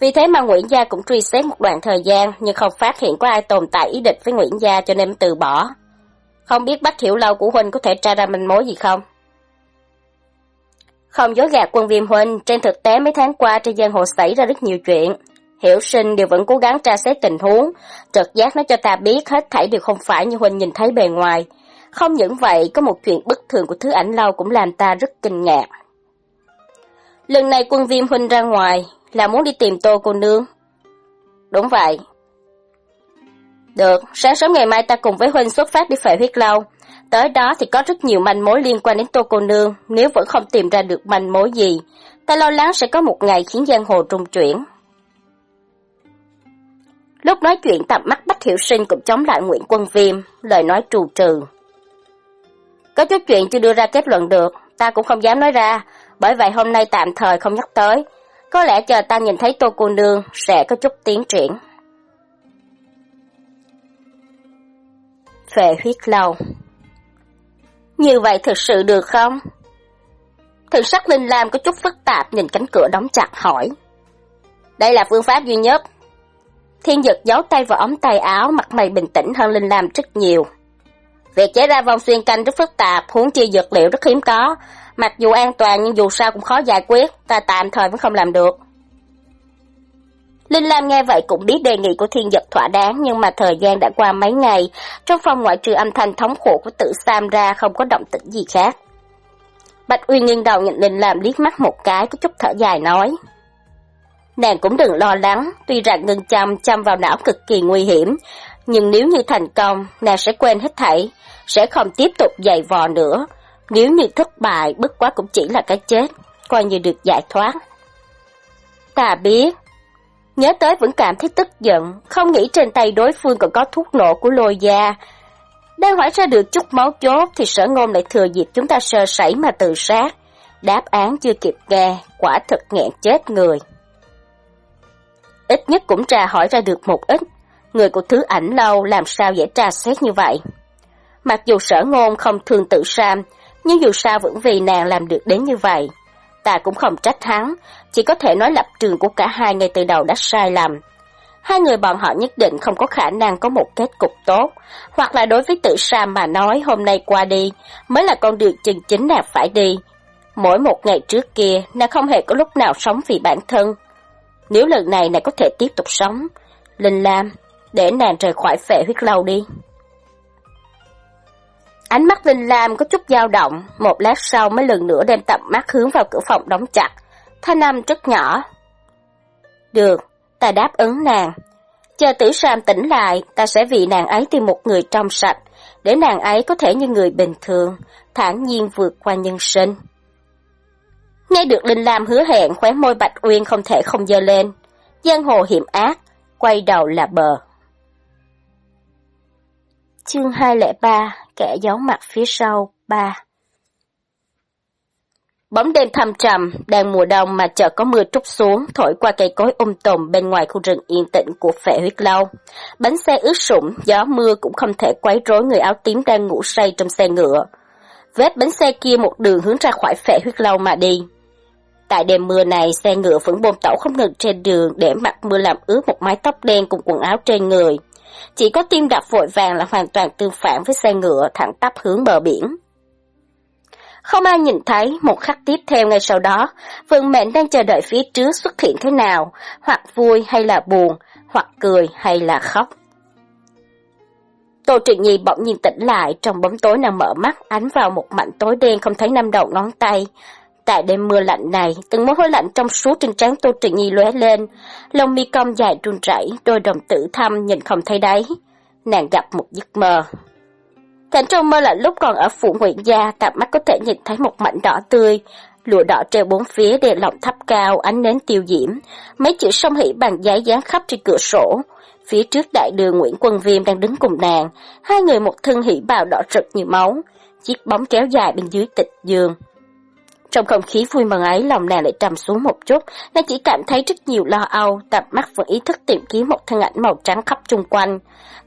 Vì thế mà Nguyễn Gia cũng truy xét một đoạn thời gian, nhưng không phát hiện có ai tồn tại ý địch với Nguyễn Gia cho nên từ bỏ. Không biết Bách Hiểu Lâu của Huynh có thể tra ra manh mối gì không? Không dối gạt quân viêm Huynh, trên thực tế mấy tháng qua trên giang hồ xảy ra rất nhiều chuyện. Hiểu sinh đều vẫn cố gắng tra xét tình huống, trật giác nói cho ta biết hết thảy đều không phải như Huynh nhìn thấy bề ngoài, không những vậy, có một chuyện bất thường của thứ ảnh lâu cũng làm ta rất kinh ngạc. Lần này quân viêm huynh ra ngoài, là muốn đi tìm tô cô nương. Đúng vậy. Được, sáng sớm ngày mai ta cùng với huynh xuất phát đi phệ huyết lâu. Tới đó thì có rất nhiều manh mối liên quan đến tô cô nương, nếu vẫn không tìm ra được manh mối gì, ta lo lắng sẽ có một ngày khiến giang hồ trung chuyển. Lúc nói chuyện tầm mắt Bách Hiểu Sinh cũng chống lại Nguyễn Quân Viêm, lời nói trù trừ. Có chút chuyện chưa đưa ra kết luận được, ta cũng không dám nói ra, bởi vậy hôm nay tạm thời không nhắc tới. Có lẽ chờ ta nhìn thấy tô cô nương sẽ có chút tiến triển. Về huyết lâu Như vậy thực sự được không? Thần sắc Linh Lam có chút phức tạp nhìn cánh cửa đóng chặt hỏi. Đây là phương pháp duy nhất. Thiên dực giấu tay vào ống tay áo, mặt mày bình tĩnh hơn Linh Lam rất nhiều. Việc chế ra vòng xuyên canh rất phức tạp, huống chi dược liệu rất hiếm có. Mặc dù an toàn nhưng dù sao cũng khó giải quyết, ta tạm thời vẫn không làm được. Linh Lam nghe vậy cũng biết đề nghị của thiên giật thỏa đáng nhưng mà thời gian đã qua mấy ngày, trong phòng ngoại trừ âm thanh thống khổ của tự Sam ra không có động tĩnh gì khác. Bạch Uy nghiêng đầu nhìn Linh Lam liếc mắt một cái có chút thở dài nói. Nàng cũng đừng lo lắng, tuy rằng ngừng chăm chăm vào não cực kỳ nguy hiểm, nhưng nếu như thành công, nàng sẽ quên hết thảy, sẽ không tiếp tục dày vò nữa. Nếu như thất bại, bất quá cũng chỉ là cái chết, coi như được giải thoát. Ta biết. Nhớ tới vẫn cảm thấy tức giận, không nghĩ trên tay đối phương còn có thuốc nổ của lôi gia. Đang hỏi ra được chút máu chốt thì sở ngôn lại thừa dịp chúng ta sơ sẩy mà tự sát. Đáp án chưa kịp nghe, quả thật nghẹn chết người. Ít nhất cũng tra hỏi ra được một ít, người của thứ ảnh lâu làm sao dễ tra xét như vậy. Mặc dù sở ngôn không thường tự sam, nhưng dù sao vẫn vì nàng làm được đến như vậy. Ta cũng không trách hắn, chỉ có thể nói lập trường của cả hai ngay từ đầu đã sai lầm. Hai người bọn họ nhất định không có khả năng có một kết cục tốt, hoặc là đối với tự Sam mà nói hôm nay qua đi mới là con đường chân chính nàng phải đi. Mỗi một ngày trước kia, nàng không hề có lúc nào sống vì bản thân. Nếu lần này nàng có thể tiếp tục sống, Linh Lam, để nàng rời khỏi phệ huyết lâu đi. Ánh mắt Linh Lam có chút dao động, một lát sau mới lần nữa đem tầm mắt hướng vào cửa phòng đóng chặt. Thanh âm rất nhỏ. Được, ta đáp ứng nàng. Chờ tử Sam tỉnh lại, ta sẽ vì nàng ấy tìm một người trong sạch, để nàng ấy có thể như người bình thường, thản nhiên vượt qua nhân sinh. Nghe được Linh Lam hứa hẹn khóe môi Bạch Uyên không thể không dơ lên. Giang hồ hiểm ác, quay đầu là bờ. Chương 203, kẻ giấu mặt phía sau, 3 Bóng đêm thăm trầm, đang mùa đông mà chợt có mưa trút xuống, thổi qua cây cối um tùm bên ngoài khu rừng yên tĩnh của phệ huyết lâu. Bánh xe ướt sũng, gió mưa cũng không thể quấy rối người áo tím đang ngủ say trong xe ngựa. Vết bánh xe kia một đường hướng ra khỏi phệ huyết lâu mà đi. Tại đêm mưa này, xe ngựa vẫn bồn tẩu không ngừng trên đường để mặt mưa làm ướt một mái tóc đen cùng quần áo trên người. Chỉ có tim đập vội vàng là hoàn toàn tương phản với xe ngựa thẳng tắp hướng bờ biển. Không ai nhìn thấy, một khắc tiếp theo ngay sau đó, vận mệnh đang chờ đợi phía trước xuất hiện thế nào, hoặc vui hay là buồn, hoặc cười hay là khóc. Tô Trịnh Nhi bỗng nhiên tỉnh lại, trong bóng tối nàng mở mắt, ánh vào một mảnh tối đen không thấy năm đầu ngón tay. Tại đêm mưa lạnh này, từng mối hôi lạnh trong suốt trên trán Tô Trịnh Nhi lóe lên, lông mi cong dài run rẩy, đôi đồng tử thâm nhìn không thấy đáy. Nàng gặp một giấc mơ. Cảnh trong mơ là lúc còn ở phủ nguyễn gia, tạm mắt có thể nhìn thấy một mảnh đỏ tươi, lụa đỏ treo bốn phía để lọng thấp cao, ánh nến tiêu diễm, mấy chữ song hỷ bằng giấy dán khắp trên cửa sổ. Phía trước đại đường Nguyễn Quân Viêm đang đứng cùng nàng, hai người một thân hỷ bào đỏ rực như máu, chiếc bóng kéo dài bên dưới tịch giường. Trong không khí vui mừng ấy, lòng nàng lại trầm xuống một chút, nàng chỉ cảm thấy rất nhiều lo âu, tập mắt vẫn ý thức tìm kiếm một thân ảnh màu trắng khắp chung quanh.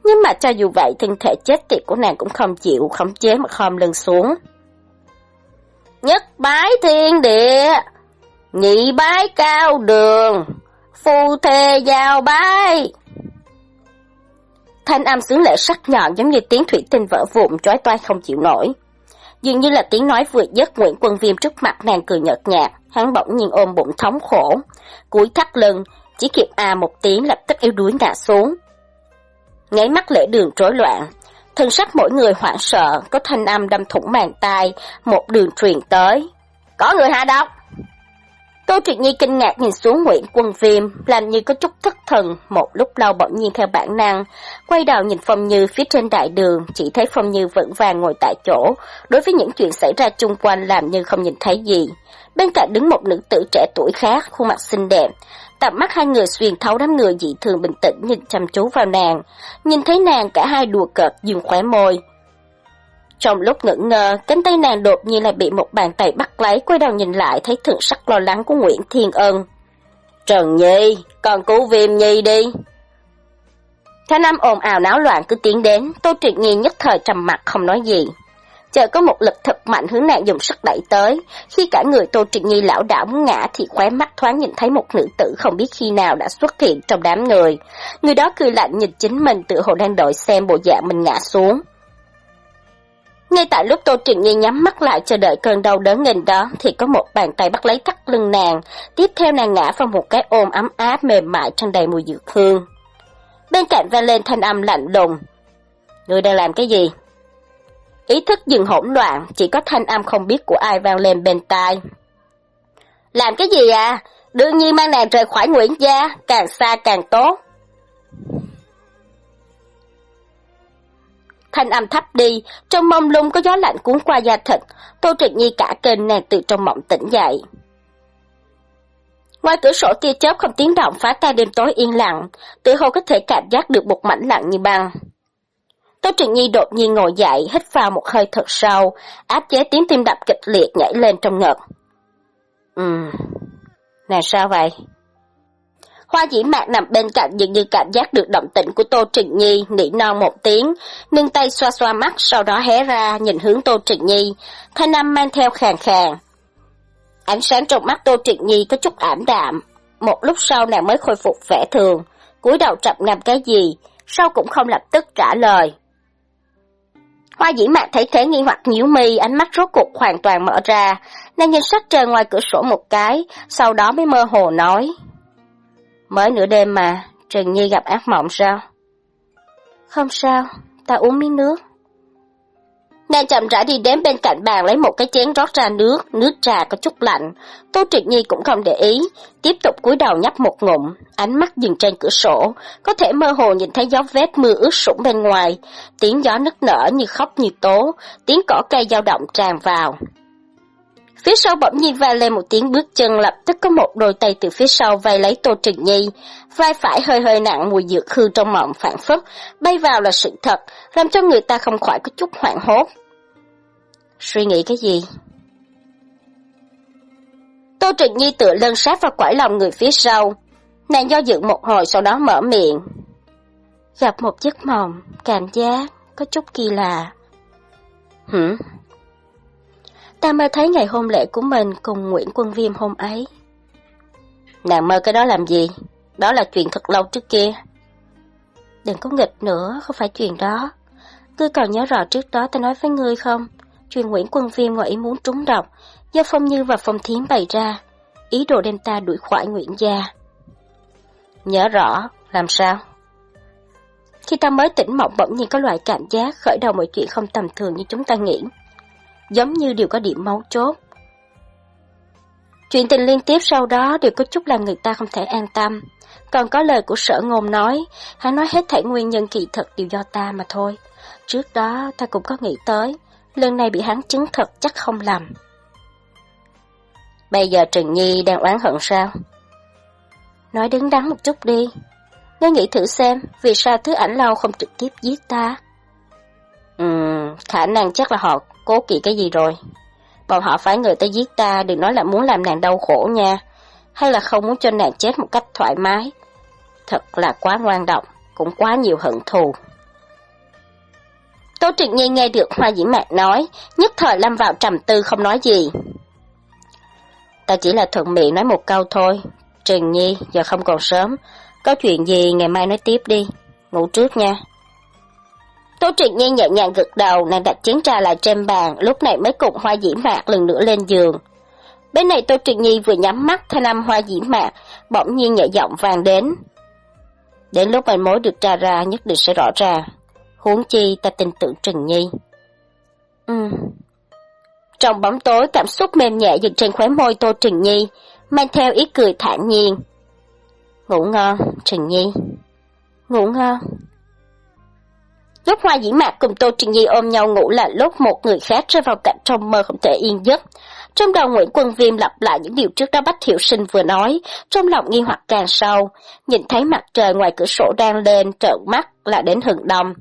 Nhưng mà cho dù vậy, thân thể chết tiệt của nàng cũng không chịu khống chế mà khom lưng xuống. Nhất bái thiên địa, nhị bái cao đường, phu thê giao bái. Thanh âm xứng lệ sắc nhọn giống như tiếng thủy tinh vỡ vụn trói toai không chịu nổi. Dường như là tiếng nói vừa dứt Nguyễn Quân Viêm trước mặt nàng cười nhợt nhạt, hắn bỗng nhiên ôm bụng thống khổ. Cúi thắt lưng, chỉ kịp à một tiếng lập tức yếu đuối ngã xuống. ngáy mắt lễ đường rối loạn, thân sắc mỗi người hoảng sợ, có thanh âm đâm thủng màn tai, một đường truyền tới. Có người hạ độc! Tô Triệt Nhi kinh ngạc nhìn xuống Nguyễn Quân Viêm, làm như có chút thất thần, một lúc lâu bỗng nhiên theo bản năng, quay đầu nhìn Phong Như phía trên đại đường, chỉ thấy Phong Như vẫn vàng ngồi tại chỗ, đối với những chuyện xảy ra chung quanh làm như không nhìn thấy gì. Bên cạnh đứng một nữ tử trẻ tuổi khác, khuôn mặt xinh đẹp, tầm mắt hai người xuyên thấu đám người dị thường bình tĩnh nhìn chăm chú vào nàng, nhìn thấy nàng cả hai đùa cợt dừng khóe môi, trong lúc ngẩn ngơ, cánh tay nàng đột nhiên lại bị một bàn tay bắt lấy, quay đầu nhìn lại thấy thượng sắc lo lắng của Nguyễn Thiên Ân. Trần Nhi, còn cứu viêm Nhi đi. thái nam ồn ào náo loạn cứ tiến đến, Tô Triệt Nhi nhất thời trầm mặt không nói gì. Chờ có một lực thật mạnh hướng nàng dùng sức đẩy tới, khi cả người Tô Triệt Nhi lão đảo muốn ngã thì khóe mắt thoáng nhìn thấy một nữ tử không biết khi nào đã xuất hiện trong đám người. Người đó cười lạnh nhìn chính mình tự hồ đang đợi xem bộ dạng mình ngã xuống. Ngay tại lúc Tô Trịnh Nhi nhắm mắt lại chờ đợi cơn đau đớn nghìn đó, thì có một bàn tay bắt lấy thắt lưng nàng, tiếp theo nàng ngã vào một cái ôm ấm áp mềm mại trong đầy mùi dược hương. Bên cạnh vang lên thanh âm lạnh lùng. người đang làm cái gì? Ý thức dừng hỗn loạn, chỉ có thanh âm không biết của ai vang lên bên tai. Làm cái gì à? Đương nhiên mang nàng rời khỏi Nguyễn Gia, càng xa càng tốt. Thanh âm thấp đi, trong mông lung có gió lạnh cuốn qua da thịt, Tô Trịnh Nhi cả kênh nàng từ trong mộng tỉnh dậy. Ngoài cửa sổ tia chớp không tiếng động phá tan đêm tối yên lặng, tự hồ có thể cảm giác được một mảnh lặng như băng. Tô Trịnh Nhi đột nhiên ngồi dậy, hít vào một hơi thật sâu, áp chế tiếng tim đập kịch liệt nhảy lên trong ngực. Ừm, nè sao vậy? Hoa dĩ mạc nằm bên cạnh dường như cảm giác được động tĩnh của Tô Trịnh Nhi, nỉ non một tiếng, nâng tay xoa xoa mắt, sau đó hé ra, nhìn hướng Tô Trịnh Nhi, thanh âm mang theo khàn khàn. Ánh sáng trong mắt Tô Trịnh Nhi có chút ảm đạm, một lúc sau nàng mới khôi phục vẻ thường, cúi đầu chậm ngầm cái gì, sau cũng không lập tức trả lời. Hoa dĩ mạc thấy thế nghi hoặc nhíu mi, ánh mắt rốt cuộc hoàn toàn mở ra, nàng nhìn sắc trời ngoài cửa sổ một cái, sau đó mới mơ hồ nói. Mới nửa đêm mà, Trần Nhi gặp ác mộng sao? Không sao, ta uống miếng nước. Nàng chậm rãi đi đến bên cạnh bàn lấy một cái chén rót ra nước, nước trà có chút lạnh. Tô Triệt Nhi cũng không để ý, tiếp tục cúi đầu nhấp một ngụm, ánh mắt dừng trên cửa sổ, có thể mơ hồ nhìn thấy gió vết mưa ướt sũng bên ngoài, tiếng gió nức nở như khóc như tố, tiếng cỏ cây dao động tràn vào. Phía sau bỗng nhiên vang lên một tiếng bước chân lập tức có một đôi tay từ phía sau vây lấy Tô Trừng Nhi. Vai phải hơi hơi nặng mùi dược hư trong mộng phản phất, bay vào là sự thật, làm cho người ta không khỏi có chút hoảng hốt. Suy nghĩ cái gì? Tô Trừng Nhi tựa lân sát vào quải lòng người phía sau. Nàng do dự một hồi sau đó mở miệng. Gặp một giấc mộng, cảm giác có chút kỳ lạ. Hử? Ta mơ thấy ngày hôn lễ của mình cùng Nguyễn Quân Viêm hôm ấy. Nàng mơ cái đó làm gì? Đó là chuyện thật lâu trước kia. Đừng có nghịch nữa, không phải chuyện đó. Ngươi còn nhớ rõ trước đó ta nói với ngươi không? Chuyện Nguyễn Quân Viêm ngoài ý muốn trúng độc, do Phong Như và Phong Thiến bày ra, ý đồ đem ta đuổi khỏi Nguyễn Gia. Nhớ rõ, làm sao? Khi ta mới tỉnh mộng bỗng nhiên có loại cảm giác khởi đầu mọi chuyện không tầm thường như chúng ta nghĩ giống như đều có điểm máu chốt. Chuyện tình liên tiếp sau đó đều có chút làm người ta không thể an tâm. Còn có lời của sở ngôn nói, hắn nói hết thảy nguyên nhân kỳ thật đều do ta mà thôi. Trước đó ta cũng có nghĩ tới, lần này bị hắn chứng thật chắc không lầm. Bây giờ Trần Nhi đang oán hận sao? Nói đứng đắn một chút đi. Ngươi nghĩ thử xem, vì sao thứ ảnh lâu không trực tiếp giết ta? Ừm, khả năng chắc là họ cố kỵ cái gì rồi. Bọn họ phải người tới giết ta, đừng nói là muốn làm nàng đau khổ nha. Hay là không muốn cho nàng chết một cách thoải mái. Thật là quá ngoan độc, cũng quá nhiều hận thù. Tô Trịnh Nhi nghe được Hoa Dĩ Mạc nói, nhất thời lâm vào trầm tư không nói gì. Ta chỉ là thuận miệng nói một câu thôi. Trịnh Nhi, giờ không còn sớm. Có chuyện gì ngày mai nói tiếp đi. Ngủ trước nha. Tô Trịnh Nhi nhẹ nhàng gật đầu, nàng đặt chén trà lại trên bàn, lúc này mới cùng hoa dĩ mạc lần nữa lên giường. Bên này Tô Trịnh Nhi vừa nhắm mắt thanh năm hoa dĩ mạc, bỗng nhiên nhẹ giọng vàng đến. Đến lúc manh mối được tra ra nhất định sẽ rõ ràng. Huống chi ta tin tưởng Trừng Nhi. Ừ. Trong bóng tối cảm xúc mềm nhẹ dựng trên khóe môi Tô Trừng Nhi, mang theo ý cười thản nhiên. Ngủ ngon, Trừng Nhi. Ngủ ngon. Lúc Hoa Dĩ Mạc cùng Tô Trình Nhi ôm nhau ngủ là lúc một người khác rơi vào cạnh trong mơ không thể yên giấc. Trong đầu Nguyễn Quân Viêm lặp lại những điều trước đó Bách Thiệu Sinh vừa nói, trong lòng nghi hoặc càng sâu, nhìn thấy mặt trời ngoài cửa sổ đang lên, trợn mắt là đến hừng đông.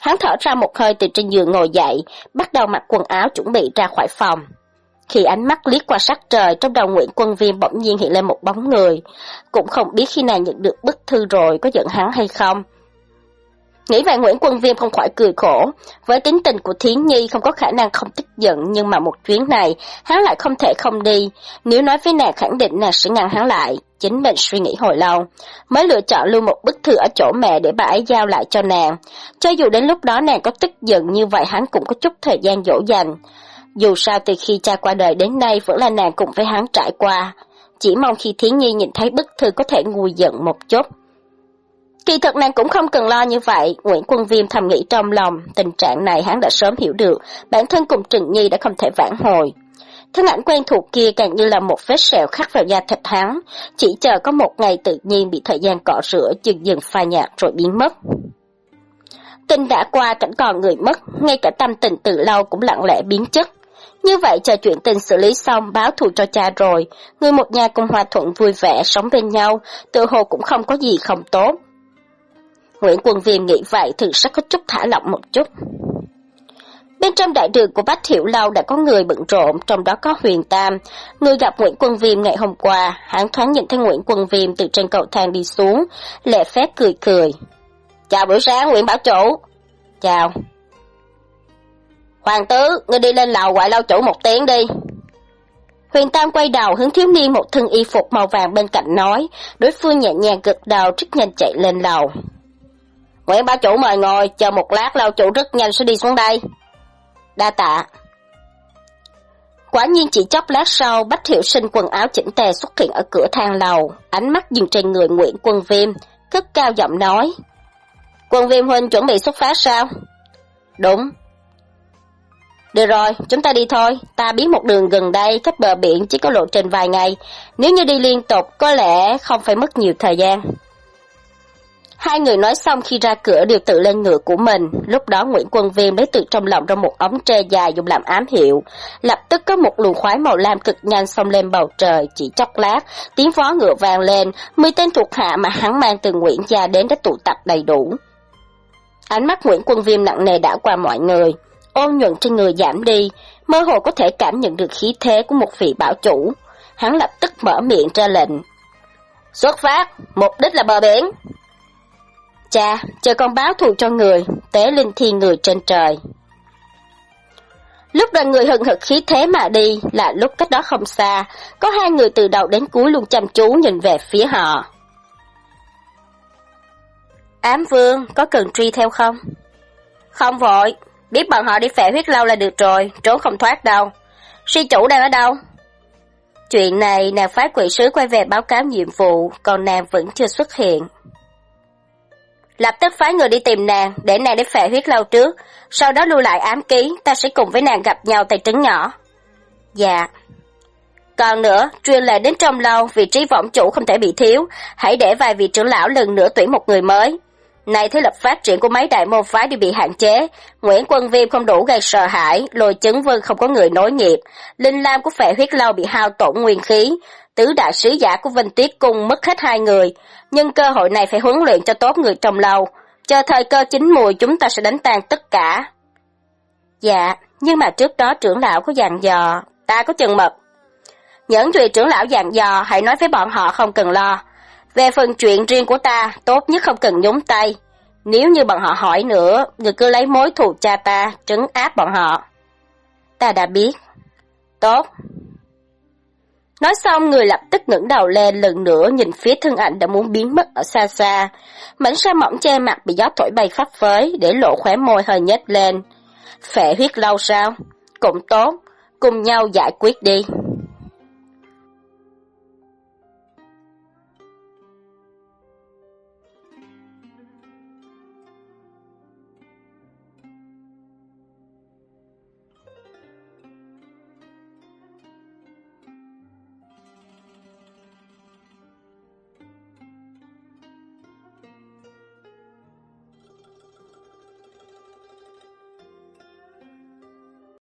Hắn thở ra một hơi từ trên giường ngồi dậy, bắt đầu mặc quần áo chuẩn bị ra khỏi phòng. Khi ánh mắt liếc qua sắc trời, trong đầu Nguyễn Quân Viêm bỗng nhiên hiện lên một bóng người. Cũng không biết khi nào nhận được bức thư rồi có giận hắn hay không. Nghĩ vậy Nguyễn Quân Viêm không khỏi cười khổ. Với tính tình của Thiến Nhi không có khả năng không tức giận nhưng mà một chuyến này hắn lại không thể không đi. Nếu nói với nàng khẳng định nàng sẽ ngăn hắn lại. Chính mình suy nghĩ hồi lâu, mới lựa chọn lưu một bức thư ở chỗ mẹ để bà ấy giao lại cho nàng. Cho dù đến lúc đó nàng có tức giận như vậy hắn cũng có chút thời gian dỗ dành. Dù sao từ khi cha qua đời đến nay vẫn là nàng cùng với hắn trải qua. Chỉ mong khi Thiến Nhi nhìn thấy bức thư có thể nguôi giận một chút. Kỳ thật nàng cũng không cần lo như vậy, Nguyễn Quân Viêm thầm nghĩ trong lòng, tình trạng này hắn đã sớm hiểu được, bản thân cùng Trừng Nhi đã không thể vãn hồi. Thân ảnh quen thuộc kia càng như là một vết sẹo khắc vào da thịt hắn, chỉ chờ có một ngày tự nhiên bị thời gian cọ rửa dần dần phai nhạt rồi biến mất. tình đã qua cảnh còn người mất, ngay cả tâm tình từ lâu cũng lặng lẽ biến chất. Như vậy chờ chuyện tình xử lý xong báo thù cho cha rồi, người một nhà cùng hòa thuận vui vẻ sống bên nhau, tự hồ cũng không có gì không tốt. Nguyễn Quân Viêm nghĩ vậy thực sắc có chút thả lỏng một chút. Bên trong đại đường của Bách Hiểu Lâu đã có người bận rộn, trong đó có Huyền Tam. Người gặp Nguyễn Quân Viêm ngày hôm qua, hắn thoáng nhìn thấy Nguyễn Quân Viêm từ trên cầu thang đi xuống, lệ phép cười cười. Chào buổi sáng Nguyễn Bảo Chủ. Chào. Hoàng tứ, ngươi đi lên lầu gọi lâu chủ một tiếng đi. Huyền Tam quay đầu hướng thiếu niên một thân y phục màu vàng bên cạnh nói, đối phương nhẹ nhàng gật đầu rất nhanh chạy lên lầu. Nguyễn bá Chủ mời ngồi, chờ một lát lâu chủ rất nhanh sẽ đi xuống đây. Đa tạ. Quả nhiên chỉ chốc lát sau, Bách Hiệu Sinh quần áo chỉnh tề xuất hiện ở cửa thang lầu, ánh mắt dừng trên người Nguyễn Quân Viêm, cất cao giọng nói. Quân Viêm Huynh chuẩn bị xuất phát sao? Đúng. Được rồi, chúng ta đi thôi, ta biết một đường gần đây, cách bờ biển chỉ có lộ trình vài ngày, nếu như đi liên tục có lẽ không phải mất nhiều thời gian. Hai người nói xong khi ra cửa đều tự lên ngựa của mình, lúc đó Nguyễn Quân Viêm lấy từ trong lòng ra một ống tre dài dùng làm ám hiệu. Lập tức có một luồng khoái màu lam cực nhanh xông lên bầu trời, chỉ chốc lát, tiếng vó ngựa vang lên, mười tên thuộc hạ mà hắn mang từ Nguyễn gia đến đã tụ tập đầy đủ. Ánh mắt Nguyễn Quân Viêm nặng nề đã qua mọi người, ôn nhuận trên người giảm đi, mơ hồ có thể cảm nhận được khí thế của một vị bảo chủ. Hắn lập tức mở miệng ra lệnh. Xuất phát, mục đích là bờ biển. Cha, chờ con báo thù cho người, tế linh thiên người trên trời. Lúc đoàn người hừng hực khí thế mà đi, là lúc cách đó không xa, có hai người từ đầu đến cuối luôn chăm chú nhìn về phía họ. Ám vương, có cần truy theo không? Không vội, biết bọn họ đi phệ huyết lâu là được rồi, trốn không thoát đâu. Si chủ đang ở đâu? Chuyện này nàng phái quỷ sứ quay về báo cáo nhiệm vụ, còn nàng vẫn chưa xuất hiện. Lập tức phái người đi tìm nàng, để nàng đến phệ huyết lâu trước, sau đó lưu lại ám ký, ta sẽ cùng với nàng gặp nhau tại trấn nhỏ. Dạ. Còn nữa, truyền lệ đến trong lâu, vị trí võng chủ không thể bị thiếu, hãy để vài vị trưởng lão lần nữa tuyển một người mới. Này thế lập phát triển của mấy đại môn phái đều bị hạn chế, Nguyễn Quân Viêm không đủ gây sợ hãi, lôi chứng vân không có người nối nghiệp, linh lam của phệ huyết lâu bị hao tổn nguyên khí, tứ đại sứ giả của Vinh Tuyết Cung mất hết hai người, nhưng cơ hội này phải huấn luyện cho tốt người trong lâu, chờ thời cơ chín mùi chúng ta sẽ đánh tan tất cả. Dạ, nhưng mà trước đó trưởng lão có dặn dò, ta có chừng mật. Những chuyện trưởng lão dặn dò hãy nói với bọn họ không cần lo. Về phần chuyện riêng của ta, tốt nhất không cần nhúng tay. Nếu như bọn họ hỏi nữa, người cứ lấy mối thù cha ta, trấn áp bọn họ. Ta đã biết. Tốt. Nói xong người lập tức ngẩng đầu lên lần nữa nhìn phía thân ảnh đã muốn biến mất ở xa xa. Mảnh sa mỏng che mặt bị gió thổi bay phấp phới để lộ khóe môi hơi nhếch lên. Phệ huyết lâu sao? Cũng tốt, cùng nhau giải quyết đi.